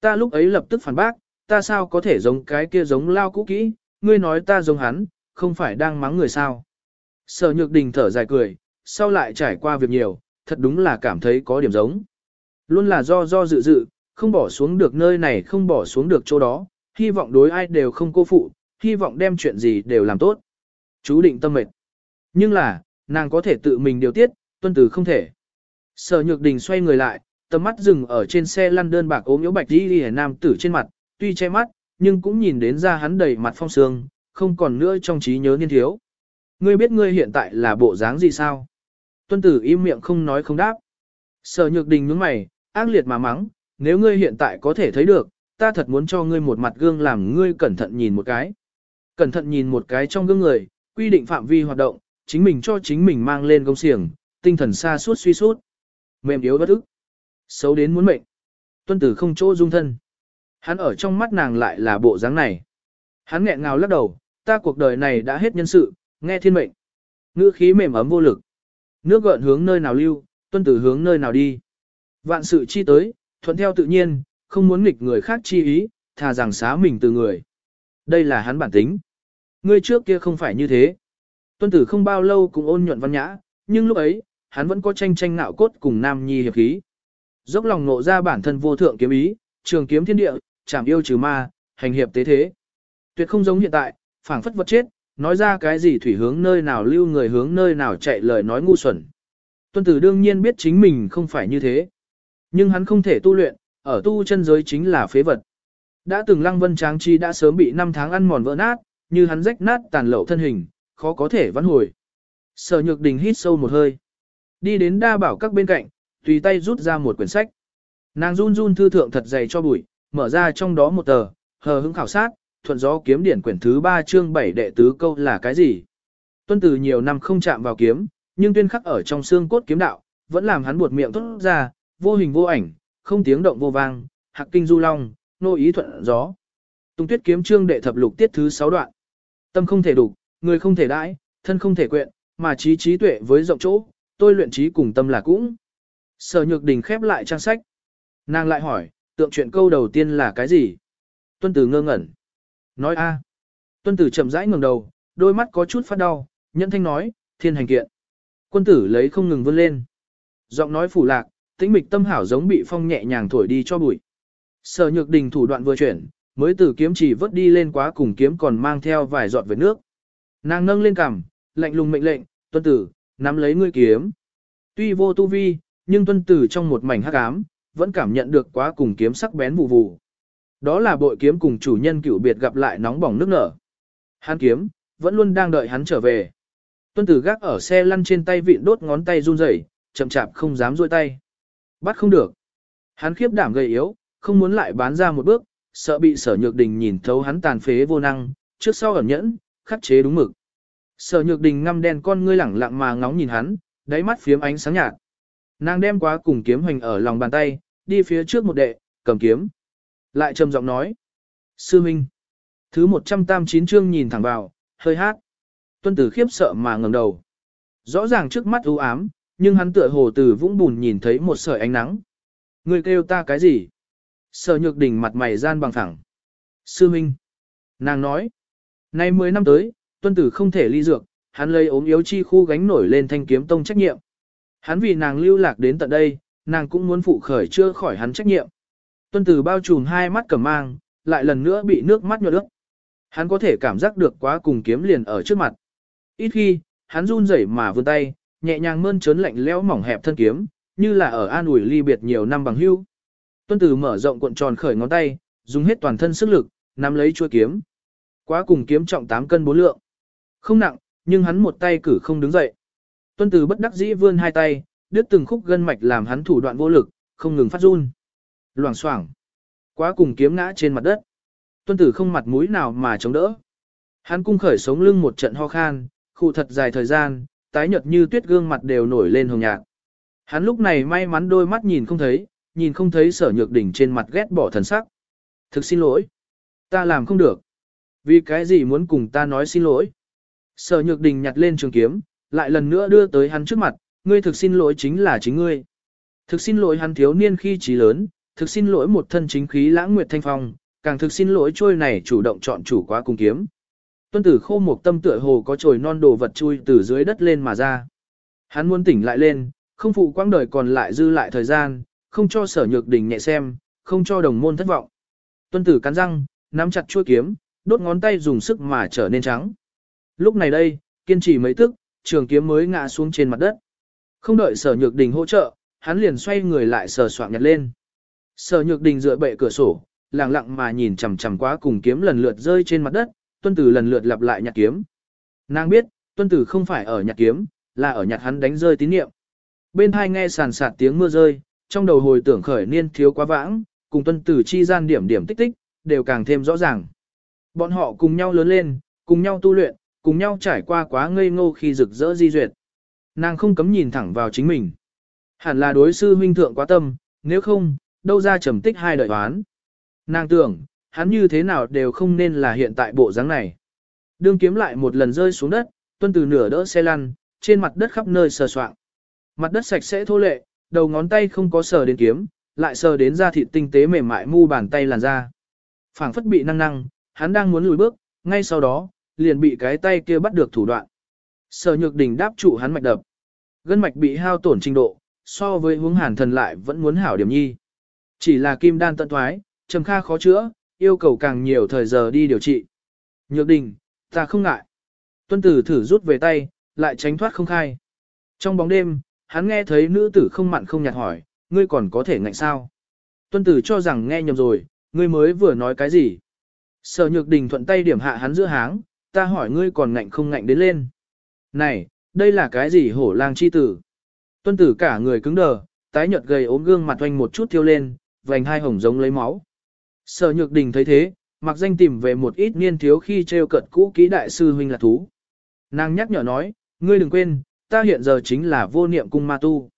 Ta lúc ấy lập tức phản bác, ta sao có thể giống cái kia giống lao cũ kỹ, ngươi nói ta giống hắn, không phải đang mắng người sao. Sở Nhược Đình thở dài cười, sau lại trải qua việc nhiều, thật đúng là cảm thấy có điểm giống. Luôn là do do dự dự, không bỏ xuống được nơi này không bỏ xuống được chỗ đó, hy vọng đối ai đều không cô phụ, hy vọng đem chuyện gì đều làm tốt. Chú định tâm mệt. Nhưng là, nàng có thể tự mình điều tiết, tuân tử không thể. Sở nhược đình xoay người lại, tầm mắt dừng ở trên xe lăn đơn bạc ốm yếu bạch đi đi nam tử trên mặt, tuy che mắt, nhưng cũng nhìn đến ra hắn đầy mặt phong sương, không còn nữa trong trí nhớ niên thiếu. Ngươi biết ngươi hiện tại là bộ dáng gì sao? Tuân tử im miệng không nói không đáp. Sở nhược đình nhướng mày, ác liệt mà mắng, nếu ngươi hiện tại có thể thấy được, ta thật muốn cho ngươi một mặt gương làm ngươi cẩn thận nhìn một cái. Cẩn thận nhìn một cái trong gương người, quy định phạm vi hoạt động, chính mình cho chính mình mang lên công xiềng, tinh thần xa suốt suy suốt. Mềm yếu bất ức. Xấu đến muốn mệnh. Tuân tử không chỗ dung thân. Hắn ở trong mắt nàng lại là bộ dáng này. Hắn nghẹn ngào lắc đầu, ta cuộc đời này đã hết nhân sự, nghe thiên mệnh. Ngữ khí mềm ấm vô lực. Nước gợn hướng nơi nào lưu, tuân tử hướng nơi nào đi. Vạn sự chi tới, thuận theo tự nhiên, không muốn nghịch người khác chi ý, thà rằng xá mình từ người. Đây là hắn bản tính. Ngươi trước kia không phải như thế. Tuân tử không bao lâu cũng ôn nhuận văn nhã, nhưng lúc ấy, hắn vẫn có tranh tranh nạo cốt cùng nam nhi hiệp khí. Dốc lòng nộ ra bản thân vô thượng kiếm ý, trường kiếm thiên địa, chảm yêu trừ ma, hành hiệp tế thế. Tuyệt không giống hiện tại, phảng phất vật chết, nói ra cái gì thủy hướng nơi nào lưu người hướng nơi nào chạy lời nói ngu xuẩn. Tuân tử đương nhiên biết chính mình không phải như thế. Nhưng hắn không thể tu luyện, ở tu chân giới chính là phế vật. Đã từng lăng vân tráng chi đã sớm bị năm tháng ăn mòn vỡ nát, như hắn rách nát tàn lậu thân hình, khó có thể vãn hồi. Sở nhược đình hít sâu một hơi. Đi đến đa bảo các bên cạnh, tùy tay rút ra một quyển sách. Nàng run run thư thượng thật dày cho bụi, mở ra trong đó một tờ, hờ hững khảo sát, thuận gió kiếm điển quyển thứ 3 chương 7 đệ tứ câu là cái gì. Tuân từ nhiều năm không chạm vào kiếm, nhưng tuyên khắc ở trong xương cốt kiếm đạo, vẫn làm hắn buột miệng tốt ra, vô hình vô ảnh, không tiếng động vô vang, hạc kinh du long, nô ý thuận gió. Tung tuyết kiếm chương đệ thập lục tiết thứ 6 đoạn. Tâm không thể đủ, người không thể đãi, thân không thể quyện, mà trí trí tuệ với rộng chỗ, tôi luyện trí cùng tâm là cũng. Sở nhược đình khép lại trang sách. Nàng lại hỏi, tượng chuyện câu đầu tiên là cái gì? Tuân tử ngơ ngẩn. Nói a. Tuân tử chậm rãi ngẩng đầu, đôi mắt có chút phát đau, nhẫn thanh nói, thiên hành kiện. Quân tử lấy không ngừng vươn lên. Giọng nói phủ lạc, tĩnh mịch tâm hảo giống bị phong nhẹ nhàng thổi đi cho bụi. Sở nhược đình thủ đoạn vừa chuyển, mới từ kiếm chỉ vớt đi lên quá cùng kiếm còn mang theo vài giọt về nước. Nàng nâng lên cằm, lạnh lùng mệnh lệnh, tuân tử, nắm lấy ngươi kiếm. Tuy vô tu vi, nhưng tuân tử trong một mảnh hắc ám, vẫn cảm nhận được quá cùng kiếm sắc bén vụ vụ. Đó là bội kiếm cùng chủ nhân cựu biệt gặp lại nóng bỏng nước nở. hắn kiếm, vẫn luôn đang đợi hắn trở về. Tuân tử gác ở xe lăn trên tay vịn đốt ngón tay run rẩy, chậm chạp không dám duỗi tay. Bắt không được. Hắn khiếp đảm gầy yếu, không muốn lại bán ra một bước, sợ bị sở nhược đình nhìn thấu hắn tàn phế vô năng, trước sau ẩn nhẫn, khắc chế đúng mực. Sở nhược đình ngăm đen con ngươi lẳng lặng mà ngóng nhìn hắn, đáy mắt phiếm ánh sáng nhạt. Nàng đem quá cùng kiếm hoành ở lòng bàn tay, đi phía trước một đệ, cầm kiếm. Lại trầm giọng nói. Sư Minh. Thứ 189 chương nhìn thẳng vào, hơi hát. Tuân tử khiếp sợ mà ngẩng đầu. Rõ ràng trước mắt u ám, nhưng hắn tựa hồ từ vũng bùn nhìn thấy một sợi ánh nắng. Người kêu ta cái gì? Sở nhược đỉnh mặt mày gian bằng thẳng. Sư Minh. Nàng nói. Nay 10 năm tới, tuân tử không thể ly dược, hắn lấy ốm yếu chi khu gánh nổi lên thanh kiếm tông trách nhiệm. Hắn vì nàng lưu lạc đến tận đây, nàng cũng muốn phụ khởi chưa khỏi hắn trách nhiệm. Tuân tử bao trùm hai mắt cầm mang, lại lần nữa bị nước mắt nhuận ướt. Hắn có thể cảm giác được quá cùng kiếm liền ở trước mặt. Ít khi, hắn run rẩy mà vươn tay, nhẹ nhàng mơn trớn lạnh lẽo mỏng hẹp thân kiếm, như là ở an ủi ly biệt nhiều năm bằng hưu. Tuân tử mở rộng cuộn tròn khởi ngón tay, dùng hết toàn thân sức lực, nắm lấy chuôi kiếm. Quá cùng kiếm trọng 8 cân 4 lượng. Không nặng, nhưng hắn một tay cử không đứng dậy. Tuân tử bất đắc dĩ vươn hai tay, đứt từng khúc gân mạch làm hắn thủ đoạn vô lực, không ngừng phát run. Loảng xoảng. Quá cùng kiếm ngã trên mặt đất. Tuân tử không mặt mũi nào mà chống đỡ. Hắn cung khởi sống lưng một trận ho khan, khu thật dài thời gian, tái nhợt như tuyết gương mặt đều nổi lên hồng nhạt. Hắn lúc này may mắn đôi mắt nhìn không thấy, nhìn không thấy sở nhược đỉnh trên mặt ghét bỏ thần sắc. Thực xin lỗi. Ta làm không được. Vì cái gì muốn cùng ta nói xin lỗi? Sở nhược đình nhặt lên trường kiếm, lại lần nữa đưa tới hắn trước mặt, ngươi thực xin lỗi chính là chính ngươi. Thực xin lỗi hắn thiếu niên khi trí lớn, thực xin lỗi một thân chính khí lãng nguyệt thanh phong, càng thực xin lỗi trôi này chủ động chọn chủ quá cung kiếm. Tuân tử khô một tâm tựa hồ có trồi non đồ vật chui từ dưới đất lên mà ra. Hắn muốn tỉnh lại lên, không phụ quãng đời còn lại dư lại thời gian, không cho sở nhược đình nhẹ xem, không cho đồng môn thất vọng. Tuân tử cắn răng, nắm chặt chuôi kiếm, đốt ngón tay dùng sức mà trở nên trắng. Lúc này đây, kiên trì mấy tức, trường kiếm mới ngã xuống trên mặt đất. Không đợi sở nhược đình hỗ trợ, hắn liền xoay người lại sờ soạn nhặt lên. Sở nhược đình dựa bệ cửa sổ, lặng lặng mà nhìn chằm chằm quá cùng kiếm lần lượt rơi trên mặt đất, tuân tử lần lượt lặp lại nhặt kiếm. Nàng biết, tuân tử không phải ở nhặt kiếm, là ở nhặt hắn đánh rơi tín niệm. Bên hai nghe sàn sạt tiếng mưa rơi, trong đầu hồi tưởng khởi niên thiếu quá vãng, cùng tuân tử chi gian điểm điểm tích tích, đều càng thêm rõ ràng. Bọn họ cùng nhau lớn lên, cùng nhau tu luyện, cùng nhau trải qua quá ngây ngô khi rực rỡ di duyệt. Nàng không cấm nhìn thẳng vào chính mình. Hẳn là đối sư huynh thượng quá tâm, nếu không, đâu ra trầm tích hai đời toán. Nàng tưởng, hắn như thế nào đều không nên là hiện tại bộ dáng này. Đương kiếm lại một lần rơi xuống đất, tuân từ nửa đỡ xe lăn, trên mặt đất khắp nơi sờ soạng. Mặt đất sạch sẽ thô lệ, đầu ngón tay không có sờ đến kiếm, lại sờ đến da thịt tinh tế mềm mại mu bàn tay làn da. phảng phất bị năng năng, hắn đang muốn lùi bước, ngay sau đó, liền bị cái tay kia bắt được thủ đoạn. Sở nhược Đình đáp trụ hắn mạch đập. Gân mạch bị hao tổn trình độ, so với hướng hàn thần lại vẫn muốn hảo điểm nhi. Chỉ là kim đan tận thoái, trầm kha khó chữa, yêu cầu càng nhiều thời giờ đi điều trị. Nhược đình, ta không ngại. Tuân tử thử rút về tay, lại tránh thoát không khai. Trong bóng đêm, hắn nghe thấy nữ tử không mặn không nhạt hỏi, ngươi còn có thể ngạnh sao? Tuân tử cho rằng nghe nhầm rồi, ngươi mới vừa nói cái gì? Sở nhược đình thuận tay điểm hạ hắn giữa háng, ta hỏi ngươi còn ngạnh không ngạnh đến lên. Này, đây là cái gì hổ lang chi tử? Tuân tử cả người cứng đờ, tái nhợt gầy ốm gương mặt oanh một chút thiêu lên, vành hai hồng giống lấy máu. Sở nhược đình thấy thế, mặc danh tìm về một ít niên thiếu khi treo cận cũ kỹ đại sư huynh là thú. Nàng nhắc nhở nói, ngươi đừng quên, ta hiện giờ chính là vô niệm cung ma tu.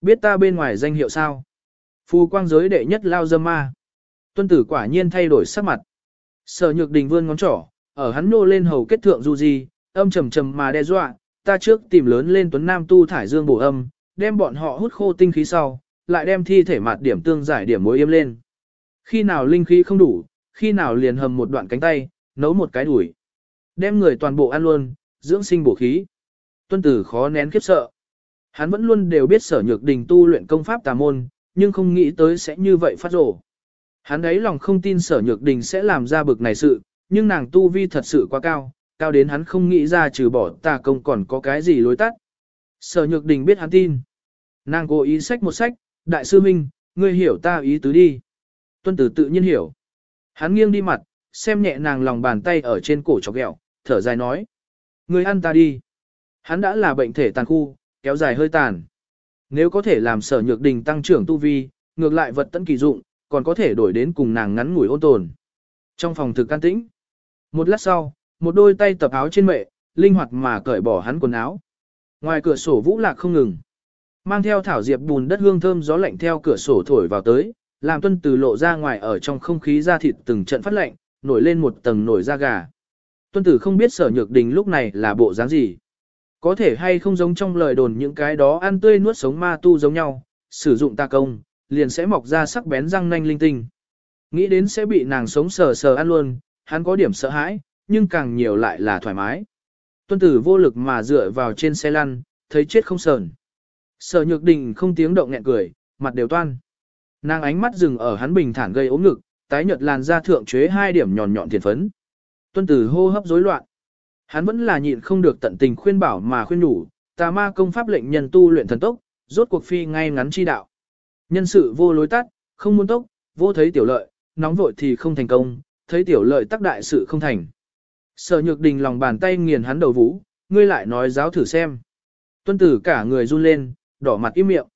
Biết ta bên ngoài danh hiệu sao? Phu quang giới đệ nhất lao dâm ma. Tuân tử quả nhiên thay đổi sắc mặt. Sở nhược đình vươn ngón trỏ, ở hắn nô lên hầu kết thượng du di, âm trầm trầm mà đe dọa, ta trước tìm lớn lên tuấn nam tu thải dương bổ âm, đem bọn họ hút khô tinh khí sau, lại đem thi thể mạt điểm tương giải điểm mối yếm lên. Khi nào linh khí không đủ, khi nào liền hầm một đoạn cánh tay, nấu một cái đuổi. Đem người toàn bộ ăn luôn, dưỡng sinh bổ khí. Tuân tử khó nén khiếp sợ. Hắn vẫn luôn đều biết sở nhược đình tu luyện công pháp tà môn, nhưng không nghĩ tới sẽ như vậy phát rổ. Hắn ấy lòng không tin sở nhược đình sẽ làm ra bực này sự, nhưng nàng tu vi thật sự quá cao, cao đến hắn không nghĩ ra trừ bỏ tà công còn có cái gì lối tắt. Sở nhược đình biết hắn tin. Nàng cố ý sách một sách, đại sư minh, ngươi hiểu ta ý tứ đi. Tuân tử tự nhiên hiểu. Hắn nghiêng đi mặt, xem nhẹ nàng lòng bàn tay ở trên cổ chọc ghẹo, thở dài nói, Ngươi ăn ta đi. Hắn đã là bệnh thể tàn khu, kéo dài hơi tàn. Nếu có thể làm sở nhược đình tăng trưởng tu vi, ngược lại vật tận kỳ dụng, còn có thể đổi đến cùng nàng ngắn ngủi ôn tồn. Trong phòng thực can tĩnh, một lát sau, một đôi tay tập áo trên mệ, linh hoạt mà cởi bỏ hắn quần áo. Ngoài cửa sổ vũ lạc không ngừng. Mang theo thảo diệp bùn đất hương thơm gió lạnh theo cửa sổ thổi vào tới, làm tuân từ lộ ra ngoài ở trong không khí da thịt từng trận phát lạnh, nổi lên một tầng nổi da gà. Tuân tử không biết sở nhược đình lúc này là bộ dáng gì. Có thể hay không giống trong lời đồn những cái đó ăn tươi nuốt sống ma tu giống nhau, sử dụng ta công, liền sẽ mọc ra sắc bén răng nanh linh tinh. Nghĩ đến sẽ bị nàng sống sờ sờ ăn luôn, hắn có điểm sợ hãi, nhưng càng nhiều lại là thoải mái. Tuân tử vô lực mà dựa vào trên xe lăn, thấy chết không sờn. Sở nhược đình không tiếng động nghẹn cười, mặt đều toan. Nàng ánh mắt dừng ở hắn bình thản gây ốm ngực, tái nhợt làn da thượng chế hai điểm nhọn nhọn thiền phấn. Tuân tử hô hấp rối loạn. Hắn vẫn là nhịn không được tận tình khuyên bảo mà khuyên nhủ, tà ma công pháp lệnh nhân tu luyện thần tốc, rốt cuộc phi ngay ngắn chi đạo. Nhân sự vô lối tắt, không muốn tốc, vô thấy tiểu lợi, nóng vội thì không thành công, thấy tiểu lợi tác đại sự không thành. Sở nhược đình lòng bàn tay nghiền hắn đầu vũ, ngươi lại nói giáo thử xem. Tuân tử cả người run lên, đỏ mặt im miệng.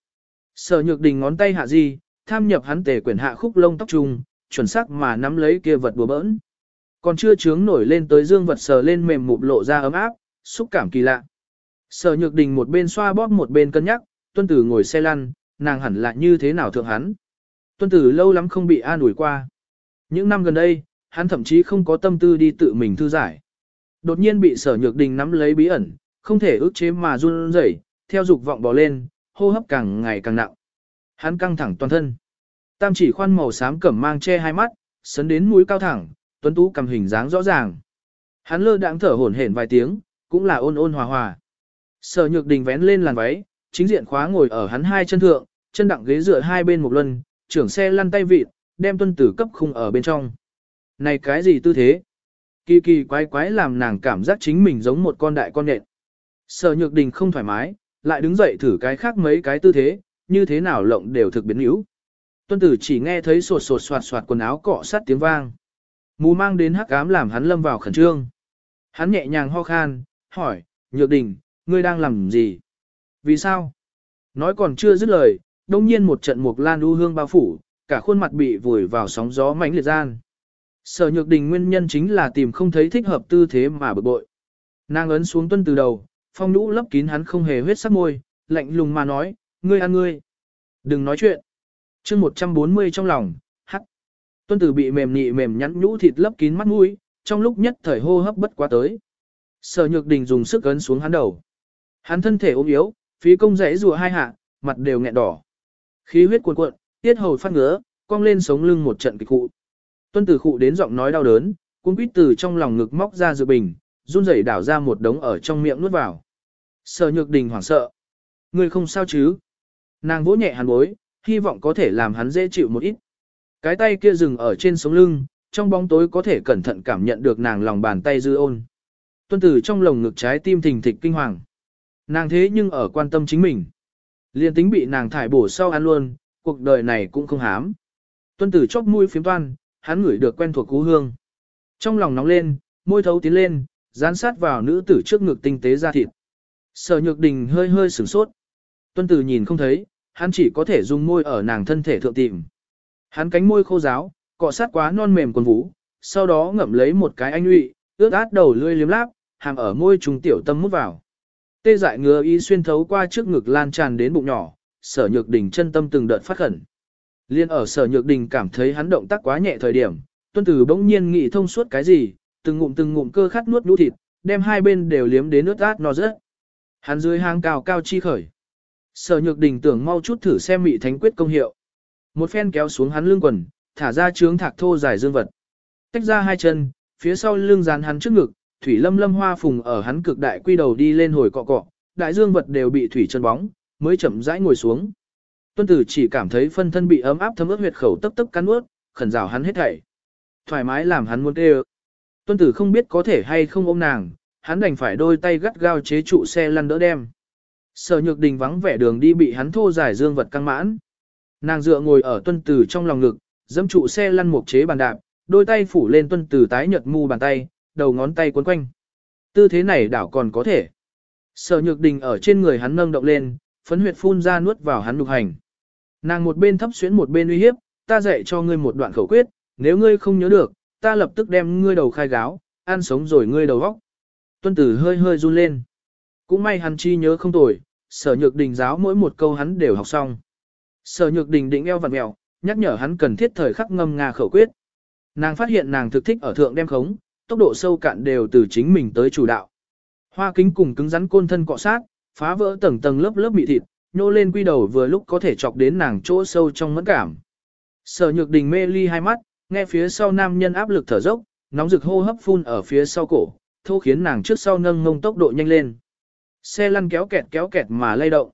Sở nhược đình ngón tay hạ di, tham nhập hắn tề quyển hạ khúc lông tóc trùng, chuẩn xác mà nắm lấy kia vật bùa bỡn. Còn chưa chướng nổi lên tới dương vật sờ lên mềm mụp lộ ra ấm áp, xúc cảm kỳ lạ. Sở nhược đình một bên xoa bóp một bên cân nhắc, tuân tử ngồi xe lăn, nàng hẳn là như thế nào thượng hắn. Tuân tử lâu lắm không bị an ủi qua. Những năm gần đây, hắn thậm chí không có tâm tư đi tự mình thư giải. Đột nhiên bị sở nhược đình nắm lấy bí ẩn, không thể ức chế mà run rẩy, theo dục vọng bò lên, hô hấp càng ngày càng nặng. Hắn căng thẳng toàn thân. Tam chỉ khoan màu xám cẩm mang che hai mắt, sấn đến mũi cao thẳng, tuấn tú cầm hình dáng rõ ràng. Hắn lơ đãng thở hổn hển vài tiếng, cũng là ôn ôn hòa hòa. Sở Nhược Đình vén lên làn váy, chính diện khóa ngồi ở hắn hai chân thượng, chân đặng ghế dựa hai bên một luân, trưởng xe lăn tay vịt, đem tuân tử cấp khung ở bên trong. Này cái gì tư thế? Kỳ kỳ quái quái làm nàng cảm giác chính mình giống một con đại con nện. Sở Nhược Đình không thoải mái, lại đứng dậy thử cái khác mấy cái tư thế, như thế nào lộng đều thực biến yếu. Tuân tử chỉ nghe thấy sột sột soạt soạt quần áo cọ sát tiếng vang. Mù mang đến hắc ám làm hắn lâm vào khẩn trương. Hắn nhẹ nhàng ho khan, hỏi, nhược đình, ngươi đang làm gì? Vì sao? Nói còn chưa dứt lời, đông nhiên một trận mục lan u hương bao phủ, cả khuôn mặt bị vùi vào sóng gió mãnh liệt gian. Sở nhược đình nguyên nhân chính là tìm không thấy thích hợp tư thế mà bực bội. Nàng ấn xuống tuân từ đầu, phong nhũ lấp kín hắn không hề huyết sắc môi, lạnh lùng mà nói, ngươi ăn ngươi. Đừng nói chuyện. chương 140 trong lòng, hắc. Tuân tử bị mềm nị mềm nhắn nhũ thịt lấp kín mắt mũi, trong lúc nhất thời hô hấp bất quá tới. Sở nhược đình dùng sức ấn xuống hắn đầu. Hắn thân thể ốm yếu, phí công rẽ rùa hai hạ, mặt đều nghẹn đỏ. Khí huyết cuồn cuộn, tiết hầu phát ngứa, cong lên sống lưng một trận kịch cụ. Tuân tử khụ đến giọng nói đau đớn, cuốn quýt từ trong lòng ngực móc ra dược bình, run rẩy đảo ra một đống ở trong miệng nuốt vào. Sở nhược đình hoảng sợ. Người không sao chứ? Nàng vỗ nhẹ hắn bối, hy vọng có thể làm hắn dễ chịu một ít. Cái tay kia dừng ở trên sống lưng, trong bóng tối có thể cẩn thận cảm nhận được nàng lòng bàn tay dư ôn. Tuân tử trong lồng ngực trái tim thình thịch kinh hoàng. Nàng thế nhưng ở quan tâm chính mình. Liên tính bị nàng thải bổ sau ăn luôn, cuộc đời này cũng không hám. Tuân tử chóc mũi phiếm toan, hắn ngửi được quen thuộc cú hương. Trong lòng nóng lên, môi thấu tiến lên, dán sát vào nữ tử trước ngực tinh tế ra thịt. Sở nhược đình hơi hơi sửng sốt. Tuân tử nhìn không thấy, hắn chỉ có thể dùng môi ở nàng thân thể thượng tìm. Hắn cánh môi khô ráo, cọ sát quá non mềm quần vũ, sau đó ngậm lấy một cái anh nhụy, ướt át đầu lươi liếm láp, hàm ở môi trùng tiểu tâm mút vào. Tê dại ngứa y xuyên thấu qua trước ngực lan tràn đến bụng nhỏ, sở nhược đình chân tâm từng đợt phát khẩn. Liên ở sở nhược đình cảm thấy hắn động tác quá nhẹ thời điểm, tuân tử bỗng nhiên nghĩ thông suốt cái gì, từng ngụm từng ngụm cơ khát nuốt nhũ thịt, đem hai bên đều liếm đến ướt át no rớt. Hắn dưới hang cao cao chi khởi. Sở nhược đình tưởng mau chút thử xem mị thánh quyết công hiệu. Một phen kéo xuống hắn lưng quần, thả ra trướng thạc thô dài dương vật. Tách ra hai chân, phía sau lưng dán hắn trước ngực, thủy lâm lâm hoa phùng ở hắn cực đại quy đầu đi lên hồi cọ cọ, đại dương vật đều bị thủy chân bóng, mới chậm rãi ngồi xuống. Tuân tử chỉ cảm thấy phân thân bị ấm áp thấm ướt huyệt khẩu tấp tấp cắn ướt, khẩn rào hắn hết thảy. Thoải mái làm hắn muốn tê Tuân tử không biết có thể hay không ôm nàng, hắn đành phải đôi tay gắt gao chế trụ xe lăn đỡ đem. Sở nhược đình vắng vẻ đường đi bị hắn thô giải dương vật căng mãn. Nàng dựa ngồi ở tuân tử trong lòng ngực, dẫm trụ xe lăn mục chế bàn đạp, đôi tay phủ lên tuân tử tái nhợt mu bàn tay, đầu ngón tay cuốn quanh. Tư thế này đảo còn có thể. Sở nhược đình ở trên người hắn nâng động lên, phấn huyệt phun ra nuốt vào hắn đục hành. Nàng một bên thấp xuyến một bên uy hiếp, ta dạy cho ngươi một đoạn khẩu quyết, nếu ngươi không nhớ được, ta lập tức đem ngươi đầu khai gáo, ăn sống rồi ngươi đầu vóc. Tuân tử hơi hơi run lên. Cũng may hắn chi nhớ không tồi, sở nhược đình giáo mỗi một câu hắn đều học xong. Sở nhược đình định eo vặn mèo, nhắc nhở hắn cần thiết thời khắc ngâm nga khẩu quyết. Nàng phát hiện nàng thực thích ở thượng đem khống, tốc độ sâu cạn đều từ chính mình tới chủ đạo. Hoa kính cùng cứng rắn côn thân cọ sát, phá vỡ tầng tầng lớp lớp mị thịt, nhô lên quy đầu vừa lúc có thể chọc đến nàng chỗ sâu trong mẫn cảm. Sở nhược đình mê ly hai mắt, nghe phía sau nam nhân áp lực thở dốc, nóng rực hô hấp phun ở phía sau cổ, thô khiến nàng trước sau nâng ngông tốc độ nhanh lên. Xe lăn kéo kẹt kéo kẹt mà lay động.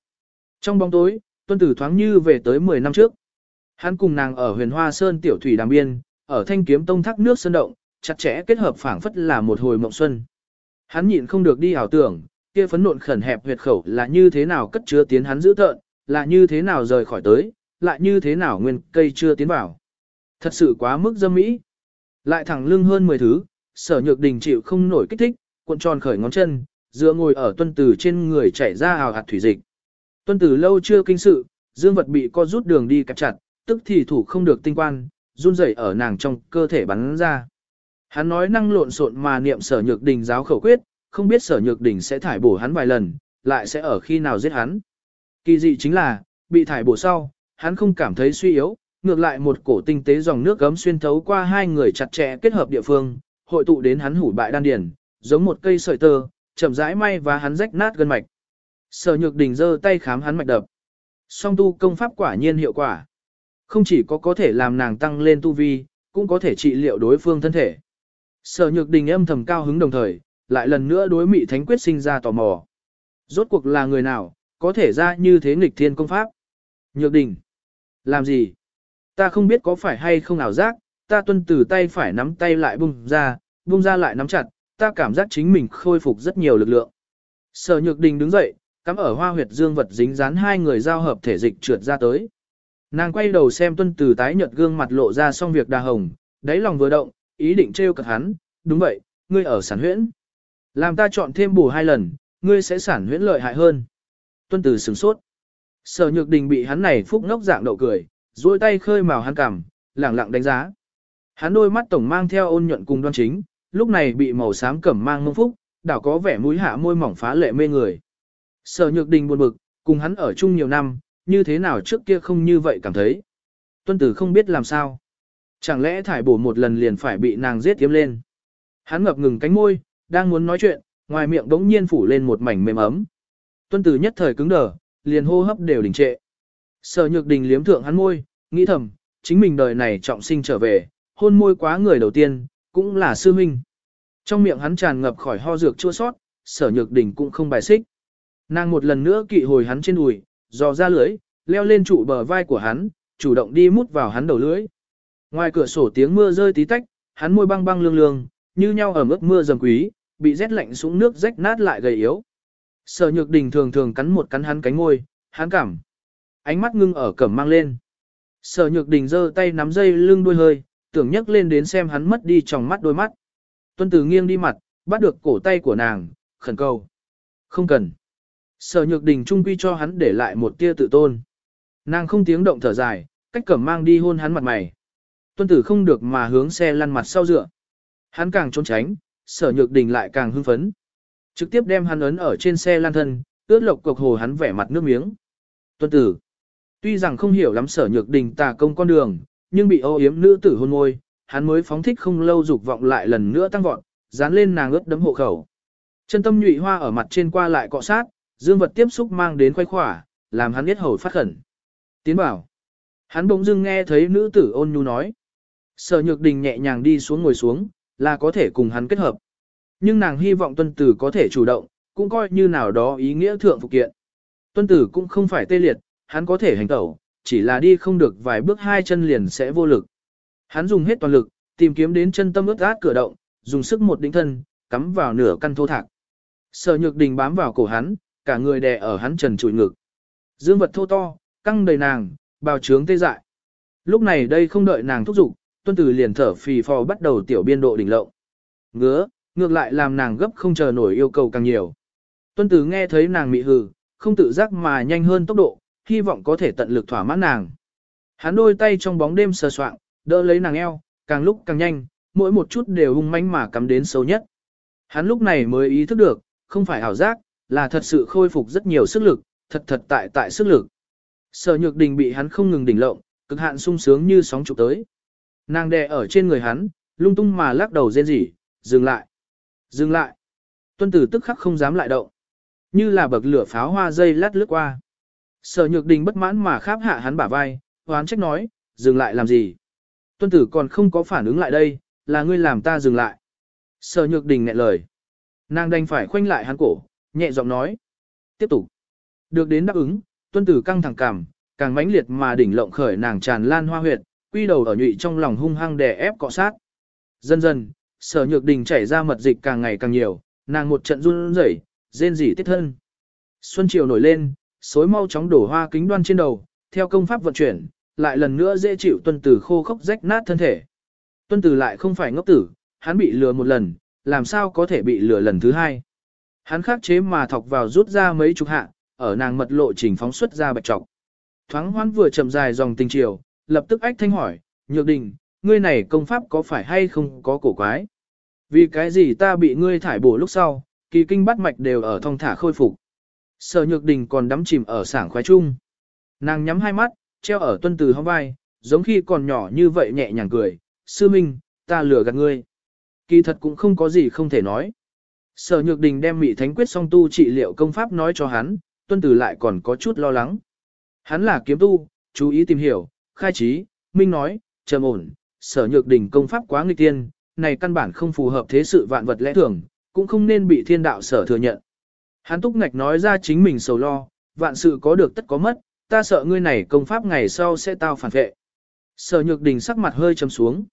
Trong bóng tối, tuân tử thoáng như về tới 10 năm trước. Hắn cùng nàng ở huyền hoa sơn tiểu thủy đàm biên, ở thanh kiếm tông thác nước sơn động, chặt chẽ kết hợp phảng phất là một hồi mộng xuân. Hắn nhịn không được đi ảo tưởng, kia phấn nộn khẩn hẹp huyệt khẩu là như thế nào cất chứa tiến hắn giữ tợn, là như thế nào rời khỏi tới, lại như thế nào nguyên cây chưa tiến vào. Thật sự quá mức dâm mỹ. Lại thẳng lưng hơn 10 thứ, sở nhược đình chịu không nổi kích thích, cuộn tròn khởi ngón chân, dựa ngồi ở tuân tử trên người chảy ra hào hạt thủy dịch. Tuân tử lâu chưa kinh sự, dương vật bị co rút đường đi kẹp chặt, tức thì thủ không được tinh quan, run rẩy ở nàng trong cơ thể bắn ra. Hắn nói năng lộn xộn mà niệm sở nhược đình giáo khẩu quyết, không biết sở nhược đỉnh sẽ thải bổ hắn vài lần, lại sẽ ở khi nào giết hắn. Kỳ dị chính là, bị thải bổ sau, hắn không cảm thấy suy yếu, ngược lại một cổ tinh tế dòng nước gấm xuyên thấu qua hai người chặt chẽ kết hợp địa phương, hội tụ đến hắn hủ bại đan điền, giống một cây sợi tơ, chậm rãi may và hắn rách nát gân mạch. Sở Nhược Đình giơ tay khám hắn mạch đập. Song tu công pháp quả nhiên hiệu quả. Không chỉ có có thể làm nàng tăng lên tu vi, cũng có thể trị liệu đối phương thân thể. Sở Nhược Đình âm thầm cao hứng đồng thời, lại lần nữa đối Mị Thánh quyết sinh ra tò mò. Rốt cuộc là người nào, có thể ra như thế nghịch thiên công pháp? Nhược Đình, làm gì? Ta không biết có phải hay không ảo giác, ta tuân từ tay phải nắm tay lại bung ra, bung ra lại nắm chặt, ta cảm giác chính mình khôi phục rất nhiều lực lượng. Sở Nhược Đình đứng dậy, cắm ở hoa huyệt dương vật dính dán hai người giao hợp thể dịch trượt ra tới. Nàng quay đầu xem tuân từ tái nhợt gương mặt lộ ra xong việc đà hồng, đáy lòng vừa động, ý định trêu cật hắn, đúng vậy, ngươi ở sản huyễn. Làm ta chọn thêm bù hai lần, ngươi sẽ sản huyễn lợi hại hơn. Tuân tử sửng sốt. Sở nhược đình bị hắn này phúc ngốc dạng đậu cười, duỗi tay khơi màu hắn cằm, lẳng lặng đánh giá. Hắn đôi mắt tổng mang theo ôn nhuận cùng đoan chính, lúc này bị màu xám cẩm mang mông phúc, đảo có vẻ mũi hạ môi mỏng phá lệ mê người. Sở nhược đình buồn bực, cùng hắn ở chung nhiều năm, như thế nào trước kia không như vậy cảm thấy. Tuân tử không biết làm sao. Chẳng lẽ thải bổ một lần liền phải bị nàng giết tiếm lên. Hắn ngập ngừng cánh môi, đang muốn nói chuyện, ngoài miệng đống nhiên phủ lên một mảnh mềm ấm. Tuân tử nhất thời cứng đờ, liền hô hấp đều đình trệ. Sở nhược đình liếm thượng hắn môi, nghĩ thầm, chính mình đời này trọng sinh trở về, hôn môi quá người đầu tiên, cũng là sư minh. Trong miệng hắn tràn ngập khỏi ho dược chua sót, sở nhược đình cũng không bài xích. Nàng một lần nữa kỵ hồi hắn trên đùi, dò ra lưới, leo lên trụ bờ vai của hắn, chủ động đi mút vào hắn đầu lưới. Ngoài cửa sổ tiếng mưa rơi tí tách, hắn môi băng băng lương lương, như nhau ở mức mưa dầm quý, bị rét lạnh xuống nước rách nát lại gầy yếu. Sở Nhược Đình thường thường cắn một cắn hắn cánh môi, hắn cảm. Ánh mắt ngưng ở cẩm mang lên. Sở Nhược Đình giơ tay nắm dây lưng đuôi hơi, tưởng nhấc lên đến xem hắn mất đi trong mắt đôi mắt. Tuân Tử nghiêng đi mặt, bắt được cổ tay của nàng, khẩn cầu. Không cần. Sở nhược đình trung quy cho hắn để lại một tia tự tôn. Nàng không tiếng động thở dài, cách cẩm mang đi hôn hắn mặt mày. Tuân tử không được mà hướng xe lăn mặt sau dựa. Hắn càng trốn tránh, sở nhược đình lại càng hưng phấn. Trực tiếp đem hắn ấn ở trên xe lan thân, ướt lộc cục hồ hắn vẻ mặt nước miếng. Tuân tử. Tuy rằng không hiểu lắm sở nhược đình tà công con đường, nhưng bị ô yếm nữ tử hôn môi, hắn mới phóng thích không lâu dục vọng lại lần nữa tăng vọt, dán lên nàng ướt đấm hộ khẩu. Chân tâm nhụy hoa ở mặt trên qua lại cọ sát, dương vật tiếp xúc mang đến khoái khỏa, làm hắn biết hầu phát khẩn. Tiến bảo. Hắn bỗng dưng nghe thấy nữ tử ôn nhu nói. Sở nhược đình nhẹ nhàng đi xuống ngồi xuống, là có thể cùng hắn kết hợp. Nhưng nàng hy vọng tuân tử có thể chủ động, cũng coi như nào đó ý nghĩa thượng phụ kiện. Tuân tử cũng không phải tê liệt, hắn có thể hành tẩu, chỉ là đi không được vài bước hai chân liền sẽ vô lực. Hắn dùng hết toàn lực, tìm kiếm đến chân tâm ướt át cửa động, dùng sức một đỉnh thân, cắm vào nửa căn thô thạc. Sở nhược đình bám vào cổ hắn, cả người đè ở hắn trần trụi ngực. Dương vật thô to, căng đầy nàng, bào trướng tê dại. Lúc này đây không đợi nàng thúc giục, tuân tử liền thở phì phò bắt đầu tiểu biên độ đỉnh lộng. Ngứa, Ngược lại làm nàng gấp không chờ nổi yêu cầu càng nhiều. Tuân tử nghe thấy nàng mị hừ, không tự giác mà nhanh hơn tốc độ, hy vọng có thể tận lực thỏa mãn nàng. Hắn đôi tay trong bóng đêm sờ soạng, đỡ lấy nàng eo, càng lúc càng nhanh, mỗi một chút đều hung manh mà cắm đến sâu nhất. Hắn lúc này mới ý thức được, không phải ảo giác, là thật sự khôi phục rất nhiều sức lực, thật thật tại tại sức lực. Sở nhược đình bị hắn không ngừng đỉnh lộng, cực hạn sung sướng như sóng trục tới. Nàng đè ở trên người hắn, lung tung mà lắc đầu rên rỉ, dừng lại, dừng lại. Tuân tử tức khắc không dám lại động. Như là bậc lửa pháo hoa dây lát lướt qua. Sở nhược đình bất mãn mà kháp hạ hắn bả vai, hoán trách nói, dừng lại làm gì. Tuân tử còn không có phản ứng lại đây, là ngươi làm ta dừng lại. Sở nhược đình nghẹn lời. Nàng đành phải khoanh lại hắn cổ, nhẹ giọng nói. Tiếp tục. Được đến đáp ứng, tuân tử căng thẳng cảm, càng mãnh liệt mà đỉnh lộng khởi nàng tràn lan hoa huyệt, quy đầu ở nhụy trong lòng hung hăng đè ép cọ sát. Dần dần, sở nhược đình chảy ra mật dịch càng ngày càng nhiều, nàng một trận run rẩy, rên rỉ tiết thân. Xuân chiều nổi lên, xối mau chóng đổ hoa kính đoan trên đầu, theo công pháp vận chuyển, lại lần nữa dễ chịu tuân tử khô khốc rách nát thân thể. Tuân tử lại không phải ngốc tử, hắn bị lừa một lần, làm sao có thể bị lừa lần thứ hai. Hắn khắc chế mà thọc vào rút ra mấy chục hạ, ở nàng mật lộ trình phóng xuất ra bạch trọc. Thoáng hoán vừa chậm dài dòng tình chiều, lập tức ách thanh hỏi, nhược đình, ngươi này công pháp có phải hay không có cổ quái? Vì cái gì ta bị ngươi thải bổ lúc sau, kỳ kinh bắt mạch đều ở thong thả khôi phục. Sở nhược đình còn đắm chìm ở sảng khoái chung. Nàng nhắm hai mắt, treo ở tuân từ hông vai, giống khi còn nhỏ như vậy nhẹ nhàng cười, sư minh, ta lừa gạt ngươi. Kỳ thật cũng không có gì không thể nói. Sở nhược đình đem mị thánh quyết song tu trị liệu công pháp nói cho hắn, tuân từ lại còn có chút lo lắng. Hắn là kiếm tu, chú ý tìm hiểu, khai trí, minh nói, trầm ổn, sở nhược đình công pháp quá nghịch tiên, này căn bản không phù hợp thế sự vạn vật lẽ thường, cũng không nên bị thiên đạo sở thừa nhận. Hán túc ngạch nói ra chính mình sầu lo, vạn sự có được tất có mất, ta sợ ngươi này công pháp ngày sau sẽ tao phản vệ. Sở nhược đình sắc mặt hơi trầm xuống.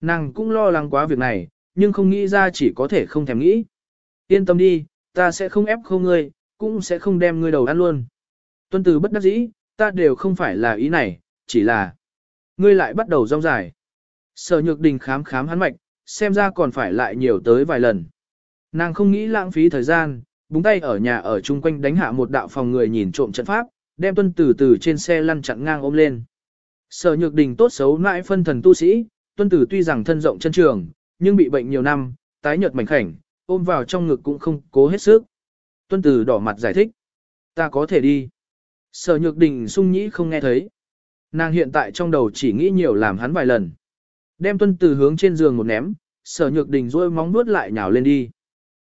Nàng cũng lo lắng quá việc này, nhưng không nghĩ ra chỉ có thể không thèm nghĩ. Yên tâm đi, ta sẽ không ép không ngươi, cũng sẽ không đem ngươi đầu ăn luôn. Tuân từ bất đắc dĩ, ta đều không phải là ý này, chỉ là ngươi lại bắt đầu rong dài. Sở nhược đình khám khám hắn mạch, xem ra còn phải lại nhiều tới vài lần. Nàng không nghĩ lãng phí thời gian, búng tay ở nhà ở chung quanh đánh hạ một đạo phòng người nhìn trộm trận pháp, đem tuân tử từ trên xe lăn chặn ngang ôm lên. Sở nhược đình tốt xấu mãi phân thần tu sĩ, tuân tử tuy rằng thân rộng chân trường, nhưng bị bệnh nhiều năm, tái nhợt mảnh khảnh, ôm vào trong ngực cũng không cố hết sức. Tuân tử đỏ mặt giải thích. Ta có thể đi. Sở nhược đình sung nhĩ không nghe thấy. Nàng hiện tại trong đầu chỉ nghĩ nhiều làm hắn vài lần. Đem tuân tử hướng trên giường một ném, sở nhược đình rôi móng nuốt lại nhào lên đi.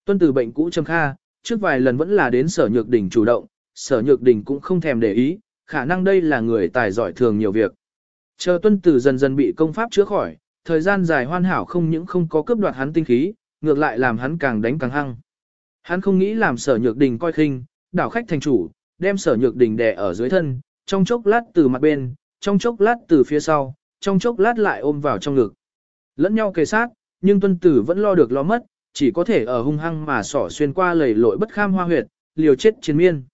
Tuân tử bệnh cũ trầm kha, trước vài lần vẫn là đến sở nhược đình chủ động, sở nhược đình cũng không thèm để ý, khả năng đây là người tài giỏi thường nhiều việc. Chờ tuân tử dần dần bị công pháp chữa khỏi, thời gian dài hoàn hảo không những không có cướp đoạt hắn tinh khí, ngược lại làm hắn càng đánh càng hăng. Hắn không nghĩ làm sở nhược đình coi khinh, đảo khách thành chủ, đem sở nhược đình đè ở dưới thân, trong chốc lát từ mặt bên, trong chốc lát từ phía sau, trong chốc lát lại ôm vào trong ngực. Lẫn nhau kề sát, nhưng tuân tử vẫn lo được lo mất, chỉ có thể ở hung hăng mà sỏ xuyên qua lầy lội bất kham hoa huyệt, liều chết chiến miên.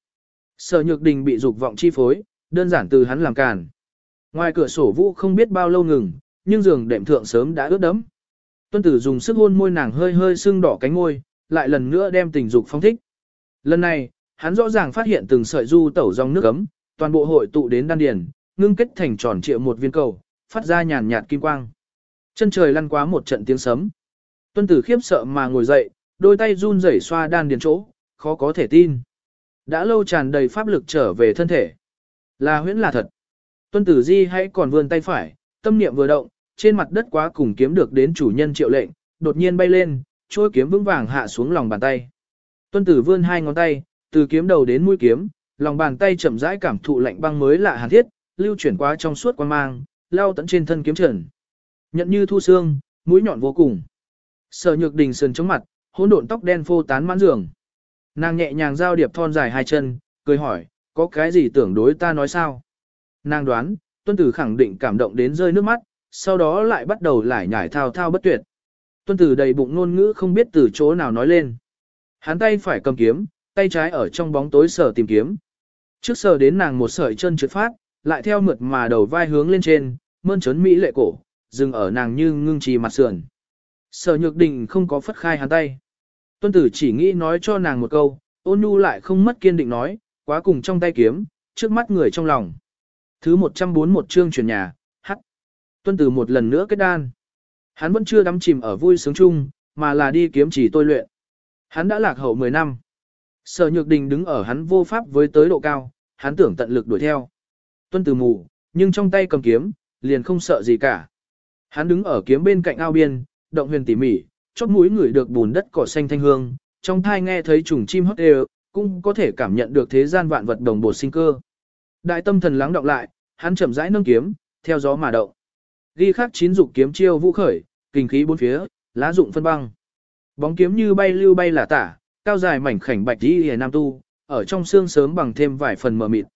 Sở nhược đình bị dục vọng chi phối, đơn giản từ hắn làm càn. Ngoài cửa sổ vũ không biết bao lâu ngừng, nhưng giường đệm thượng sớm đã ướt đẫm. Tuân tử dùng sức hôn môi nàng hơi hơi sưng đỏ cánh môi, lại lần nữa đem tình dục phong thích. Lần này, hắn rõ ràng phát hiện từng sợi du tẩu dòng nước ấm, toàn bộ hội tụ đến đan điền, ngưng kết thành tròn trịa một viên cầu, phát ra nhàn nhạt kim quang. Chân trời lăn quá một trận tiếng sấm. Tuân tử khiếp sợ mà ngồi dậy, đôi tay run rẩy xoa đan điền chỗ, khó có thể tin. Đã lâu tràn đầy pháp lực trở về thân thể. Là huyễn là thật. Tuân tử di hãy còn vươn tay phải, tâm niệm vừa động, trên mặt đất quá cùng kiếm được đến chủ nhân triệu lệnh, đột nhiên bay lên, trôi kiếm vững vàng hạ xuống lòng bàn tay. Tuân tử vươn hai ngón tay, từ kiếm đầu đến mũi kiếm, lòng bàn tay chậm rãi cảm thụ lạnh băng mới lạ hàn thiết, lưu chuyển qua trong suốt quan mang, lao tận trên thân kiếm trần. Nhận như thu xương, mũi nhọn vô cùng. Sở nhược đình sườn chống mặt, hỗn độn tóc đen phô tán mãn giường. Nàng nhẹ nhàng giao điệp thon dài hai chân, cười hỏi, có cái gì tưởng đối ta nói sao? Nàng đoán, tuân tử khẳng định cảm động đến rơi nước mắt, sau đó lại bắt đầu lải nhải thao thao bất tuyệt. Tuân tử đầy bụng ngôn ngữ không biết từ chỗ nào nói lên. Hắn tay phải cầm kiếm, tay trái ở trong bóng tối sở tìm kiếm. Trước sờ đến nàng một sợi chân trượt phát, lại theo mượt mà đầu vai hướng lên trên, mơn trớn mỹ lệ cổ, dừng ở nàng như ngưng trì mặt sườn. Sở nhược đình không có phất khai hắn tay. Tuân tử chỉ nghĩ nói cho nàng một câu, ôn nhu lại không mất kiên định nói, quá cùng trong tay kiếm, trước mắt người trong lòng. Thứ 141 chương chuyển nhà, hắt. Tuân tử một lần nữa kết đan. Hắn vẫn chưa đắm chìm ở vui sướng chung, mà là đi kiếm chỉ tôi luyện. Hắn đã lạc hậu 10 năm. Sở nhược đình đứng ở hắn vô pháp với tới độ cao, hắn tưởng tận lực đuổi theo. Tuân từ mù, nhưng trong tay cầm kiếm, liền không sợ gì cả. Hắn đứng ở kiếm bên cạnh ao biên, động huyền tỉ mỉ, chóp mũi người được bùn đất cỏ xanh thanh hương, trong thai nghe thấy trùng chim hót đều, cũng có thể cảm nhận được thế gian vạn vật đồng bộ sinh cơ. Đại tâm thần lắng động lại, hắn chậm rãi nâng kiếm, theo gió mà động. Ghi khắc chín dục kiếm chiêu vũ khởi, kinh khí bốn phía, lá dụng phân băng. Bóng kiếm như bay lưu bay là tả, cao dài mảnh khảnh bạch đi hề nam tu, ở trong xương sớm bằng thêm vài phần mờ mịt.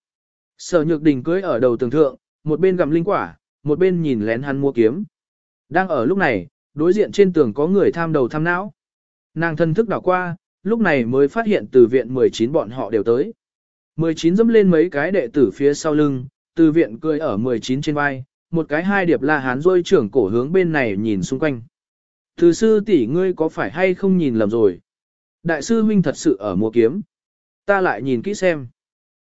Sở Nhược Đình cưỡi ở đầu tường thượng, một bên gặm linh quả, một bên nhìn lén hắn mua kiếm. Đang ở lúc này, đối diện trên tường có người tham đầu tham não. Nàng thân thức đảo qua, lúc này mới phát hiện từ viện 19 bọn họ đều tới. 19 dẫm lên mấy cái đệ tử phía sau lưng, từ viện cười ở 19 trên vai, một cái hai điệp la hán rôi trưởng cổ hướng bên này nhìn xung quanh. Từ sư tỷ ngươi có phải hay không nhìn lầm rồi? Đại sư huynh thật sự ở mua kiếm. Ta lại nhìn kỹ xem.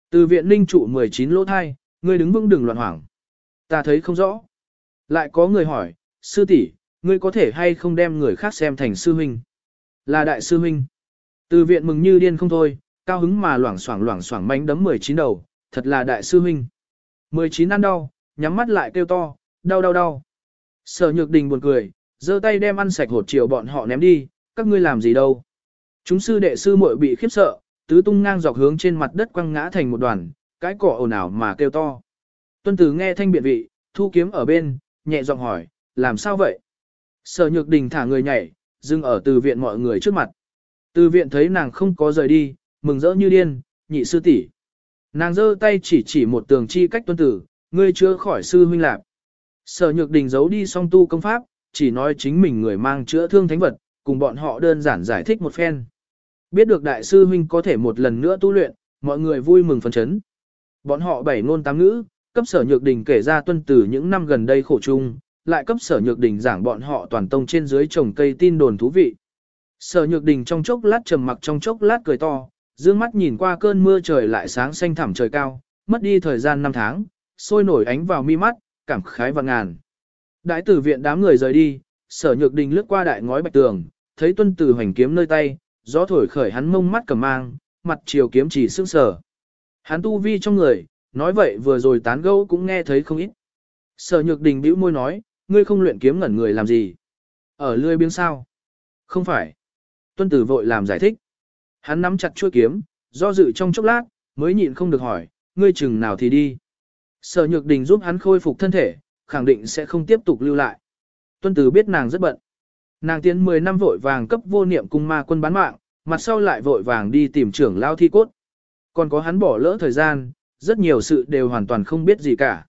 Từ viện ninh trụ 19 lỗ thai, ngươi đứng vững đừng loạn hoảng. Ta thấy không rõ. Lại có người hỏi, sư tỷ, ngươi có thể hay không đem người khác xem thành sư huynh? Là đại sư huynh. Từ viện mừng như điên không thôi, cao hứng mà loảng xoảng loảng xoảng mánh đấm 19 đầu, thật là đại sư huynh. 19 ăn đau, nhắm mắt lại kêu to, đau đau đau. Sở nhược đình buồn cười, giơ tay đem ăn sạch hột chiều bọn họ ném đi, các ngươi làm gì đâu. Chúng sư đệ sư muội bị khiếp sợ, tứ tung ngang dọc hướng trên mặt đất quăng ngã thành một đoàn, cái cỏ ồn ào mà kêu to. Tuân tử nghe thanh biện vị, thu kiếm ở bên, nhẹ giọng hỏi, làm sao vậy? Sở nhược đình thả người nhảy, dừng ở từ viện mọi người trước mặt. Từ viện thấy nàng không có rời đi, mừng rỡ như điên, nhị sư tỷ. Nàng giơ tay chỉ chỉ một tường chi cách tuân tử, ngươi chưa khỏi sư huynh lạc. Sở nhược đình giấu đi song tu công pháp, chỉ nói chính mình người mang chữa thương thánh vật, cùng bọn họ đơn giản giải thích một phen. Biết được đại sư huynh có thể một lần nữa tu luyện, mọi người vui mừng phấn chấn. Bọn họ bảy ngôn tám ngữ, cấp sở nhược đình kể ra tuân tử những năm gần đây khổ chung, lại cấp sở nhược đình giảng bọn họ toàn tông trên dưới trồng cây tin đồn thú vị. Sở nhược đình trong chốc lát trầm mặc trong chốc lát cười to, dương mắt nhìn qua cơn mưa trời lại sáng xanh thẳm trời cao, mất đi thời gian năm tháng, sôi nổi ánh vào mi mắt, cảm khái và ngàn. Đại tử viện đám người rời đi, sở nhược đình lướt qua đại ngói bạch tường, thấy tuân tử hoành kiếm nơi tay, gió thổi khởi hắn mông mắt cầm mang, mặt chiều kiếm chỉ sương sở. Hắn tu vi trong người, nói vậy vừa rồi tán gẫu cũng nghe thấy không ít. Sở nhược đình bĩu môi nói, ngươi không luyện kiếm ngẩn người làm gì? Ở lươi biếng sao? Không phải. Tuân tử vội làm giải thích. Hắn nắm chặt chuôi kiếm, do dự trong chốc lát, mới nhịn không được hỏi, ngươi chừng nào thì đi. Sở nhược đình giúp hắn khôi phục thân thể, khẳng định sẽ không tiếp tục lưu lại. Tuân tử biết nàng rất bận. Nàng tiến 10 năm vội vàng cấp vô niệm cung ma quân bán mạng, mặt sau lại vội vàng đi tìm trưởng lao thi cốt. Còn có hắn bỏ lỡ thời gian, rất nhiều sự đều hoàn toàn không biết gì cả.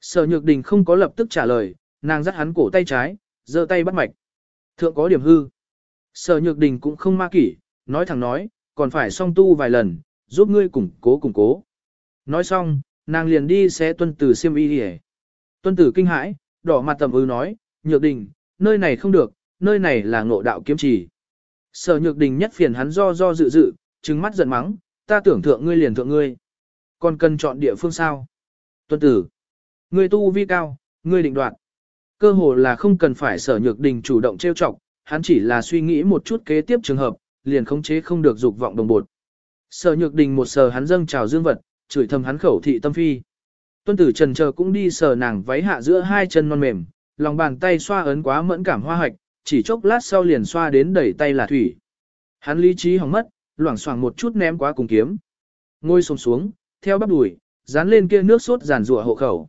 Sở nhược đình không có lập tức trả lời, nàng dắt hắn cổ tay trái, giơ tay bắt mạch. Thượng có điểm hư. Sở nhược đình cũng không ma kỷ, nói thẳng nói, còn phải song tu vài lần, giúp ngươi củng cố củng cố. Nói xong, nàng liền đi xé tuân tử siêm y đi Tuân tử kinh hãi, đỏ mặt tầm ư nói, nhược đình, nơi này không được, nơi này là ngộ đạo kiếm trì. Sở nhược đình nhất phiền hắn do do dự dự, trừng mắt giận mắng, ta tưởng thượng ngươi liền thượng ngươi. Còn cần chọn địa phương sao? Tuân tử, ngươi tu vi cao, ngươi định đoạt. Cơ hồ là không cần phải sở nhược đình chủ động trêu chọc, hắn chỉ là suy nghĩ một chút kế tiếp trường hợp, liền khống chế không được dục vọng đồng bột. Sở nhược đình một sờ hắn dâng trào dương vật, chửi thầm hắn khẩu thị tâm phi. Tuân tử trần chờ cũng đi sờ nàng váy hạ giữa hai chân non mềm, lòng bàn tay xoa ấn quá mẫn cảm hoa hạch, chỉ chốc lát sau liền xoa đến đẩy tay là thủy. Hắn lý trí hỏng mất, loảng xoảng một chút ném quá cùng kiếm. Ngôi xồm xuống, theo bắp đùi, dán lên kia nước sốt giàn rủa hộ khẩu.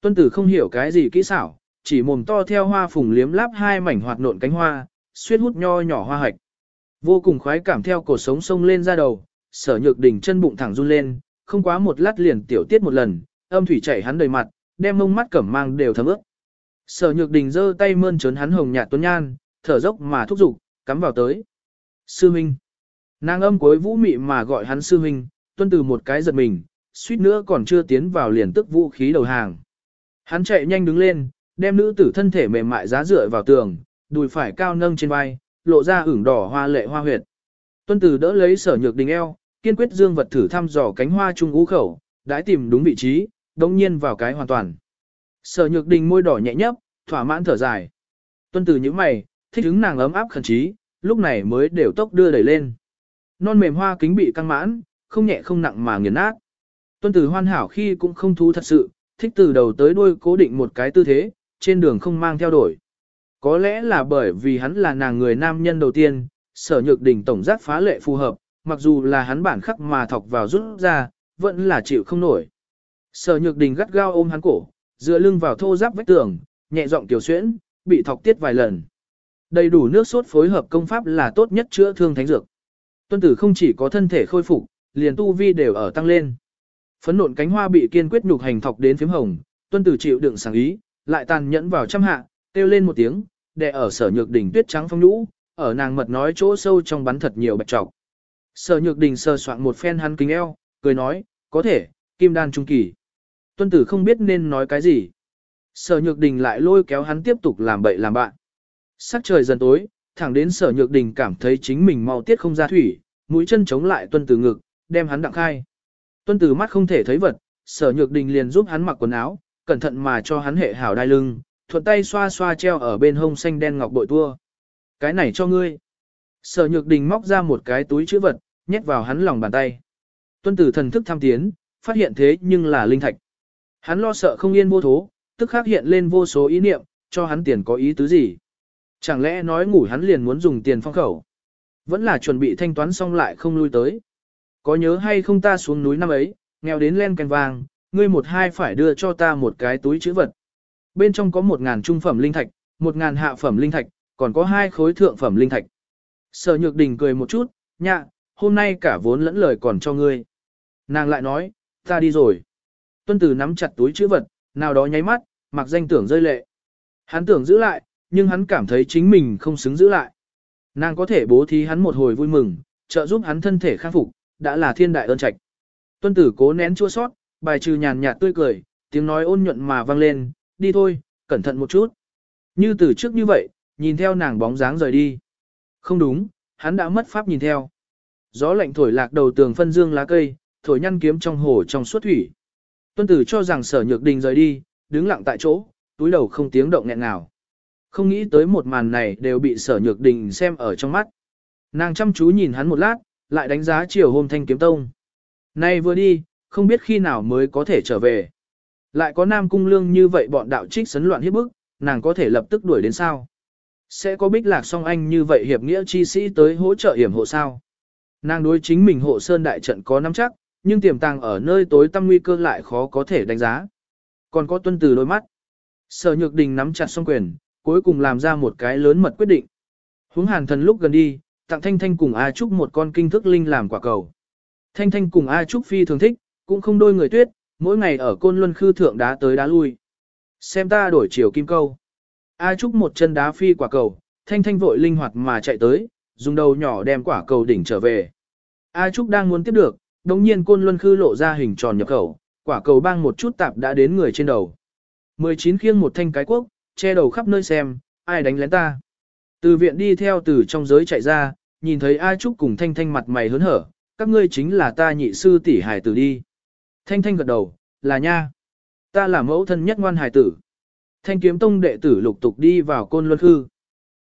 Tuân tử không hiểu cái gì kỹ xảo, chỉ mồm to theo hoa phùng liếm láp hai mảnh hoạt nộn cánh hoa, xuyên hút nho nhỏ hoa hạch. Vô cùng khoái cảm theo cổ sống sông lên ra đầu, sở nhược đỉnh chân bụng thẳng run lên, không quá một lát liền tiểu tiết một lần, âm thủy chảy hắn đầy mặt, đem mông mắt cẩm mang đều thấm ướt. Sở nhược đình giơ tay mơn trớn hắn hồng nhạt tuấn nhan, thở dốc mà thúc giục, cắm vào tới. Sư Minh. Nàng âm cuối vũ mị mà gọi hắn sư Minh, tuân từ một cái giật mình, suýt nữa còn chưa tiến vào liền tức vũ khí đầu hàng. Hắn chạy nhanh đứng lên, đem nữ tử thân thể mềm mại giá dựa vào tường, đùi phải cao nâng trên vai, lộ ra ửng đỏ hoa lệ hoa huyệt. Tuân tử đỡ lấy sở nhược đình eo, kiên quyết dương vật thử thăm dò cánh hoa trung ú khẩu, đãi tìm đúng vị trí, đồng nhiên vào cái hoàn toàn. Sở nhược đình môi đỏ nhẹ nhấp, thỏa mãn thở dài. Tuân tử những mày, thích hứng nàng ấm áp khẩn trí, lúc này mới đều tốc đưa đẩy lên. Non mềm hoa kính bị căng mãn, không nhẹ không nặng mà nghiền nát. Tuân tử hoàn hảo khi cũng không thú thật sự, thích từ đầu tới đuôi cố định một cái tư thế, trên đường không mang theo đổi. Có lẽ là bởi vì hắn là nàng người nam nhân đầu tiên, sở nhược đỉnh tổng giác phá lệ phù hợp, mặc dù là hắn bản khắc mà thọc vào rút ra, vẫn là chịu không nổi. Sở nhược đình gắt gao ôm hắn cổ, dựa lưng vào thô giáp vách tường, nhẹ giọng tiểu xuyễn, bị thọc tiết vài lần. Đầy đủ nước sốt phối hợp công pháp là tốt nhất chữa thương thánh dược. Tuân tử không chỉ có thân thể khôi phục, liền tu vi đều ở tăng lên. Phấn nộn cánh hoa bị kiên quyết nhục hành thọc đến phím hồng, tuân tử chịu đựng sáng ý, lại tàn nhẫn vào trăm hạ, kêu lên một tiếng, đè ở sở nhược đỉnh tuyết trắng phong nhũ, ở nàng mật nói chỗ sâu trong bắn thật nhiều bạch trọc. Sở nhược đình sờ soạn một phen hắn kính eo, cười nói, có thể, kim đan trung kỳ. Tuân tử không biết nên nói cái gì. Sở nhược đình lại lôi kéo hắn tiếp tục làm bậy làm bạn. Sắc trời dần tối, thẳng đến sở nhược đình cảm thấy chính mình mau tiết không ra thủy, mũi chân chống lại tuân tử ngực, đem hắn đặng khai. Tuân tử mắt không thể thấy vật, sở nhược đình liền giúp hắn mặc quần áo, cẩn thận mà cho hắn hệ hảo đai lưng, thuận tay xoa xoa treo ở bên hông xanh đen ngọc bội tua. Cái này cho ngươi. Sở nhược đình móc ra một cái túi chữ vật, nhét vào hắn lòng bàn tay. Tuân tử thần thức tham tiến, phát hiện thế nhưng là linh thạch. Hắn lo sợ không yên vô thố, tức khắc hiện lên vô số ý niệm, cho hắn tiền có ý tứ gì. Chẳng lẽ nói ngủ hắn liền muốn dùng tiền phong khẩu. Vẫn là chuẩn bị thanh toán xong lại không lui tới. Có nhớ hay không ta xuống núi năm ấy, nghèo đến len canh vàng, ngươi một hai phải đưa cho ta một cái túi chữ vật. Bên trong có một ngàn trung phẩm linh thạch, một ngàn hạ phẩm linh thạch, còn có hai khối thượng phẩm linh thạch. Sở nhược đình cười một chút, nhạ, hôm nay cả vốn lẫn lời còn cho ngươi. Nàng lại nói, ta đi rồi. Tuân tử nắm chặt túi chữ vật, nào đó nháy mắt, mặc danh tưởng rơi lệ. Hắn tưởng giữ lại, nhưng hắn cảm thấy chính mình không xứng giữ lại. Nàng có thể bố thí hắn một hồi vui mừng, trợ giúp hắn thân thể khắc phục, đã là thiên đại ơn trạch. Tuân tử cố nén chua sót, bài trừ nhàn nhạt tươi cười, tiếng nói ôn nhuận mà vang lên, đi thôi, cẩn thận một chút. Như từ trước như vậy, nhìn theo nàng bóng dáng rời đi. Không đúng, hắn đã mất pháp nhìn theo. Gió lạnh thổi lạc đầu tường phân dương lá cây, thổi nhăn kiếm trong hồ trong suốt thủy. Tuân tử cho rằng sở nhược đình rời đi, đứng lặng tại chỗ, túi đầu không tiếng động nghẹn nào. Không nghĩ tới một màn này đều bị sở nhược đình xem ở trong mắt. Nàng chăm chú nhìn hắn một lát, lại đánh giá chiều hôm thanh kiếm tông. Nay vừa đi, không biết khi nào mới có thể trở về. Lại có nam cung lương như vậy bọn đạo trích sấn loạn hiếp bức, nàng có thể lập tức đuổi đến sao. Sẽ có bích lạc song anh như vậy hiệp nghĩa chi sĩ tới hỗ trợ hiểm hộ sao. Nàng đối chính mình hộ sơn đại trận có nắm chắc, nhưng tiềm tàng ở nơi tối tăm nguy cơ lại khó có thể đánh giá. Còn có tuân từ đôi mắt. Sở nhược đình nắm chặt song quyền, cuối cùng làm ra một cái lớn mật quyết định. Hướng hàn thần lúc gần đi, tặng Thanh Thanh cùng A Trúc một con kinh thức linh làm quả cầu. Thanh Thanh cùng A Trúc phi thường thích, cũng không đôi người tuyết, mỗi ngày ở côn luân khư thượng đá tới đá lui. Xem ta đổi chiều kim câu. A Trúc một chân đá phi quả cầu, Thanh Thanh vội linh hoạt mà chạy tới, dùng đầu nhỏ đem quả cầu đỉnh trở về. A Trúc đang muốn tiếp được, đồng nhiên côn luân khư lộ ra hình tròn nhập khẩu, quả cầu bang một chút tạp đã đến người trên đầu. 19 khiêng một thanh cái quốc, che đầu khắp nơi xem, ai đánh lén ta. Từ viện đi theo từ trong giới chạy ra, nhìn thấy A Trúc cùng Thanh Thanh mặt mày hớn hở, các ngươi chính là ta nhị sư tỷ hải tử đi. Thanh Thanh gật đầu, là nha. Ta là mẫu thân nhất ngoan hải tử. Thanh kiếm tông đệ tử lục tục đi vào côn luân khư.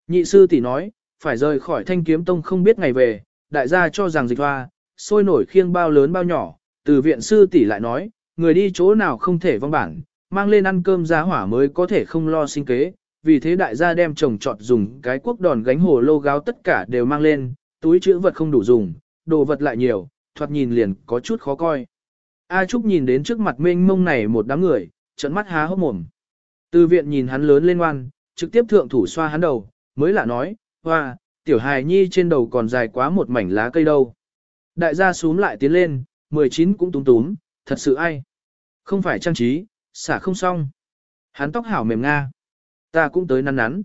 Nhị sư tỷ nói, phải rời khỏi thanh kiếm tông không biết ngày về, đại gia cho rằng dịch hoa, sôi nổi khiêng bao lớn bao nhỏ, từ viện sư tỷ lại nói, người đi chỗ nào không thể vong bản, mang lên ăn cơm giá hỏa mới có thể không lo sinh kế, vì thế đại gia đem trồng trọt dùng cái quốc đòn gánh hồ lô gáo tất cả đều mang lên, túi chữ vật không đủ dùng, đồ vật lại nhiều, thoạt nhìn liền có chút khó coi. A Trúc nhìn đến trước mặt mênh mông này một đám người, trận mắt há hốc mồm. Từ viện nhìn hắn lớn lên ngoan, trực tiếp thượng thủ xoa hắn đầu, mới lạ nói, hoa, tiểu hài nhi trên đầu còn dài quá một mảnh lá cây đâu. Đại gia xuống lại tiến lên, 19 cũng túm túm, thật sự ai. Không phải trang trí, xả không xong. Hắn tóc hảo mềm nga. Ta cũng tới nắn nắn.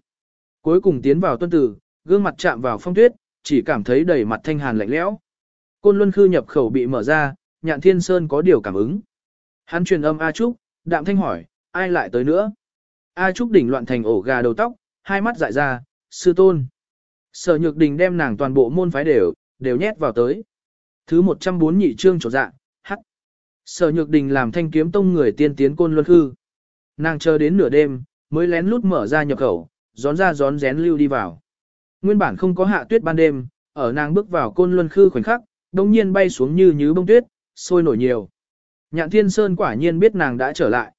Cuối cùng tiến vào tuân tử, gương mặt chạm vào phong tuyết, chỉ cảm thấy đầy mặt thanh hàn lạnh lẽo. Côn Luân Khư nhập khẩu bị mở ra, nhạn thiên sơn có điều cảm ứng. Hắn truyền âm A Trúc, đạm thanh hỏi, ai lại tới nữa? A Trúc đỉnh loạn thành ổ gà đầu tóc, hai mắt dại ra, sư tôn. Sở nhược đình đem nàng toàn bộ môn phái đều, đều nhét vào tới. Thứ 104 nhị trương trổ dạ, hắc. Sở nhược đình làm thanh kiếm tông người tiên tiến côn luân hư. Nàng chờ đến nửa đêm, mới lén lút mở ra nhập khẩu, gión ra gión rén lưu đi vào. Nguyên bản không có hạ tuyết ban đêm, ở nàng bước vào côn luân khư khoảnh khắc, đồng nhiên bay xuống như như bông tuyết, sôi nổi nhiều. Nhạn thiên sơn quả nhiên biết nàng đã trở lại.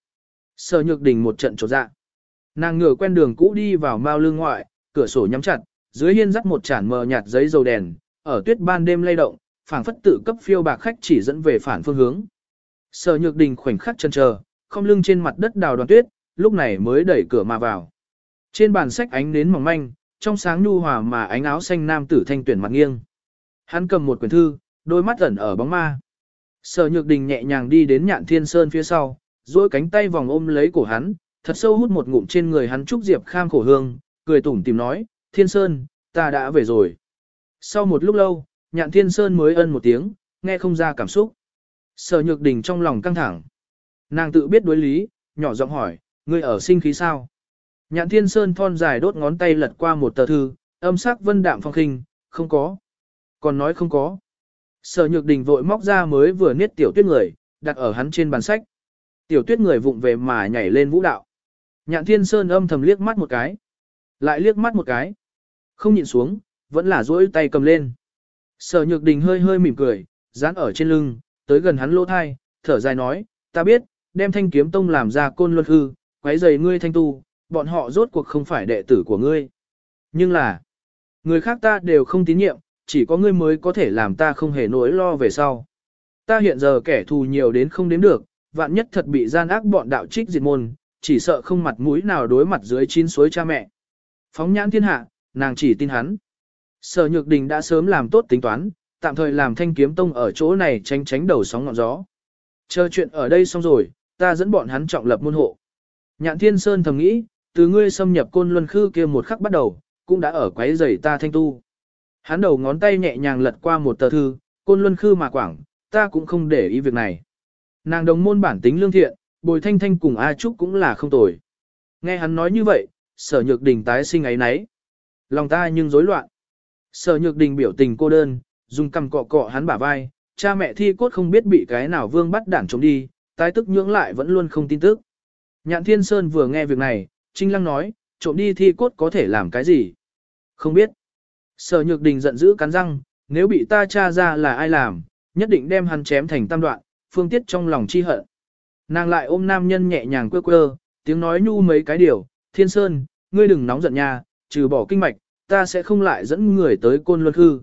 Sở nhược đình một trận trột dạ. Nàng ngửa quen đường cũ đi vào mao lương ngoại, cửa sổ nhắm chặt, dưới hiên dắt một chản mờ nhạt giấy dầu đèn, ở tuyết ban đêm lay động, phảng phất tự cấp phiêu bạc khách chỉ dẫn về phản phương hướng. Sở Nhược Đình khoảnh khắc chân chờ, không lưng trên mặt đất đào đoàn tuyết, lúc này mới đẩy cửa mà vào. Trên bàn sách ánh nến mỏng manh, trong sáng nhu hòa mà ánh áo xanh nam tử thanh tuyển mặt nghiêng. Hắn cầm một quyển thư, đôi mắt ẩn ở bóng ma. Sở Nhược Đình nhẹ nhàng đi đến Nhạn Thiên Sơn phía sau, duỗi cánh tay vòng ôm lấy cổ hắn, thật sâu hút một ngụm trên người hắn trúc diệp kham khổ hương, cười tủm tìm nói, Thiên Sơn, ta đã về rồi. Sau một lúc lâu, Nhạn Thiên Sơn mới ân một tiếng, nghe không ra cảm xúc. Sở Nhược Đình trong lòng căng thẳng. Nàng tự biết đối lý, nhỏ giọng hỏi, ngươi ở sinh khí sao? Nhạn Thiên Sơn thon dài đốt ngón tay lật qua một tờ thư, âm sắc vân đạm phong khinh, không có. Còn nói không có. Sở Nhược Đình vội móc ra mới vừa niết tiểu tuyết người, đặt ở hắn trên bàn sách. Tiểu tuyết người vụng về mà nhảy lên vũ đạo. Nhạn Thiên Sơn âm thầm liếc mắt một cái. Lại liếc mắt một cái. Không nhìn xuống, vẫn là duỗi tay cầm lên. Sở Nhược Đình hơi hơi mỉm cười, dán ở trên lưng, tới gần hắn lỗ thai, thở dài nói, ta biết, đem thanh kiếm tông làm ra côn luân hư, quấy rầy ngươi thanh tu, bọn họ rốt cuộc không phải đệ tử của ngươi. Nhưng là, người khác ta đều không tín nhiệm, chỉ có ngươi mới có thể làm ta không hề nỗi lo về sau. Ta hiện giờ kẻ thù nhiều đến không đến được, vạn nhất thật bị gian ác bọn đạo trích diệt môn, chỉ sợ không mặt mũi nào đối mặt dưới chín suối cha mẹ. Phóng nhãn thiên hạ, nàng chỉ tin hắn. Sở Nhược Đình đã sớm làm tốt tính toán, tạm thời làm thanh kiếm tông ở chỗ này tránh tránh đầu sóng ngọn gió. Chờ chuyện ở đây xong rồi, ta dẫn bọn hắn trọng lập môn hộ. Nhạn Thiên Sơn thầm nghĩ, từ ngươi xâm nhập côn luân khư kia một khắc bắt đầu, cũng đã ở quấy rầy ta thanh tu. Hắn đầu ngón tay nhẹ nhàng lật qua một tờ thư, côn luân khư mà quảng, ta cũng không để ý việc này. Nàng đồng môn bản tính lương thiện, bồi thanh thanh cùng A Trúc cũng là không tồi. Nghe hắn nói như vậy, sở nhược đình tái sinh ấy nấy. Lòng ta nhưng rối loạn. Sở nhược đình biểu tình cô đơn, dùng cầm cọ cọ hắn bả vai, cha mẹ thi cốt không biết bị cái nào vương bắt đảng chống đi, tái tức nhưỡng lại vẫn luôn không tin tức. Nhạn Thiên Sơn vừa nghe việc này, Trinh Lăng nói, trộm đi thi cốt có thể làm cái gì? Không biết. Sở Nhược Đình giận dữ cắn răng, nếu bị ta tra ra là ai làm, nhất định đem hắn chém thành tam đoạn, phương tiết trong lòng chi hận. Nàng lại ôm nam nhân nhẹ nhàng quơ quơ, tiếng nói nhu mấy cái điều, Thiên Sơn, ngươi đừng nóng giận nha, trừ bỏ kinh mạch, ta sẽ không lại dẫn người tới côn luân hư.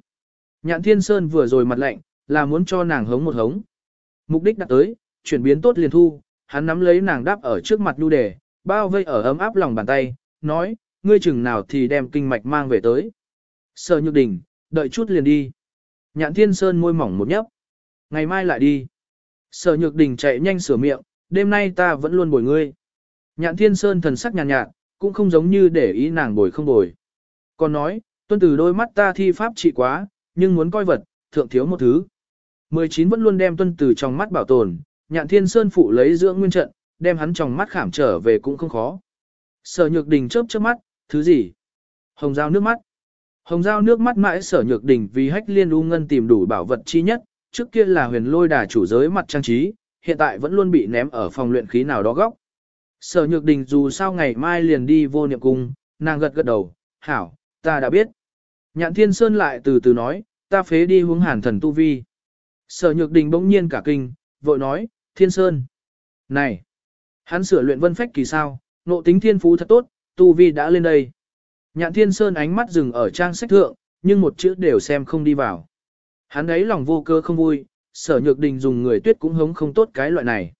Nhạn Thiên Sơn vừa rồi mặt lạnh, là muốn cho nàng hống một hống. Mục đích đặt tới, chuyển biến tốt liền thu, hắn nắm lấy nàng đáp ở trước mặt nhu đề, bao vây ở ấm áp lòng bàn tay, nói, ngươi chừng nào thì đem kinh mạch mang về tới. Sở nhược đình, đợi chút liền đi. Nhạn Thiên Sơn môi mỏng một nhấp. Ngày mai lại đi. Sở nhược đình chạy nhanh sửa miệng, đêm nay ta vẫn luôn bồi ngươi. Nhạn Thiên Sơn thần sắc nhàn nhạt, nhạt, cũng không giống như để ý nàng bồi không bồi. Còn nói, tuân từ đôi mắt ta thi pháp trị quá, nhưng muốn coi vật, thượng thiếu một thứ. 19 vẫn luôn đem tuân từ trong mắt bảo tồn, nhạn thiên sơn phụ lấy dưỡng nguyên trận, đem hắn trong mắt khảm trở về cũng không khó. Sở nhược đình chớp chớp mắt, thứ gì? Hồng dao nước mắt. Hồng dao nước mắt mãi sở nhược đình vì hách liên u ngân tìm đủ bảo vật chi nhất, trước kia là huyền lôi đà chủ giới mặt trang trí, hiện tại vẫn luôn bị ném ở phòng luyện khí nào đó góc. Sở nhược đình dù sao ngày mai liền đi vô niệm cung, nàng gật gật đầu, hảo, ta đã biết. Nhạn thiên sơn lại từ từ nói, ta phế đi hướng hàn thần tu vi. Sở nhược đình bỗng nhiên cả kinh, vội nói, thiên sơn. Này, hắn sửa luyện vân phách kỳ sao, nộ tính thiên phú thật tốt, tu vi đã lên đây. Nhạn thiên sơn ánh mắt dừng ở trang sách thượng, nhưng một chữ đều xem không đi vào. Hắn ấy lòng vô cơ không vui, sở nhược đình dùng người tuyết cũng hống không tốt cái loại này.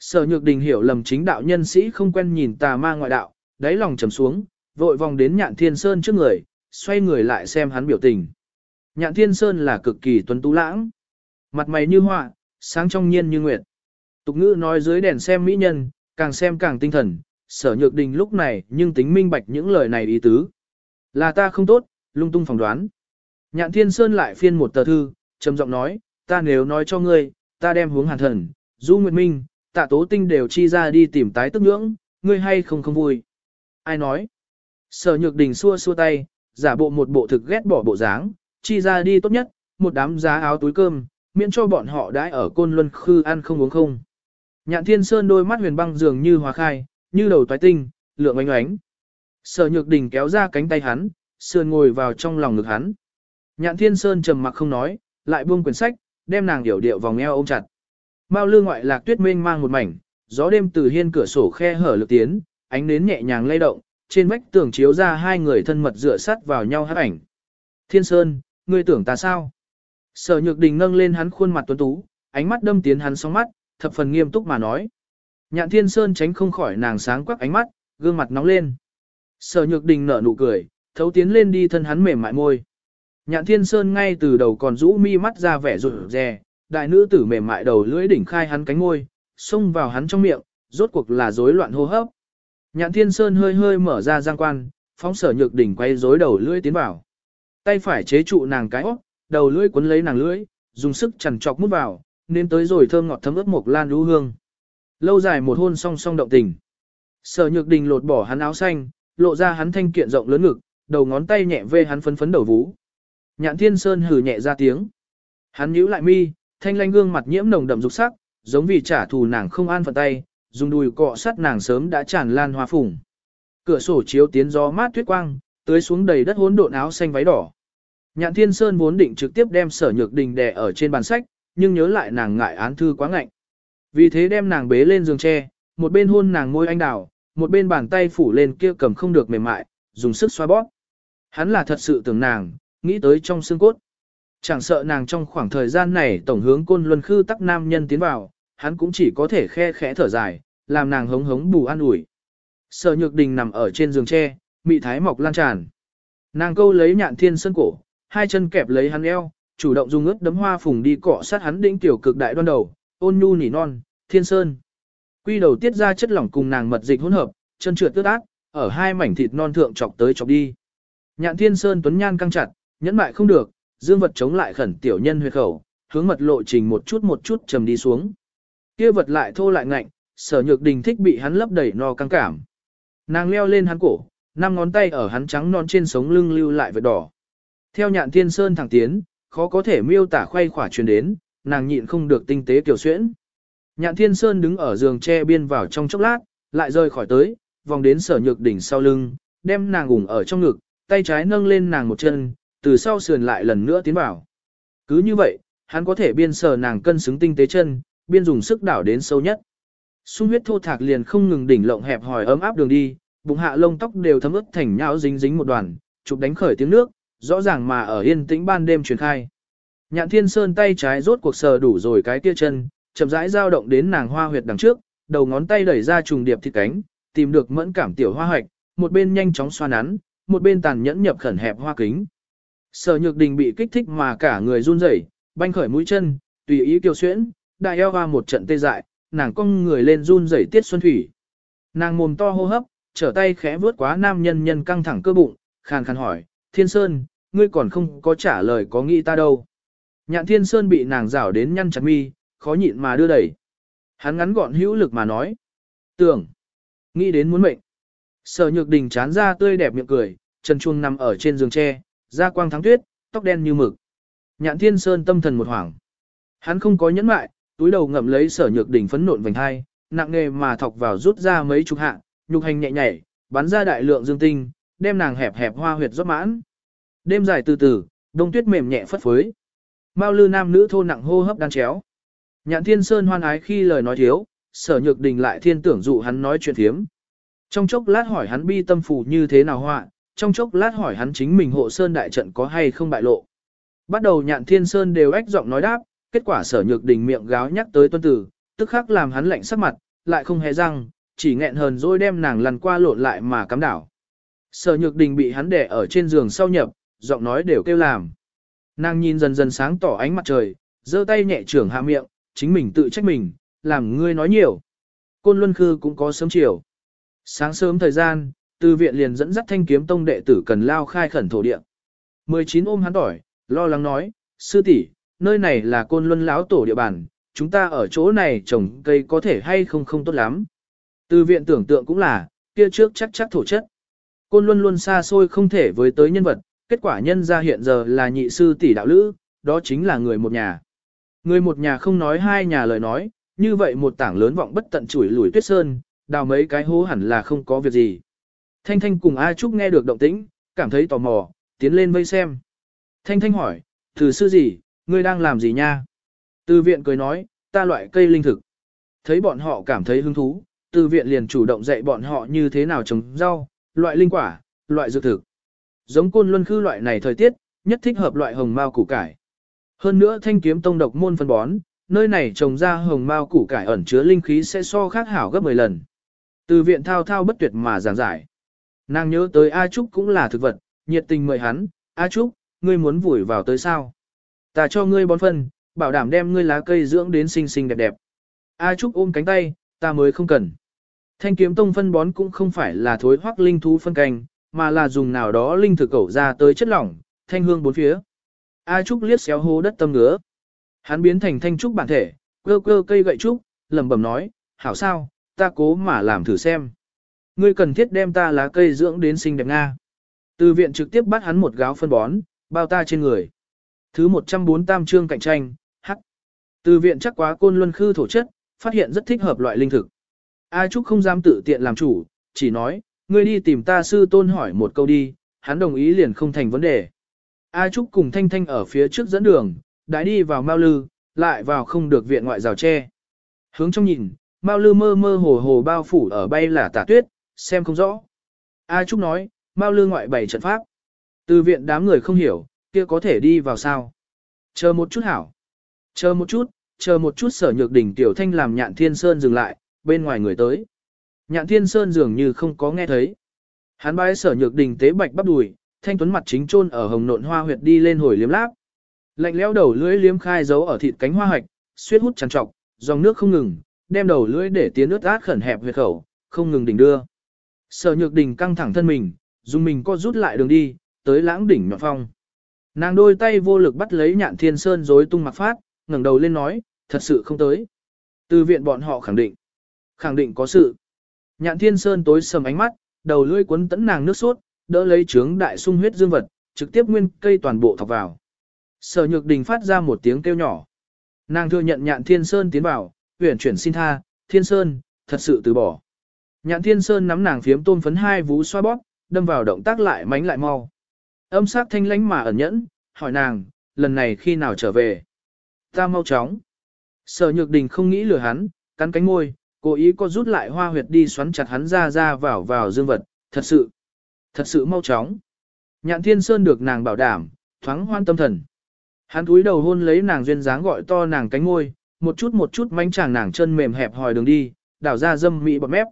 Sở nhược đình hiểu lầm chính đạo nhân sĩ không quen nhìn tà ma ngoại đạo, đáy lòng trầm xuống, vội vòng đến nhạn thiên sơn trước người, xoay người lại xem hắn biểu tình. Nhạn thiên sơn là cực kỳ tuấn tú lãng. Mặt mày như họa, sáng trong nhiên như nguyệt. Tục ngữ nói dưới đèn xem mỹ nhân, càng xem càng tinh thần, sở nhược đình lúc này nhưng tính minh bạch những lời này ý tứ. Là ta không tốt, lung tung phỏng đoán. Nhạn thiên sơn lại phiên một tờ thư, trầm giọng nói, ta nếu nói cho ngươi, ta đem hướng hàn thần, du nguyệt minh, tạ tố tinh đều chi ra đi tìm tái tức nhưỡng, ngươi hay không không vui. Ai nói? Sở nhược đình xua xua tay, giả bộ một bộ thực ghét bỏ bộ dáng, chi ra đi tốt nhất, một đám giá áo túi cơm, miễn cho bọn họ đãi ở côn luân khư ăn không uống không. Nhạn thiên sơn đôi mắt huyền băng dường như hóa khai, như đầu toái tinh, lượng ánh ánh. Sở nhược đình kéo ra cánh tay hắn, sườn ngồi vào trong lòng ngực hắn. Nhạn thiên sơn trầm mặc không nói, lại buông quyển sách, đem nàng điểu điệu vòng eo ôm chặt. Mao lư ngoại lạc tuyết mênh mang một mảnh, gió đêm từ hiên cửa sổ khe hở lực tiến, ánh nến nhẹ nhàng lay động, trên vách tường chiếu ra hai người thân mật dựa sát vào nhau hát ảnh. Thiên Sơn, ngươi tưởng ta sao? Sở Nhược Đình nâng lên hắn khuôn mặt tuấn tú, ánh mắt đâm tiến hắn sóng mắt, thập phần nghiêm túc mà nói. Nhạn Thiên Sơn tránh không khỏi nàng sáng quắc ánh mắt, gương mặt nóng lên. Sở Nhược Đình nở nụ cười, thấu tiến lên đi thân hắn mềm mại môi. Nhạn Thiên Sơn ngay từ đầu còn rũ mi mắt ra vẻ rụt rè, đại nữ tử mềm mại đầu lưỡi đỉnh khai hắn cánh môi, xông vào hắn trong miệng, rốt cuộc là rối loạn hô hấp. Nhạn Thiên Sơn hơi hơi mở ra giang quan, phóng sở nhược đỉnh quay rối đầu lưỡi tiến vào. Tay phải chế trụ nàng cái óc, đầu lưỡi cuốn lấy nàng lưỡi, dùng sức chằn chọc mút vào, nên tới rồi thơm ngọt thấm ướt một lan lũ hương. Lâu dài một hôn song song động tình. Sở nhược đình lột bỏ hắn áo xanh, lộ ra hắn thanh kiện rộng lớn ngực, đầu ngón tay nhẹ vê hắn phấn phấn đầu vú. Nhạn Thiên Sơn hừ nhẹ ra tiếng. Hắn nhíu lại mi, thanh lanh gương mặt nhiễm nồng đậm dục sắc, giống vì trả thù nàng không an phận tay, dùng đùi cọ sát nàng sớm đã tràn lan hoa phùng. Cửa sổ chiếu tiến gió mát tuyết quang, tưới xuống đầy đất hỗn độn áo xanh váy đỏ. Nhạn Thiên Sơn vốn định trực tiếp đem Sở Nhược Đình đè ở trên bàn sách, nhưng nhớ lại nàng ngại án thư quá ngạnh. Vì thế đem nàng bế lên giường tre, một bên hôn nàng môi anh đào, một bên bàn tay phủ lên kia cầm không được mềm mại, dùng sức xoa bóp. Hắn là thật sự tưởng nàng, nghĩ tới trong xương cốt. Chẳng sợ nàng trong khoảng thời gian này tổng hướng côn luân khư tắc nam nhân tiến vào, hắn cũng chỉ có thể khe khẽ thở dài, làm nàng hống hống bù an ủi. Sở nhược đình nằm ở trên giường tre, mị thái mọc lan tràn. Nàng câu lấy nhạn thiên sơn cổ, hai chân kẹp lấy hắn eo, chủ động dùng ướt đấm hoa phùng đi cọ sát hắn đỉnh tiểu cực đại đoan đầu, ôn nhu nỉ non, thiên sơn. Quy đầu tiết ra chất lỏng cùng nàng mật dịch hỗn hợp, chân trượt tước ác, ở hai mảnh thịt non thượng chọc tới chọc đi. Nhạn thiên sơn tuấn nhan căng chặt, nhẫn mại không được, dương vật chống lại khẩn tiểu nhân huyệt khẩu, hướng mật lộ trình một chút một chút trầm đi xuống. Kia vật lại thô lại ngạnh, sở nhược đình thích bị hắn lấp đầy no căng cảm. Nàng leo lên hắn cổ, năm ngón tay ở hắn trắng non trên sống lưng lưu lại vệt đỏ. Theo nhạn thiên sơn thẳng tiến, khó có thể miêu tả khoay khỏa truyền đến, nàng nhịn không được tinh tế kiểu xuyễn. Nhạn thiên sơn đứng ở giường tre biên vào trong chốc lát, lại rơi khỏi tới, vòng đến sở nhược đỉnh sau lưng, đem nàng ủng ở trong ngực, tay trái nâng lên nàng một chân, từ sau sườn lại lần nữa tiến vào. Cứ như vậy, hắn có thể biên sở nàng cân xứng tinh tế chân, biên dùng sức đảo đến sâu nhất. Xung huyết thô thạc liền không ngừng đỉnh lộng hẹp hỏi ấm áp đường đi, bụng hạ lông tóc đều thấm ướt thành nhão dính dính một đoàn, chụp đánh khởi tiếng nước, rõ ràng mà ở yên tĩnh ban đêm truyền khai. Nhạn Thiên Sơn tay trái rốt cuộc sờ đủ rồi cái kia chân, chậm rãi dao động đến nàng hoa huyệt đằng trước, đầu ngón tay đẩy ra trùng điệp thịt cánh, tìm được mẫn cảm tiểu hoa hoạch, một bên nhanh chóng xoa nắn, một bên tàn nhẫn nhập khẩn hẹp hoa kính. Sở Nhược Đình bị kích thích mà cả người run rẩy, banh khởi mũi chân, tùy ý kiều xuyễn, đại eo hoa một trận tê dại, nàng cong người lên run rẩy tiết xuân thủy. Nàng mồm to hô hấp, trở tay khẽ vướt quá nam nhân nhân căng thẳng cơ bụng, khàn khàn hỏi, Thiên Sơn, ngươi còn không có trả lời có nghĩ ta đâu. Nhạn Thiên Sơn bị nàng rảo đến nhăn chặt mi, khó nhịn mà đưa đẩy. Hắn ngắn gọn hữu lực mà nói. Tưởng, nghĩ đến muốn mệnh. Sở nhược đình chán ra tươi đẹp miệng cười, chân Chuông nằm ở trên giường tre, da quang thắng tuyết, tóc đen như mực. Nhạn Thiên Sơn tâm thần một hoảng. Hắn không có nhẫn mại, túi đầu ngậm lấy sở nhược đỉnh phấn nộn vành hai, nặng nề mà thọc vào rút ra mấy chục hạ, nhục hành nhẹ nhảy, bắn ra đại lượng dương tinh, đem nàng hẹp hẹp hoa huyệt rót mãn. Đêm dài từ từ, đông tuyết mềm nhẹ phất phới. Mao lư nam nữ thô nặng hô hấp đan chéo. Nhạn Thiên Sơn hoan ái khi lời nói thiếu, sở nhược đình lại thiên tưởng dụ hắn nói chuyện thiếm. Trong chốc lát hỏi hắn bi tâm phủ như thế nào họa, trong chốc lát hỏi hắn chính mình hộ sơn đại trận có hay không bại lộ. Bắt đầu nhạn thiên sơn đều ách giọng nói đáp, kết quả sở nhược đình miệng gáo nhắc tới tuân tử, tức khắc làm hắn lạnh sắc mặt, lại không hề răng, chỉ nghẹn hờn rồi đem nàng lăn qua lộn lại mà cắm đảo. Sở nhược đình bị hắn đè ở trên giường sau nhập, giọng nói đều kêu làm. Nàng nhìn dần dần sáng tỏ ánh mặt trời, giơ tay nhẹ trưởng hạ miệng, chính mình tự trách mình, làm ngươi nói nhiều. Côn Luân Khư cũng có sớm chiều. Sáng sớm thời gian, từ viện liền dẫn dắt thanh kiếm tông đệ tử cần lao khai khẩn thổ địa. 19 ôm hắn tỏi, lo lắng nói, sư tỷ, nơi này là côn luân lão tổ địa bàn, chúng ta ở chỗ này trồng cây có thể hay không không tốt lắm. Từ viện tưởng tượng cũng là, kia trước chắc chắc thổ chất. Côn luân luôn xa xôi không thể với tới nhân vật, kết quả nhân ra hiện giờ là nhị sư tỷ đạo lữ, đó chính là người một nhà. Người một nhà không nói hai nhà lời nói, như vậy một tảng lớn vọng bất tận chủi lùi tuyết sơn, đào mấy cái hố hẳn là không có việc gì. Thanh Thanh cùng A Trúc nghe được động tĩnh, cảm thấy tò mò, tiến lên vây xem. Thanh Thanh hỏi, từ sư gì, ngươi đang làm gì nha? Từ viện cười nói, ta loại cây linh thực. Thấy bọn họ cảm thấy hứng thú, từ viện liền chủ động dạy bọn họ như thế nào trồng rau, loại linh quả, loại dược thực. Giống côn luân khư loại này thời tiết, nhất thích hợp loại hồng mao củ cải. Hơn nữa thanh kiếm tông độc môn phân bón, nơi này trồng ra hồng mao củ cải ẩn chứa linh khí sẽ so khác hảo gấp 10 lần. Từ viện thao thao bất tuyệt mà giảng giải. Nàng nhớ tới A Trúc cũng là thực vật, nhiệt tình mời hắn, A Trúc, ngươi muốn vùi vào tới sao? Ta cho ngươi bón phân, bảo đảm đem ngươi lá cây dưỡng đến xinh xinh đẹp đẹp. A Trúc ôm cánh tay, ta mới không cần. Thanh kiếm tông phân bón cũng không phải là thối hoắc linh thú phân canh, mà là dùng nào đó linh thực cẩu ra tới chất lỏng, thanh hương bốn phía. A Trúc liếc xéo hố đất tâm ngứa. Hắn biến thành thanh trúc bản thể, cơ cơ cây gậy trúc, lẩm bẩm nói, hảo sao, ta cố mà làm thử xem. Ngươi cần thiết đem ta lá cây dưỡng đến xinh đẹp Nga. Từ viện trực tiếp bắt hắn một gáo phân bón, bao ta trên người. Thứ 104 tam chương cạnh tranh, hắc. Từ viện chắc quá côn luân khư thổ chất, phát hiện rất thích hợp loại linh thực. A Trúc không dám tự tiện làm chủ, chỉ nói, ngươi đi tìm ta sư tôn hỏi một câu đi, hắn đồng ý liền không thành vấn đề. A Trúc cùng Thanh Thanh ở phía trước dẫn đường, đã đi vào Mao Lư, lại vào không được viện ngoại rào tre. Hướng trong nhìn, Mao Lư mơ mơ hồ hồ bao phủ ở bay là tả tuyết, xem không rõ. A Trúc nói, Mao Lư ngoại bảy trận pháp. Từ viện đám người không hiểu, kia có thể đi vào sao. Chờ một chút hảo. Chờ một chút, chờ một chút sở nhược đỉnh tiểu thanh làm nhạn thiên sơn dừng lại, bên ngoài người tới. Nhạn thiên sơn dường như không có nghe thấy. Hắn bái sở nhược đình tế bạch bắp đùi, thanh tuấn mặt chính chôn ở hồng nộn hoa huyệt đi lên hồi liếm láp. Lạnh lẽo đầu lưỡi liếm khai dấu ở thịt cánh hoa hạch, suýt hút trằn trọc, dòng nước không ngừng, đem đầu lưỡi để tiến nước át khẩn hẹp huyệt khẩu, không ngừng đỉnh đưa. Sở nhược đình căng thẳng thân mình, dùng mình co rút lại đường đi, tới lãng đỉnh nhọn phong. Nàng đôi tay vô lực bắt lấy nhạn thiên sơn rối tung mặc phát, ngẩng đầu lên nói, thật sự không tới. Từ viện bọn họ khẳng định, khẳng định có sự. Nhạn thiên sơn tối sầm ánh mắt, đầu lưỡi cuốn tẫn nàng nước sốt, đỡ lấy trướng đại sung huyết dương vật, trực tiếp nguyên cây toàn bộ thọc vào. Sở nhược đình phát ra một tiếng kêu nhỏ. Nàng thừa nhận nhạn thiên sơn tiến vào, huyển chuyển xin tha, thiên sơn, thật sự từ bỏ. Nhạn thiên sơn nắm nàng phiếm tôm phấn hai vú xoa bóp, đâm vào động tác lại mánh lại mau. Âm sắc thanh lánh mà ẩn nhẫn, hỏi nàng, lần này khi nào trở về? Ta mau chóng. Sở nhược đình không nghĩ lừa hắn, cắn cánh môi, cố ý có rút lại hoa huyệt đi xoắn chặt hắn ra ra vào vào dương vật, thật sự, thật sự mau chóng. Nhạn thiên sơn được nàng bảo đảm, thoáng hoan tâm thần. Hắn cúi đầu hôn lấy nàng duyên dáng gọi to nàng cánh môi, một chút một chút mánh chàng nàng chân mềm hẹp hòi đường đi, đảo ra dâm mị bọt mép.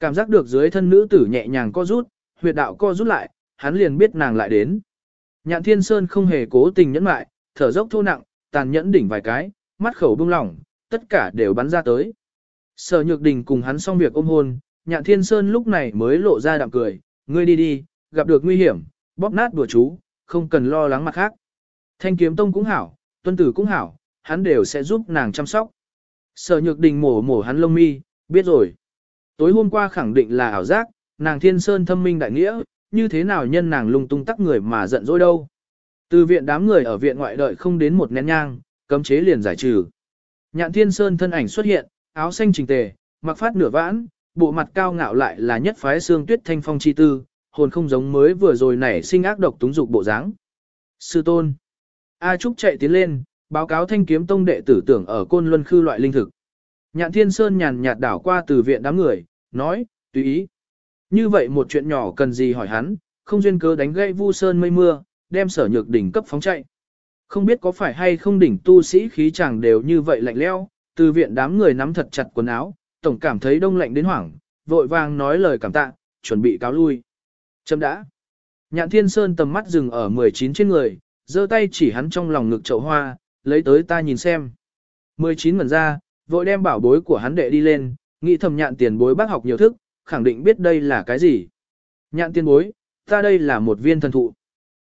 Cảm giác được dưới thân nữ tử nhẹ nhàng co rút, huyệt đạo co rút lại, hắn liền biết nàng lại đến. Nhạn thiên sơn không hề cố tình nhẫn mại, thở dốc thô nặng, tàn nhẫn đỉnh vài cái, mắt khẩu bung lỏng, tất cả đều bắn ra tới. Sở nhược đình cùng hắn xong việc ôm hôn, nhạn thiên sơn lúc này mới lộ ra đạm cười, ngươi đi đi, gặp được nguy hiểm, bóp nát đùa chú, không cần lo lắng mặt khác. Thanh kiếm tông cũng hảo, tuân tử cũng hảo, hắn đều sẽ giúp nàng chăm sóc. Sở nhược đình mổ mổ hắn lông mi, biết rồi. Tối hôm qua khẳng định là ảo giác, nàng thiên sơn thâm minh đại nghĩa, như thế nào nhân nàng lung tung tắc người mà giận dỗi đâu. Từ viện đám người ở viện ngoại đợi không đến một nén nhang, cấm chế liền giải trừ. Nhạn thiên sơn thân ảnh xuất hiện, áo xanh trình tề, mặc phát nửa vãn, bộ mặt cao ngạo lại là nhất phái xương tuyết thanh phong chi tư, hồn không giống mới vừa rồi nảy sinh ác độc túng dục bộ dáng. Sư tôn. A Trúc chạy tiến lên, báo cáo thanh kiếm tông đệ tử tưởng ở côn luân khư loại linh thực. Nhạn Thiên Sơn nhàn nhạt đảo qua từ viện đám người, nói, tùy ý. Như vậy một chuyện nhỏ cần gì hỏi hắn, không duyên cớ đánh gãy vu sơn mây mưa, đem sở nhược đỉnh cấp phóng chạy. Không biết có phải hay không đỉnh tu sĩ khí chàng đều như vậy lạnh leo, từ viện đám người nắm thật chặt quần áo, tổng cảm thấy đông lạnh đến hoảng, vội vàng nói lời cảm tạ, chuẩn bị cáo lui. Chấm đã. Nhạn Thiên Sơn tầm mắt dừng ở 19 trên người, giơ tay chỉ hắn trong lòng ngực chậu hoa, lấy tới ta nhìn xem. 19 ngẩn ra, vội đem bảo bối của hắn đệ đi lên, nghĩ thầm nhạn tiền bối bác học nhiều thức, khẳng định biết đây là cái gì. Nhạn tiên bối, ta đây là một viên thần thụ.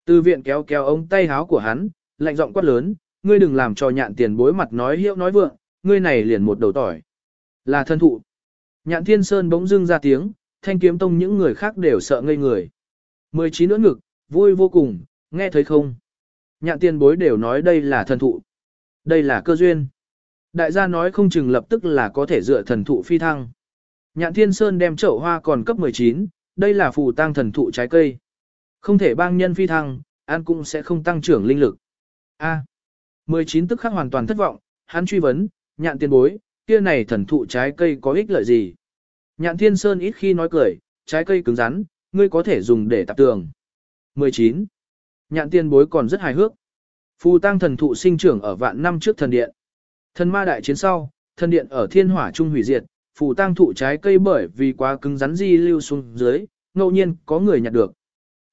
Từ viện kéo kéo ống tay háo của hắn, lạnh giọng quát lớn, ngươi đừng làm cho nhạn tiền bối mặt nói hiệu nói vượng, ngươi này liền một đầu tỏi. Là thân thụ. Nhạn thiên sơn bỗng dưng ra tiếng, thanh kiếm tông những người khác đều sợ ngây người. 19 ưỡn ngực, vui vô cùng, nghe thấy không? Nhạn tiền bối đều nói đây là thần thụ. Đây là cơ duyên. Đại gia nói không chừng lập tức là có thể dựa thần thụ phi thăng. Nhạn thiên sơn đem chậu hoa còn cấp 19, đây là phù tăng thần thụ trái cây. Không thể bang nhân phi thăng, ăn cũng sẽ không tăng trưởng linh lực. A. 19 tức khắc hoàn toàn thất vọng, hắn truy vấn, nhạn tiên bối, kia này thần thụ trái cây có ích lợi gì? Nhạn thiên sơn ít khi nói cười, trái cây cứng rắn, ngươi có thể dùng để tạp tường. 19. Nhạn tiên bối còn rất hài hước. Phù tăng thần thụ sinh trưởng ở vạn năm trước thần điện. Thần ma đại chiến sau, thần điện ở thiên hỏa trung hủy diệt, phù tang thụ trái cây bởi vì quá cứng rắn di lưu xuống dưới, ngẫu nhiên có người nhặt được.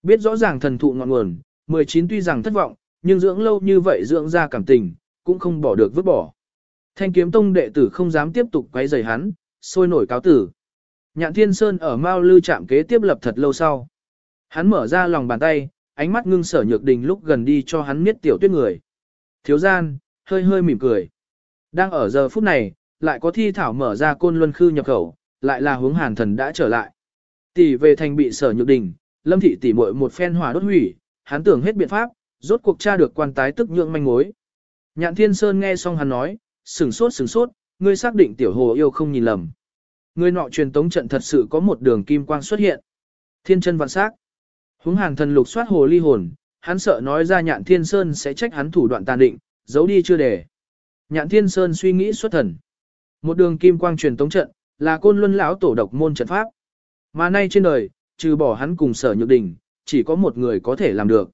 Biết rõ ràng thần thụ ngọn nguồn, 19 tuy rằng thất vọng, nhưng dưỡng lâu như vậy dưỡng ra cảm tình, cũng không bỏ được vứt bỏ. Thanh kiếm tông đệ tử không dám tiếp tục quấy rầy hắn, sôi nổi cáo tử. Nhạn Thiên Sơn ở Mao Lư trạm kế tiếp lập thật lâu sau. Hắn mở ra lòng bàn tay, ánh mắt ngưng sở nhược đình lúc gần đi cho hắn miết tiểu tuyết người. Thiếu gian, hơi hơi mỉm cười. Đang ở giờ phút này, lại có thi thảo mở ra côn luân khư nhập khẩu, lại là hướng hàn thần đã trở lại. Tỷ về thành bị sở nhược đình, lâm thị tỷ muội một phen hỏa đốt hủy, hắn tưởng hết biện pháp, rốt cuộc tra được quan tái tức nhượng manh mối. Nhạn Thiên Sơn nghe xong hắn nói, sừng sốt sừng sốt, ngươi xác định tiểu hồ yêu không nhìn lầm. ngươi nọ truyền tống trận thật sự có một đường kim quang xuất hiện. Thiên chân vạn sắc. hướng hàng thần lục soát hồ ly hồn, hắn sợ nói ra nhạn thiên sơn sẽ trách hắn thủ đoạn tàn định, giấu đi chưa để. Nhạn thiên sơn suy nghĩ xuất thần. Một đường kim quang truyền tống trận, là côn luân lão tổ độc môn trận pháp. Mà nay trên đời, trừ bỏ hắn cùng sở nhược đình, chỉ có một người có thể làm được.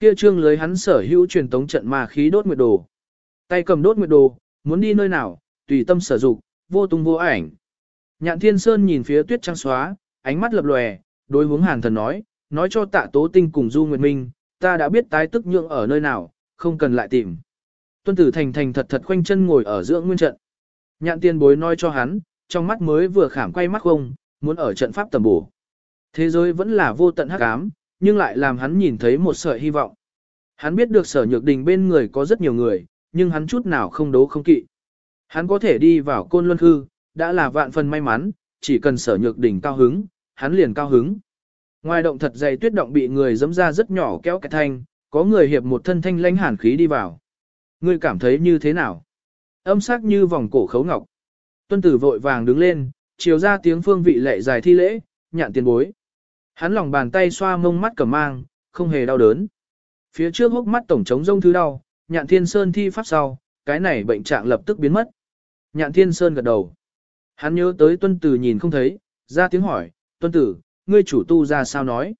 Kia trương lưới hắn sở hữu truyền tống trận mà khí đốt nguyệt đồ. Tay cầm đốt nguyệt đồ, muốn đi nơi nào, tùy tâm sở dụng, vô tung vô ảnh. Nhạn Thiên Sơn nhìn phía tuyết trắng xóa, ánh mắt lập lòe, đối hướng hàn thần nói, nói cho tạ tố tinh cùng Du Nguyệt Minh, ta đã biết tái tức nhượng ở nơi nào, không cần lại tìm. Tuân tử thành thành thật thật khoanh chân ngồi ở giữa nguyên trận. Nhạn tiên bối nói cho hắn, trong mắt mới vừa khảm quay mắt không, muốn ở trận pháp tầm bổ. Thế giới vẫn là vô tận hắc ám, nhưng lại làm hắn nhìn thấy một sợi hy vọng. Hắn biết được sở nhược đình bên người có rất nhiều người, nhưng hắn chút nào không đấu không kỵ. Hắn có thể đi vào côn luân hư, đã là vạn phần may mắn, chỉ cần sở nhược đình cao hứng, hắn liền cao hứng. Ngoài động thật dày tuyết động bị người dẫm ra rất nhỏ kéo cái thanh, có người hiệp một thân thanh lãnh hàn khí đi vào. Ngươi cảm thấy như thế nào? Âm sắc như vòng cổ khấu ngọc. Tuân tử vội vàng đứng lên, chiều ra tiếng phương vị lệ dài thi lễ, nhạn tiền bối. Hắn lòng bàn tay xoa mông mắt cầm mang, không hề đau đớn. Phía trước hốc mắt tổng trống rông thứ đau, nhạn thiên sơn thi pháp sau, cái này bệnh trạng lập tức biến mất. Nhạn thiên sơn gật đầu. Hắn nhớ tới tuân tử nhìn không thấy, ra tiếng hỏi, tuân tử, ngươi chủ tu ra sao nói.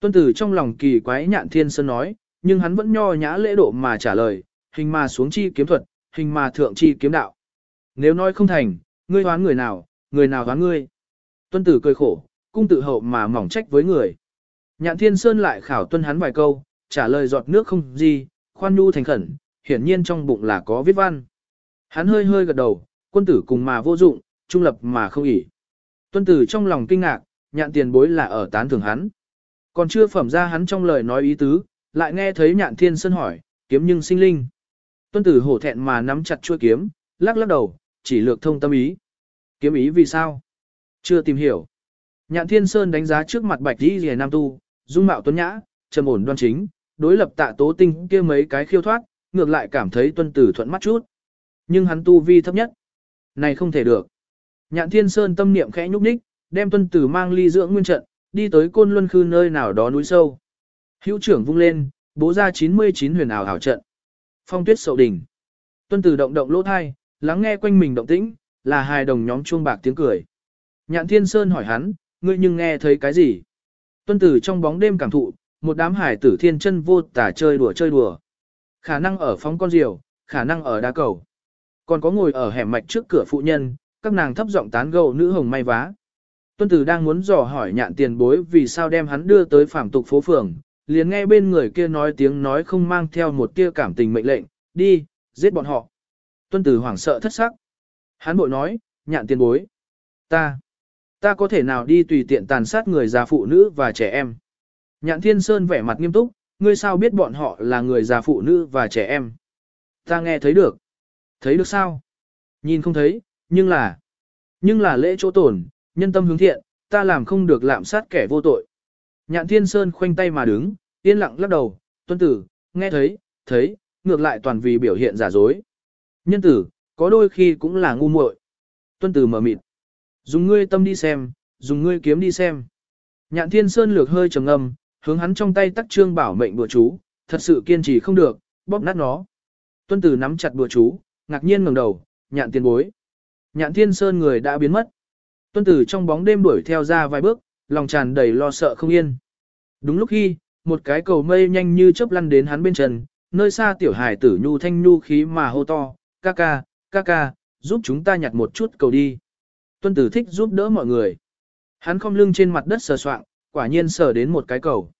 Tuân tử trong lòng kỳ quái nhạn thiên sơn nói, nhưng hắn vẫn nho nhã lễ độ mà trả lời, hình mà xuống chi kiếm thuật, hình mà thượng chi kiếm đạo. Nếu nói không thành, ngươi hoán người nào, người nào hoán ngươi. Tuân tử cười khổ, cung tự hậu mà mỏng trách với người. Nhạn thiên sơn lại khảo tuân hắn vài câu, trả lời giọt nước không gì, khoan nhu thành khẩn, hiển nhiên trong bụng là có viết văn. Hắn hơi hơi gật đầu, quân tử cùng mà vô dụng, trung lập mà không ỉ. Tuân tử trong lòng kinh ngạc, nhạn tiền bối là ở tán thưởng hắn. Còn chưa phẩm ra hắn trong lời nói ý tứ, lại nghe thấy nhạn thiên sơn hỏi, kiếm nhưng sinh linh. Tuân tử hổ thẹn mà nắm chặt chuôi kiếm, lắc lắc đầu, chỉ lược thông tâm ý. Kiếm ý vì sao? Chưa tìm hiểu. Nhạn thiên sơn đánh giá trước mặt bạch Y Liễu nam tu, dung mạo tuấn nhã, trầm ổn đoan chính, đối lập tạ tố tinh kia mấy cái khiêu thoát, ngược lại cảm thấy tuân tử thuận mắt chút. Nhưng hắn tu vi thấp nhất. Này không thể được. Nhạn thiên sơn tâm niệm khẽ nhúc nhích, đem tuân tử mang ly dưỡng nguyên trận, đi tới côn luân khư nơi nào đó núi sâu. Hữu trưởng vung lên, bố ra 99 huyền ảo hảo trận. Phong tuyết sậu đỉnh. Tuân tử động động lỗ thai, lắng nghe quanh mình động tĩnh, là hai đồng nhóm chuông bạc tiếng cười. Nhạn thiên sơn hỏi hắn, ngươi nhưng nghe thấy cái gì? Tuân tử trong bóng đêm cảm thụ, một đám hải tử thiên chân vô tả chơi đùa chơi đùa. Khả năng ở phóng con diều, khả năng ở đá cầu. Còn có ngồi ở hẻm mạch trước cửa phụ nhân, các nàng thấp giọng tán gẫu nữ hồng may vá. Tuân tử đang muốn dò hỏi nhạn tiền bối vì sao đem hắn đưa tới phạm tục phố phường, liền nghe bên người kia nói tiếng nói không mang theo một tia cảm tình mệnh lệnh, đi, giết bọn họ. Tuân tử hoảng sợ thất sắc. Hắn bội nói, nhạn tiền bối. Ta, ta có thể nào đi tùy tiện tàn sát người già phụ nữ và trẻ em. Nhạn thiên sơn vẻ mặt nghiêm túc, ngươi sao biết bọn họ là người già phụ nữ và trẻ em. Ta nghe thấy được. Thấy được sao? Nhìn không thấy, nhưng là, nhưng là lễ chỗ tổn, nhân tâm hướng thiện, ta làm không được lạm sát kẻ vô tội. Nhạn Thiên Sơn khoanh tay mà đứng, yên lặng lắc đầu, tuân tử, nghe thấy, thấy, ngược lại toàn vì biểu hiện giả dối. Nhân tử, có đôi khi cũng là ngu muội. Tuân tử mở mịt. Dùng ngươi tâm đi xem, dùng ngươi kiếm đi xem. Nhạn Thiên Sơn lược hơi trầm ngâm, hướng hắn trong tay tắc trương bảo mệnh bùa chú, thật sự kiên trì không được, bóp nát nó. Tuân tử nắm chặt bùa chú, ngạc nhiên ngẩng đầu, nhạn tiền bối. Nhạn Thiên Sơn người đã biến mất. Tuân tử trong bóng đêm đuổi theo ra vài bước, lòng tràn đầy lo sợ không yên. Đúng lúc khi, một cái cầu mây nhanh như chớp lăn đến hắn bên chân, nơi xa tiểu hải tử nhu thanh nhu khí mà hô to, ca ca, ca ca, giúp chúng ta nhặt một chút cầu đi. Tuân tử thích giúp đỡ mọi người. Hắn không lưng trên mặt đất sờ soạng, quả nhiên sờ đến một cái cầu.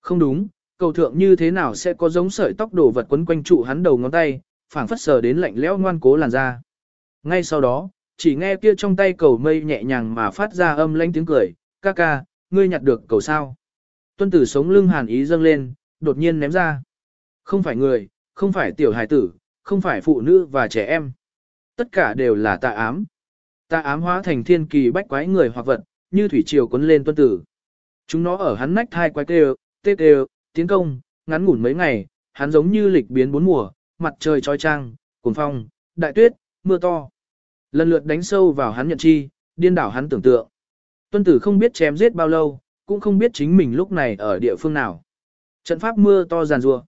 Không đúng, cầu thượng như thế nào sẽ có giống sợi tóc đổ vật quấn quanh trụ hắn đầu ngón tay, phảng phất sờ đến lạnh lẽo ngoan cố làn da. Ngay sau đó, chỉ nghe kia trong tay cầu mây nhẹ nhàng mà phát ra âm lãnh tiếng cười, ca ca, ngươi nhặt được cầu sao. Tuân tử sống lưng hàn ý dâng lên, đột nhiên ném ra. Không phải người, không phải tiểu hài tử, không phải phụ nữ và trẻ em. Tất cả đều là tà ám. Tà ám hóa thành thiên kỳ bách quái người hoặc vật, như thủy triều cuốn lên tuân tử. Chúng nó ở hắn nách thai quái kêu, tê kêu, tiến công, ngắn ngủn mấy ngày, hắn giống như lịch biến bốn mùa, mặt trời trói trang, cuồng phong, đại tuyết, mưa to. Lần lượt đánh sâu vào hắn nhận chi, điên đảo hắn tưởng tượng. Tuân tử không biết chém giết bao lâu, cũng không biết chính mình lúc này ở địa phương nào. Trận pháp mưa to giàn rùa.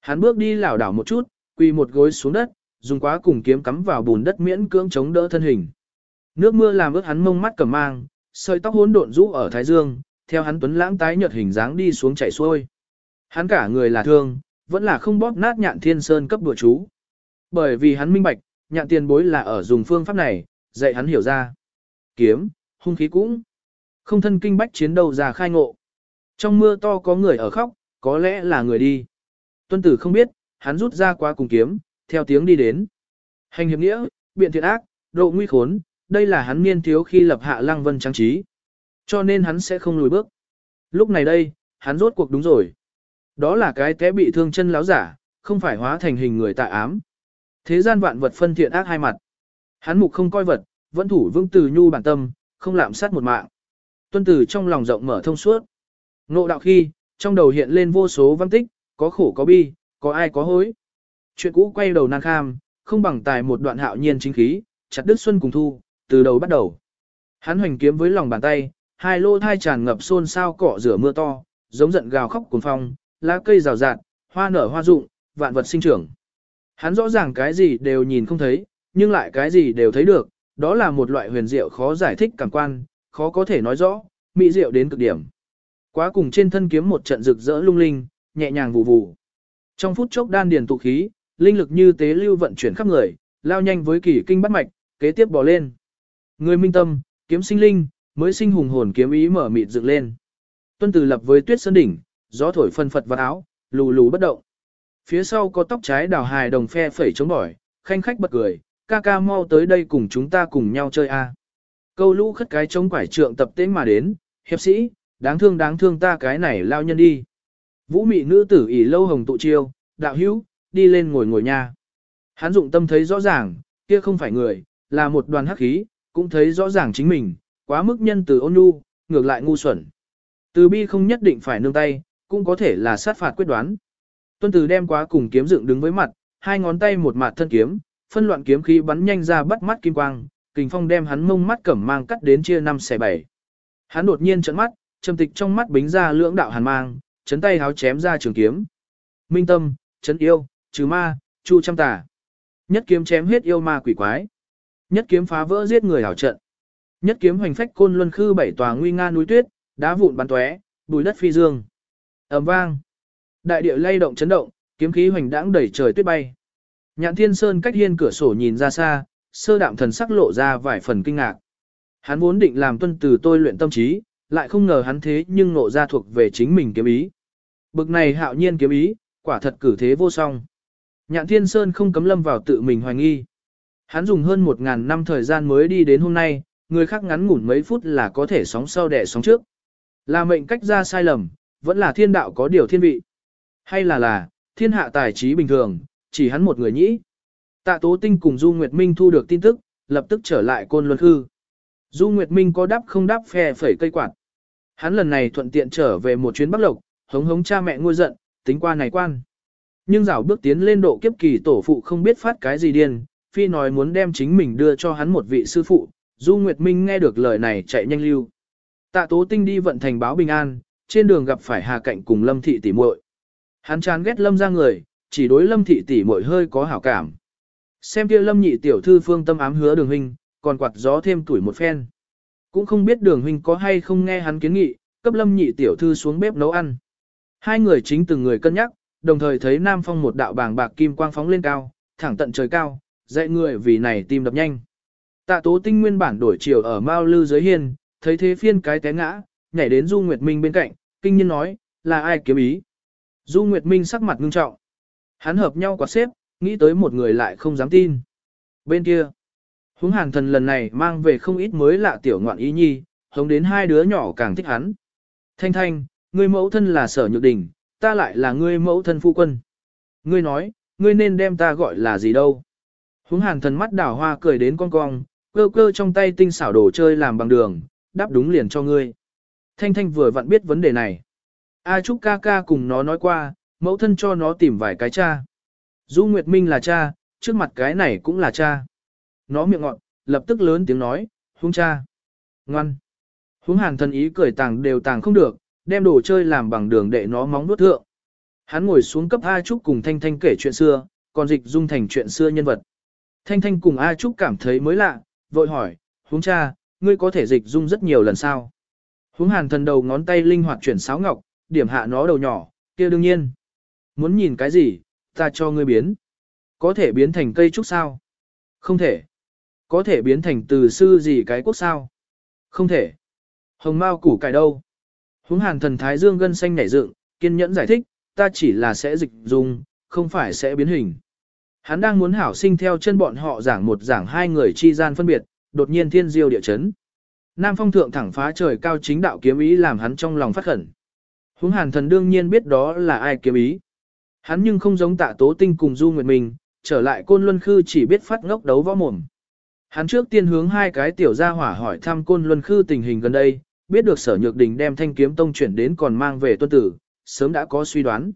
Hắn bước đi lảo đảo một chút, quỳ một gối xuống đất, dùng quá cùng kiếm cắm vào bùn đất miễn cưỡng chống đỡ thân hình. Nước mưa làm ướt hắn mông mắt cầm mang, sợi tóc hỗn độn rũ ở thái dương, theo hắn tuấn lãng tái nhợt hình dáng đi xuống chảy xuôi. Hắn cả người là thương, vẫn là không bóp nát nhạn thiên sơn cấp bùa chú. Bởi vì hắn minh bạch, nhạn tiền bối là ở dùng phương pháp này, dạy hắn hiểu ra. Kiếm, hung khí cũng. Không thân kinh bách chiến đầu ra khai ngộ. Trong mưa to có người ở khóc, có lẽ là người đi. Tuân tử không biết, hắn rút ra qua cùng kiếm, theo tiếng đi đến. Hành hiệp nghĩa, biện thiện ác, độ nguy khốn, đây là hắn niên thiếu khi lập hạ lăng vân trang trí. Cho nên hắn sẽ không lùi bước. Lúc này đây, hắn rốt cuộc đúng rồi. Đó là cái té bị thương chân láo giả, không phải hóa thành hình người tạ ám. Thế gian vạn vật phân thiện ác hai mặt. Hắn mục không coi vật, vẫn thủ vững từ nhu bản tâm, không lạm sát một mạng. Tuân tử trong lòng rộng mở thông suốt. Ngộ đạo khi, trong đầu hiện lên vô số văn tích, có khổ có bi, có ai có hối. Chuyện cũ quay đầu nan kham, không bằng tài một đoạn hạo nhiên chính khí, chặt đứt xuân cùng thu, từ đầu bắt đầu. Hắn hoành kiếm với lòng bàn tay, hai lô thai tràn ngập xôn xao cỏ rửa mưa to, giống giận gào khóc cuồng phong, lá cây rào rạt, hoa nở hoa rụng, vạn vật sinh trưởng. Hắn rõ ràng cái gì đều nhìn không thấy, nhưng lại cái gì đều thấy được, đó là một loại huyền diệu khó giải thích cảm quan, khó có thể nói rõ, mỹ diệu đến cực điểm. Quá cùng trên thân kiếm một trận rực rỡ lung linh, nhẹ nhàng vụ vụ. Trong phút chốc đan điền tụ khí, linh lực như tế lưu vận chuyển khắp người, lao nhanh với kỳ kinh bắt mạch, kế tiếp bò lên. Người minh tâm, kiếm sinh linh, mới sinh hùng hồn kiếm ý mở mịt dựng lên. Tuân từ lập với tuyết sơn đỉnh, gió thổi phân phật vào áo, lù lù bất động. Phía sau có tóc trái đào hài đồng phe phẩy chống bỏi, khanh khách bật cười, ca ca mau tới đây cùng chúng ta cùng nhau chơi a. Câu lũ khất cái chống quải trượng tập tễnh mà đến, hiệp sĩ, đáng thương đáng thương ta cái này lao nhân đi. Vũ mị nữ tử ỉ lâu hồng tụ chiêu, đạo hữu, đi lên ngồi ngồi nha. Hắn dụng tâm thấy rõ ràng, kia không phải người, là một đoàn hắc khí, cũng thấy rõ ràng chính mình, quá mức nhân từ ôn nhu, ngược lại ngu xuẩn. Từ bi không nhất định phải nương tay, cũng có thể là sát phạt quyết đoán. Tuân từ đem quá cùng kiếm dựng đứng với mặt, hai ngón tay một mặt thân kiếm, phân loạn kiếm khí bắn nhanh ra bắt mắt kim quang, kình phong đem hắn mông mắt cẩm mang cắt đến chia năm xẻ bảy. Hắn đột nhiên trợn mắt, trầm tịch trong mắt bính ra lưỡng đạo hàn mang, chấn tay háo chém ra trường kiếm. Minh tâm, chấn yêu, trừ ma, chu trăm tà. Nhất kiếm chém hết yêu ma quỷ quái. Nhất kiếm phá vỡ giết người hảo trận. Nhất kiếm hoành phách côn luân khư bảy tòa nguy nga núi tuyết, đá vụn bắn tóe, bùi đất phi dương. ầm vang. Đại địa lay động chấn động, kiếm khí hoành đãng đẩy trời tuyết bay. Nhạn Thiên Sơn cách hiên cửa sổ nhìn ra xa, sơ đạm thần sắc lộ ra vài phần kinh ngạc. Hắn vốn định làm tuân từ tôi luyện tâm trí, lại không ngờ hắn thế nhưng nộ ra thuộc về chính mình kiếm ý. Bực này hạo nhiên kiếm ý, quả thật cử thế vô song. Nhạn Thiên Sơn không cấm lâm vào tự mình hoài nghi. Hắn dùng hơn một ngàn năm thời gian mới đi đến hôm nay, người khác ngắn ngủn mấy phút là có thể sóng sau đẻ sóng trước. Là mệnh cách ra sai lầm, vẫn là thiên đạo có điều thiên vị. Hay là là, thiên hạ tài trí bình thường, chỉ hắn một người nhĩ. Tạ Tố Tinh cùng Du Nguyệt Minh thu được tin tức, lập tức trở lại côn luân hư. Du Nguyệt Minh có đáp không đáp phe phẩy cây quạt. Hắn lần này thuận tiện trở về một chuyến Bắc Lộc, hống hống cha mẹ nguôi giận, tính qua này quan. Nhưng rảo bước tiến lên độ kiếp kỳ tổ phụ không biết phát cái gì điên, phi nói muốn đem chính mình đưa cho hắn một vị sư phụ, Du Nguyệt Minh nghe được lời này chạy nhanh lưu. Tạ Tố Tinh đi vận thành báo bình an, trên đường gặp phải Hà Cạnh cùng Lâm Thị tỷ muội. Hắn chán ghét Lâm ra người, chỉ đối Lâm Thị tỷ muội hơi có hảo cảm. Xem kia Lâm nhị tiểu thư phương tâm ám hứa đường huynh, còn quạt gió thêm tuổi một phen. Cũng không biết đường huynh có hay không nghe hắn kiến nghị, cấp Lâm nhị tiểu thư xuống bếp nấu ăn. Hai người chính từng người cân nhắc, đồng thời thấy Nam Phong một đạo bàng bạc kim quang phóng lên cao, thẳng tận trời cao, dạy người vì này tim đập nhanh. Tạ Tố Tinh nguyên bản đổi chiều ở Mao Lư dưới hiên, thấy thế phiên cái té ngã, nhảy đến Du Nguyệt Minh bên cạnh, kinh nhiên nói, là ai kiếm ý. Du Nguyệt Minh sắc mặt ngưng trọng. Hắn hợp nhau quạt xếp, nghĩ tới một người lại không dám tin. Bên kia, huống hàn thần lần này mang về không ít mới lạ tiểu ngoạn ý nhi, hống đến hai đứa nhỏ càng thích hắn. Thanh thanh, ngươi mẫu thân là sở nhược đình, ta lại là ngươi mẫu thân phu quân. Ngươi nói, ngươi nên đem ta gọi là gì đâu. Huống hàn thần mắt đảo hoa cười đến con cong, cơ cơ trong tay tinh xảo đồ chơi làm bằng đường, đáp đúng liền cho ngươi. Thanh Thanh vừa vặn biết vấn đề này. A Trúc ca ca cùng nó nói qua, mẫu thân cho nó tìm vài cái cha. Du Nguyệt Minh là cha, trước mặt cái này cũng là cha. Nó miệng ngọn, lập tức lớn tiếng nói, hung cha. Ngoan. Húng hàn thân ý cười tàng đều tàng không được, đem đồ chơi làm bằng đường để nó móng nuốt thượng. Hắn ngồi xuống cấp A Trúc cùng Thanh Thanh kể chuyện xưa, còn dịch dung thành chuyện xưa nhân vật. Thanh Thanh cùng A Trúc cảm thấy mới lạ, vội hỏi, huống cha, ngươi có thể dịch dung rất nhiều lần sao? Huống hàn thần đầu ngón tay linh hoạt chuyển sáo ngọc, điểm hạ nó đầu nhỏ, kia đương nhiên. Muốn nhìn cái gì, ta cho ngươi biến. Có thể biến thành cây trúc sao? Không thể. Có thể biến thành từ sư gì cái quốc sao? Không thể. Hồng Mao củ cải đâu? Húng hàn thần thái dương gân xanh nảy dựng, kiên nhẫn giải thích, ta chỉ là sẽ dịch dung, không phải sẽ biến hình. Hắn đang muốn hảo sinh theo chân bọn họ giảng một giảng hai người chi gian phân biệt, đột nhiên thiên diêu địa chấn. Nam phong thượng thẳng phá trời cao chính đạo kiếm ý làm hắn trong lòng phát khẩn. Húng hàn thần đương nhiên biết đó là ai kiếm ý. Hắn nhưng không giống tạ tố tinh cùng du nguyệt mình, trở lại côn luân khư chỉ biết phát ngốc đấu võ mồm. Hắn trước tiên hướng hai cái tiểu gia hỏa hỏi thăm côn luân khư tình hình gần đây, biết được sở nhược đình đem thanh kiếm tông chuyển đến còn mang về tuân tử, sớm đã có suy đoán.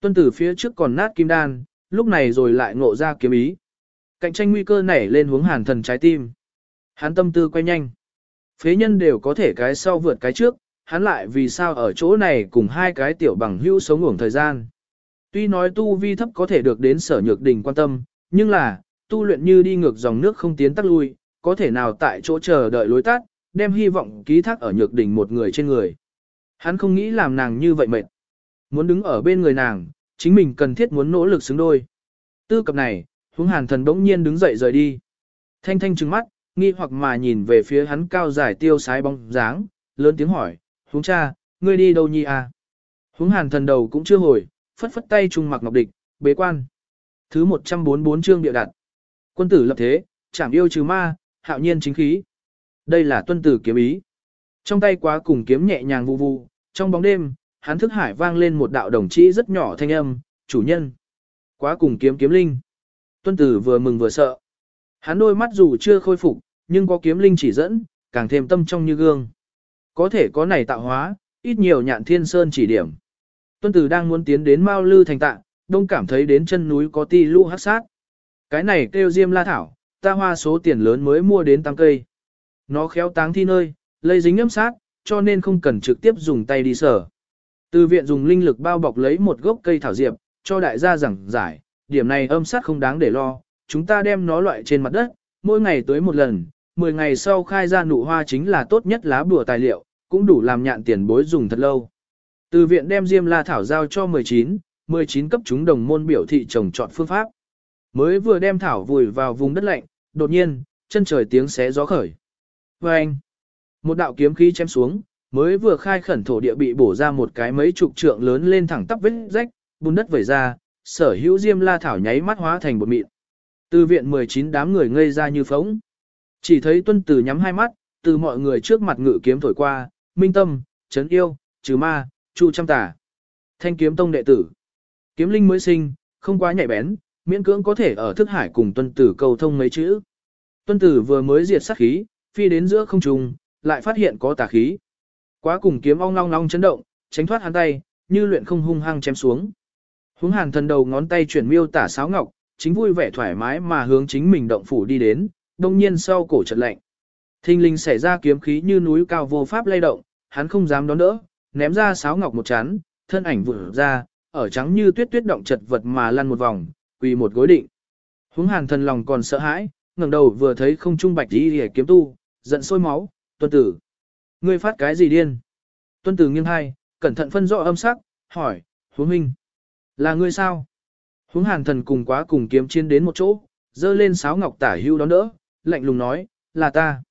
Tuân tử phía trước còn nát kim đan, lúc này rồi lại ngộ ra kiếm ý. Cạnh tranh nguy cơ nảy lên hướng hàn thần trái tim. Hắn tâm tư quay nhanh. Phế nhân đều có thể cái sau vượt cái trước, hắn lại vì sao ở chỗ này cùng hai cái tiểu bằng hữu sống ngủng thời gian. Tuy nói tu vi thấp có thể được đến sở nhược đình quan tâm, nhưng là, tu luyện như đi ngược dòng nước không tiến tắt lui, có thể nào tại chỗ chờ đợi lối tắt, đem hy vọng ký thác ở nhược đình một người trên người. Hắn không nghĩ làm nàng như vậy mệt. Muốn đứng ở bên người nàng, chính mình cần thiết muốn nỗ lực xứng đôi. Tư cập này, huống hàn thần đống nhiên đứng dậy rời đi. Thanh thanh trừng mắt, nghi hoặc mà nhìn về phía hắn cao dài tiêu sái bóng dáng, lớn tiếng hỏi, huống cha, ngươi đi đâu nhi à? Huống hàn thần đầu cũng chưa hồi, phất phất tay trung mặc ngọc địch, bế quan. Thứ 144 chương địa đặt. Quân tử lập thế, chẳng yêu trừ ma, hạo nhiên chính khí. Đây là tuân tử kiếm ý. Trong tay quá cùng kiếm nhẹ nhàng vụ vụ, trong bóng đêm, hắn thức hải vang lên một đạo đồng chí rất nhỏ thanh âm, chủ nhân. Quá cùng kiếm kiếm linh. Tuân tử vừa mừng vừa sợ. Hắn đôi mắt dù chưa khôi phục, nhưng có kiếm linh chỉ dẫn, càng thêm tâm trong như gương. Có thể có này tạo hóa, ít nhiều nhạn thiên sơn chỉ điểm. Tuân tử đang muốn tiến đến Mao Lư thành tạ, đông cảm thấy đến chân núi có ti lũ hắc sát. Cái này kêu diêm la thảo, ta hoa số tiền lớn mới mua đến tăng cây. Nó khéo táng thi nơi, lây dính âm sát, cho nên không cần trực tiếp dùng tay đi sở. Từ viện dùng linh lực bao bọc lấy một gốc cây thảo diệp, cho đại gia giảng giải, điểm này âm sát không đáng để lo, chúng ta đem nó loại trên mặt đất, mỗi ngày tới một lần, 10 ngày sau khai ra nụ hoa chính là tốt nhất lá bùa tài liệu, cũng đủ làm nhạn tiền bối dùng thật lâu. Từ viện đem Diêm La Thảo giao cho 19, 19 cấp chúng đồng môn biểu thị trồng chọn phương pháp. Mới vừa đem Thảo vùi vào vùng đất lạnh, đột nhiên, chân trời tiếng xé gió khởi. Và anh, một đạo kiếm khí chém xuống, mới vừa khai khẩn thổ địa bị bổ ra một cái mấy chục trượng lớn lên thẳng tắp vết rách, bùn đất vẩy ra, sở hữu Diêm La Thảo nháy mắt hóa thành bột mịn. Từ viện 19 đám người ngây ra như phóng. Chỉ thấy tuân tử nhắm hai mắt, từ mọi người trước mặt ngự kiếm thổi qua, minh tâm, chấn yêu, trừ ma, chu trăm tà. Thanh kiếm tông đệ tử. Kiếm linh mới sinh, không quá nhạy bén, miễn cưỡng có thể ở thức hải cùng tuân tử cầu thông mấy chữ. Tuân tử vừa mới diệt sát khí, phi đến giữa không trung, lại phát hiện có tà khí. Quá cùng kiếm ong long long chấn động, tránh thoát hắn tay, như luyện không hung hăng chém xuống. Hướng hàn thần đầu ngón tay chuyển miêu tả sáo ngọc, chính vui vẻ thoải mái mà hướng chính mình động phủ đi đến, đông nhiên sau cổ chợt lạnh. Thinh linh xảy ra kiếm khí như núi cao vô pháp lay động, hắn không dám đón đỡ, ném ra sáo ngọc một chán, thân ảnh vừa ra, ở trắng như tuyết tuyết động chật vật mà lăn một vòng, quỳ một gối định. Hướng hàn thần lòng còn sợ hãi, ngẩng đầu vừa thấy không trung bạch đi hề kiếm tu, giận sôi máu, tuân tử. Ngươi phát cái gì điên? Tuân tử nghiêng hai, cẩn thận phân rõ âm sắc, hỏi, hướng huynh. Là ngươi sao? Hướng hàn thần cùng quá cùng kiếm chiến đến một chỗ, dơ lên sáo ngọc tả hưu đón đỡ, lạnh lùng nói, là ta.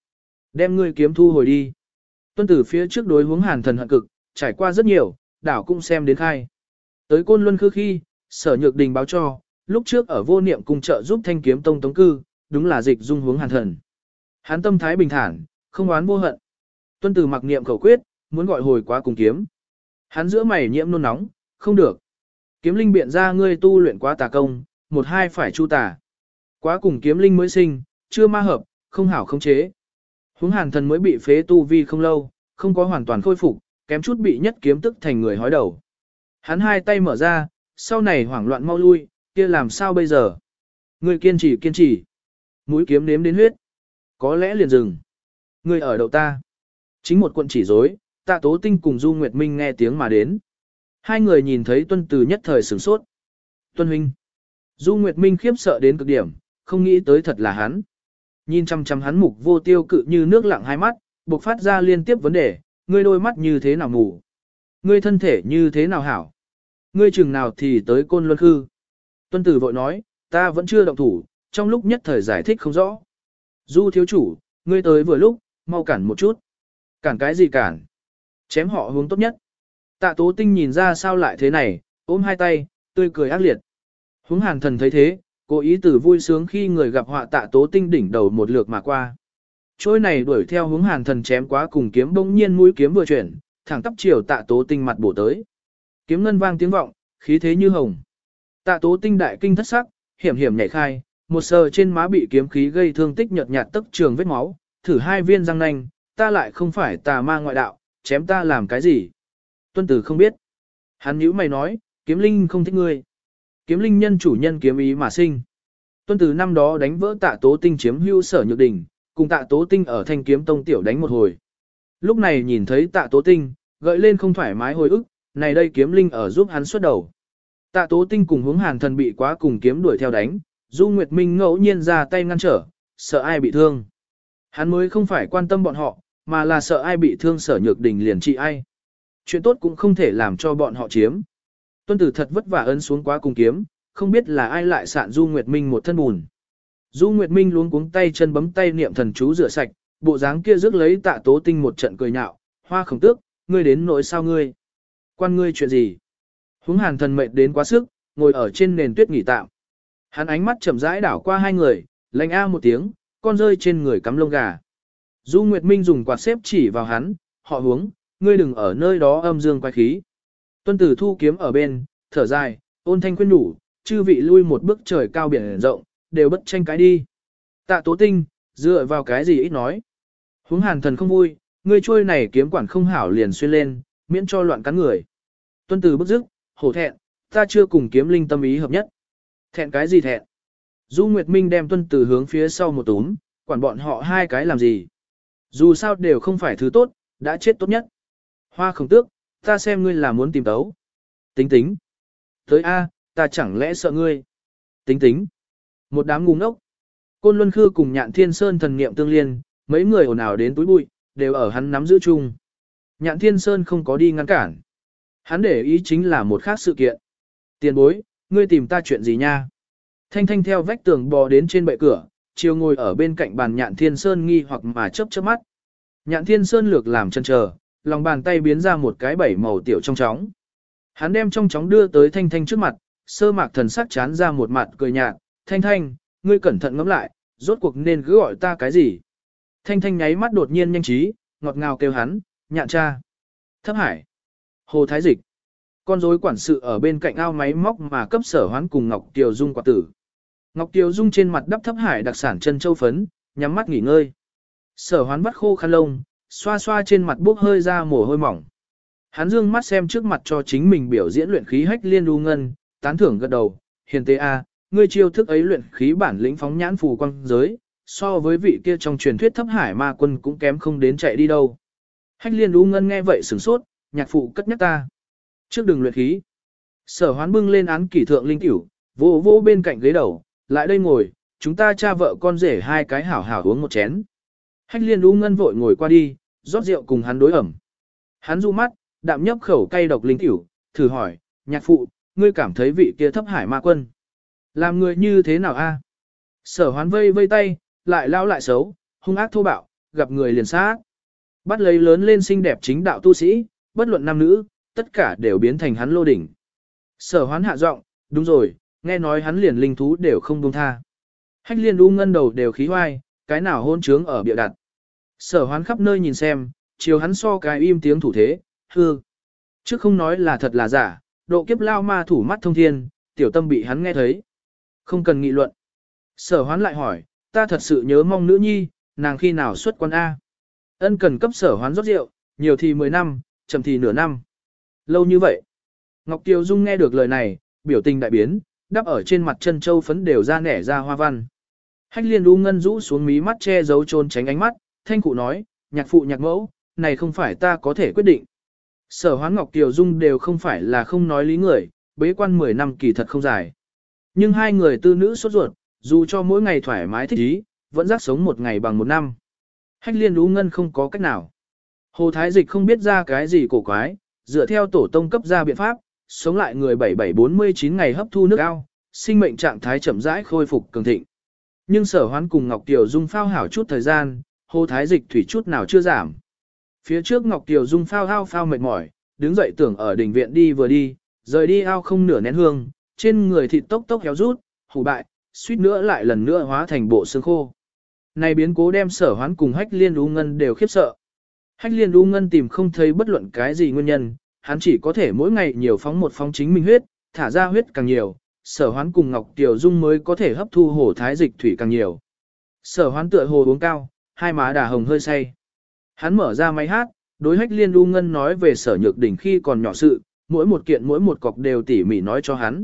Đem ngươi kiếm thu hồi đi. Tuân tử phía trước đối hướng hàn thần hận cực, trải qua rất nhiều, đảo cũng xem đến khai. Tới côn luân khư khi, sở nhược đình báo cho, lúc trước ở vô niệm cung trợ giúp thanh kiếm tông tống cư, đúng là dịch dung hướng hàn thần. hán tâm thái bình thản, không oán vô hận. Tuân tử mặc niệm khẩu quyết, muốn gọi hồi quá cùng kiếm. Hắn giữa mày nhiễm nôn nóng, không được. Kiếm linh biện ra ngươi tu luyện quá tà công, một hai phải chu tà. Quá cùng kiếm linh mới sinh, chưa ma hợp, không hảo không chế. Hướng hàn thần mới bị phế tu vi không lâu, không có hoàn toàn khôi phục, kém chút bị nhất kiếm tức thành người hói đầu. Hắn hai tay mở ra, sau này hoảng loạn mau lui, kia làm sao bây giờ? người kiên trì kiên trì. Mũi kiếm nếm đến huyết. Có lẽ liền dừng. người ở đầu ta. Chính một quận chỉ dối, tạ tố tinh cùng Du Nguyệt Minh nghe tiếng mà đến. Hai người nhìn thấy tuân từ nhất thời sửng sốt. Tuân huynh. Du Nguyệt Minh khiếp sợ đến cực điểm, không nghĩ tới thật là hắn. Nhìn chăm chăm hắn mục vô tiêu cự như nước lặng hai mắt, bộc phát ra liên tiếp vấn đề, ngươi đôi mắt như thế nào mù? Ngươi thân thể như thế nào hảo? Ngươi chừng nào thì tới côn luân khư? Tuân tử vội nói, ta vẫn chưa động thủ, trong lúc nhất thời giải thích không rõ. Du thiếu chủ, ngươi tới vừa lúc, mau cản một chút. Cản cái gì cản? Chém họ hướng tốt nhất. Tạ tố tinh nhìn ra sao lại thế này, ôm hai tay, tươi cười ác liệt. Hướng hàn thần thấy thế, cố ý tử vui sướng khi người gặp họa tạ tố tinh đỉnh đầu một lượt mà qua. Trôi này đuổi theo hướng hàn thần chém quá cùng kiếm bỗng nhiên mũi kiếm vừa chuyển, thẳng tắp chiều tạ tố tinh mặt bổ tới. Kiếm ngân vang tiếng vọng, khí thế như hồng. Tạ tố tinh đại kinh thất sắc, hiểm hiểm nhảy khai, một sờ trên má bị kiếm khí gây thương tích nhợt nhạt tức trường vết máu, thử hai viên răng nanh, ta lại không phải tà ma ngoại đạo, chém ta làm cái gì. Tuân tử không biết. Hắn nhữ mày nói, kiếm linh không thích ngươi. Kiếm linh nhân chủ nhân kiếm ý mà sinh. Tuân tử năm đó đánh vỡ tạ tố tinh chiếm hưu sở nhược đỉnh, cùng tạ tố tinh ở thanh kiếm tông tiểu đánh một hồi. Lúc này nhìn thấy tạ tố tinh, gợi lên không thoải mái hồi ức, này đây kiếm linh ở giúp hắn xuất đầu. Tạ tố tinh cùng hướng hàn thần bị quá cùng kiếm đuổi theo đánh, Du Nguyệt Minh ngẫu nhiên ra tay ngăn trở, sợ ai bị thương. Hắn mới không phải quan tâm bọn họ, mà là sợ ai bị thương sở nhược đình liền trị ai. Chuyện tốt cũng không thể làm cho bọn họ chiếm. Tuân tử thật vất vả ấn xuống quá cùng kiếm, không biết là ai lại sạn Du Nguyệt Minh một thân bùn. Du Nguyệt Minh luống cuống tay chân bấm tay niệm thần chú rửa sạch, bộ dáng kia rước lấy tạ tố tinh một trận cười nhạo, hoa khổng tước, ngươi đến nỗi sao ngươi? Quan ngươi chuyện gì? Húng hàn thần mệt đến quá sức, ngồi ở trên nền tuyết nghỉ tạm. Hắn ánh mắt chậm rãi đảo qua hai người, lạnh a một tiếng, con rơi trên người cắm lông gà. Du Nguyệt Minh dùng quạt xếp chỉ vào hắn, họ hướng, ngươi đừng ở nơi đó âm dương quay khí. Tuân tử thu kiếm ở bên, thở dài, ôn thanh khuyên đủ, chư vị lui một bước trời cao biển rộng, đều bất tranh cái đi. Tạ tố tinh, dựa vào cái gì ít nói. Hướng hàn thần không vui, ngươi trôi này kiếm quản không hảo liền xuyên lên, miễn cho loạn cắn người. Tuân tử bức dứt, hổ thẹn, ta chưa cùng kiếm linh tâm ý hợp nhất. Thẹn cái gì thẹn? Du Nguyệt Minh đem tuân tử hướng phía sau một túm, quản bọn họ hai cái làm gì? Dù sao đều không phải thứ tốt, đã chết tốt nhất. Hoa không tước, ta xem ngươi là muốn tìm tấu. Tính tính. Tới A, ta chẳng lẽ sợ ngươi. Tính tính. Một đám ngu ngốc. Côn Luân Khư cùng Nhạn Thiên Sơn thần niệm tương liên, mấy người ồn ào đến túi bụi, đều ở hắn nắm giữ chung. Nhạn Thiên Sơn không có đi ngăn cản. Hắn để ý chính là một khác sự kiện. Tiền bối, ngươi tìm ta chuyện gì nha? Thanh thanh theo vách tường bò đến trên bệ cửa, chiều ngồi ở bên cạnh bàn Nhạn Thiên Sơn nghi hoặc mà chớp chớp mắt. Nhạn Thiên Sơn lược làm chân chờ, lòng bàn tay biến ra một cái bảy màu tiểu trong chóng. Hắn đem trong chóng đưa tới Thanh Thanh trước mặt, sơ mạc thần sắc chán ra một mặt cười nhạt, Thanh Thanh, ngươi cẩn thận ngẫm lại, rốt cuộc nên cứ gọi ta cái gì? Thanh Thanh nháy mắt đột nhiên nhanh trí, ngọt ngào kêu hắn, nhạn cha. Thấp hải. Hồ Thái Dịch. Con rối quản sự ở bên cạnh ao máy móc mà cấp sở hoán cùng Ngọc Tiều Dung quả tử. Ngọc Tiều Dung trên mặt đắp thấp hải đặc sản chân châu phấn, nhắm mắt nghỉ ngơi. Sở hoán bắt khô khăn lông, xoa xoa trên mặt bốc hơi ra mồ hôi mỏng. Hắn dương mắt xem trước mặt cho chính mình biểu diễn luyện khí hách liên lưu ngân, tán thưởng gật đầu, hiền tế a, ngươi chiêu thức ấy luyện khí bản lĩnh phóng nhãn phù quang giới, so với vị kia trong truyền thuyết thấp hải ma quân cũng kém không đến chạy đi đâu. Hách liên u ngân nghe vậy sửng sốt, nhạc phụ cất nhắc ta. Trước đường luyện khí, sở hoán bưng lên án kỷ thượng linh tiểu, vô vô bên cạnh ghế đầu, lại đây ngồi, chúng ta cha vợ con rể hai cái hảo hảo uống một chén. Hách liên u ngân vội ngồi qua đi, rót rượu cùng hắn đối ẩm. Hắn du mắt, đạm nhấp khẩu cay độc linh tiểu, thử hỏi, nhạc phụ, ngươi cảm thấy vị kia thấp hải ma quân. Làm người như thế nào a? Sở hoán vây vây tay, lại lao lại xấu, hung ác thô bạo, gặp người liền sát. Bắt lấy lớn lên xinh đẹp chính đạo tu sĩ, bất luận nam nữ, tất cả đều biến thành hắn lô đỉnh. Sở hoán hạ giọng, đúng rồi, nghe nói hắn liền linh thú đều không buông tha. Hách liên u ngân đầu đều khí hoai, cái nào hôn trướng ở bịa đặt. Sở hoán khắp nơi nhìn xem, chiều hắn so cái im tiếng thủ thế, hư. Chứ không nói là thật là giả, độ kiếp lao ma thủ mắt thông thiên, tiểu tâm bị hắn nghe thấy. Không cần nghị luận. Sở hoán lại hỏi, ta thật sự nhớ mong nữ nhi, nàng khi nào xuất quan A. Ân cần cấp sở hoán rót rượu, nhiều thì 10 năm, chậm thì nửa năm. Lâu như vậy. Ngọc Kiều Dung nghe được lời này, biểu tình đại biến, đắp ở trên mặt chân châu phấn đều ra nẻ ra hoa văn. Hách liên u ngân rũ xuống mí mắt che giấu trôn tránh ánh mắt, thanh cụ nói, nhạc phụ nhạc mẫu, này không phải ta có thể quyết định. Sở hoán Ngọc Kiều Dung đều không phải là không nói lý người, bế quan 10 năm kỳ thật không dài. Nhưng hai người tư nữ sốt ruột, dù cho mỗi ngày thoải mái thích ý, vẫn giác sống một ngày bằng một năm. Hách liên u ngân không có cách nào. Hồ Thái Dịch không biết ra cái gì cổ quái, dựa theo tổ tông cấp ra biện pháp, sống lại người 7749 ngày hấp thu nước ao, sinh mệnh trạng thái chậm rãi khôi phục cường thịnh. Nhưng sở hoán cùng Ngọc Tiểu Dung phao hảo chút thời gian, Hồ Thái Dịch thủy chút nào chưa giảm. Phía trước Ngọc Tiểu Dung phao ao phao mệt mỏi, đứng dậy tưởng ở đỉnh viện đi vừa đi, rời đi ao không nửa nén hương, trên người thịt tốc tốc héo rút, hủ bại, suýt nữa lại lần nữa hóa thành bộ xương khô. Này biến cố đem sở hoán cùng hách liên u ngân đều khiếp sợ. Hách liên u ngân tìm không thấy bất luận cái gì nguyên nhân, hắn chỉ có thể mỗi ngày nhiều phóng một phóng chính mình huyết, thả ra huyết càng nhiều, sở hoán cùng Ngọc Tiểu Dung mới có thể hấp thu hồ thái dịch thủy càng nhiều. Sở hoán tựa hồ uống cao, hai má đà hồng hơi say. Hắn mở ra máy hát, đối hách liên u ngân nói về sở nhược đỉnh khi còn nhỏ sự, mỗi một kiện mỗi một cọc đều tỉ mỉ nói cho hắn.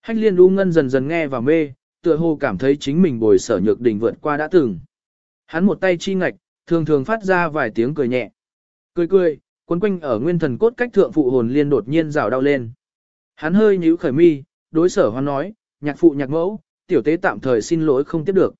Hách liên u ngân dần dần nghe và mê, tựa hồ cảm thấy chính mình bồi sở nhược đỉnh vượt qua đã từng. Hắn một tay chi ngạch, thường thường phát ra vài tiếng cười nhẹ. Cười cười, quấn quanh ở nguyên thần cốt cách thượng phụ hồn liên đột nhiên rào đau lên. Hắn hơi nhíu khởi mi, đối sở hoan nói, nhạc phụ nhạc mẫu, tiểu tế tạm thời xin lỗi không tiếp được.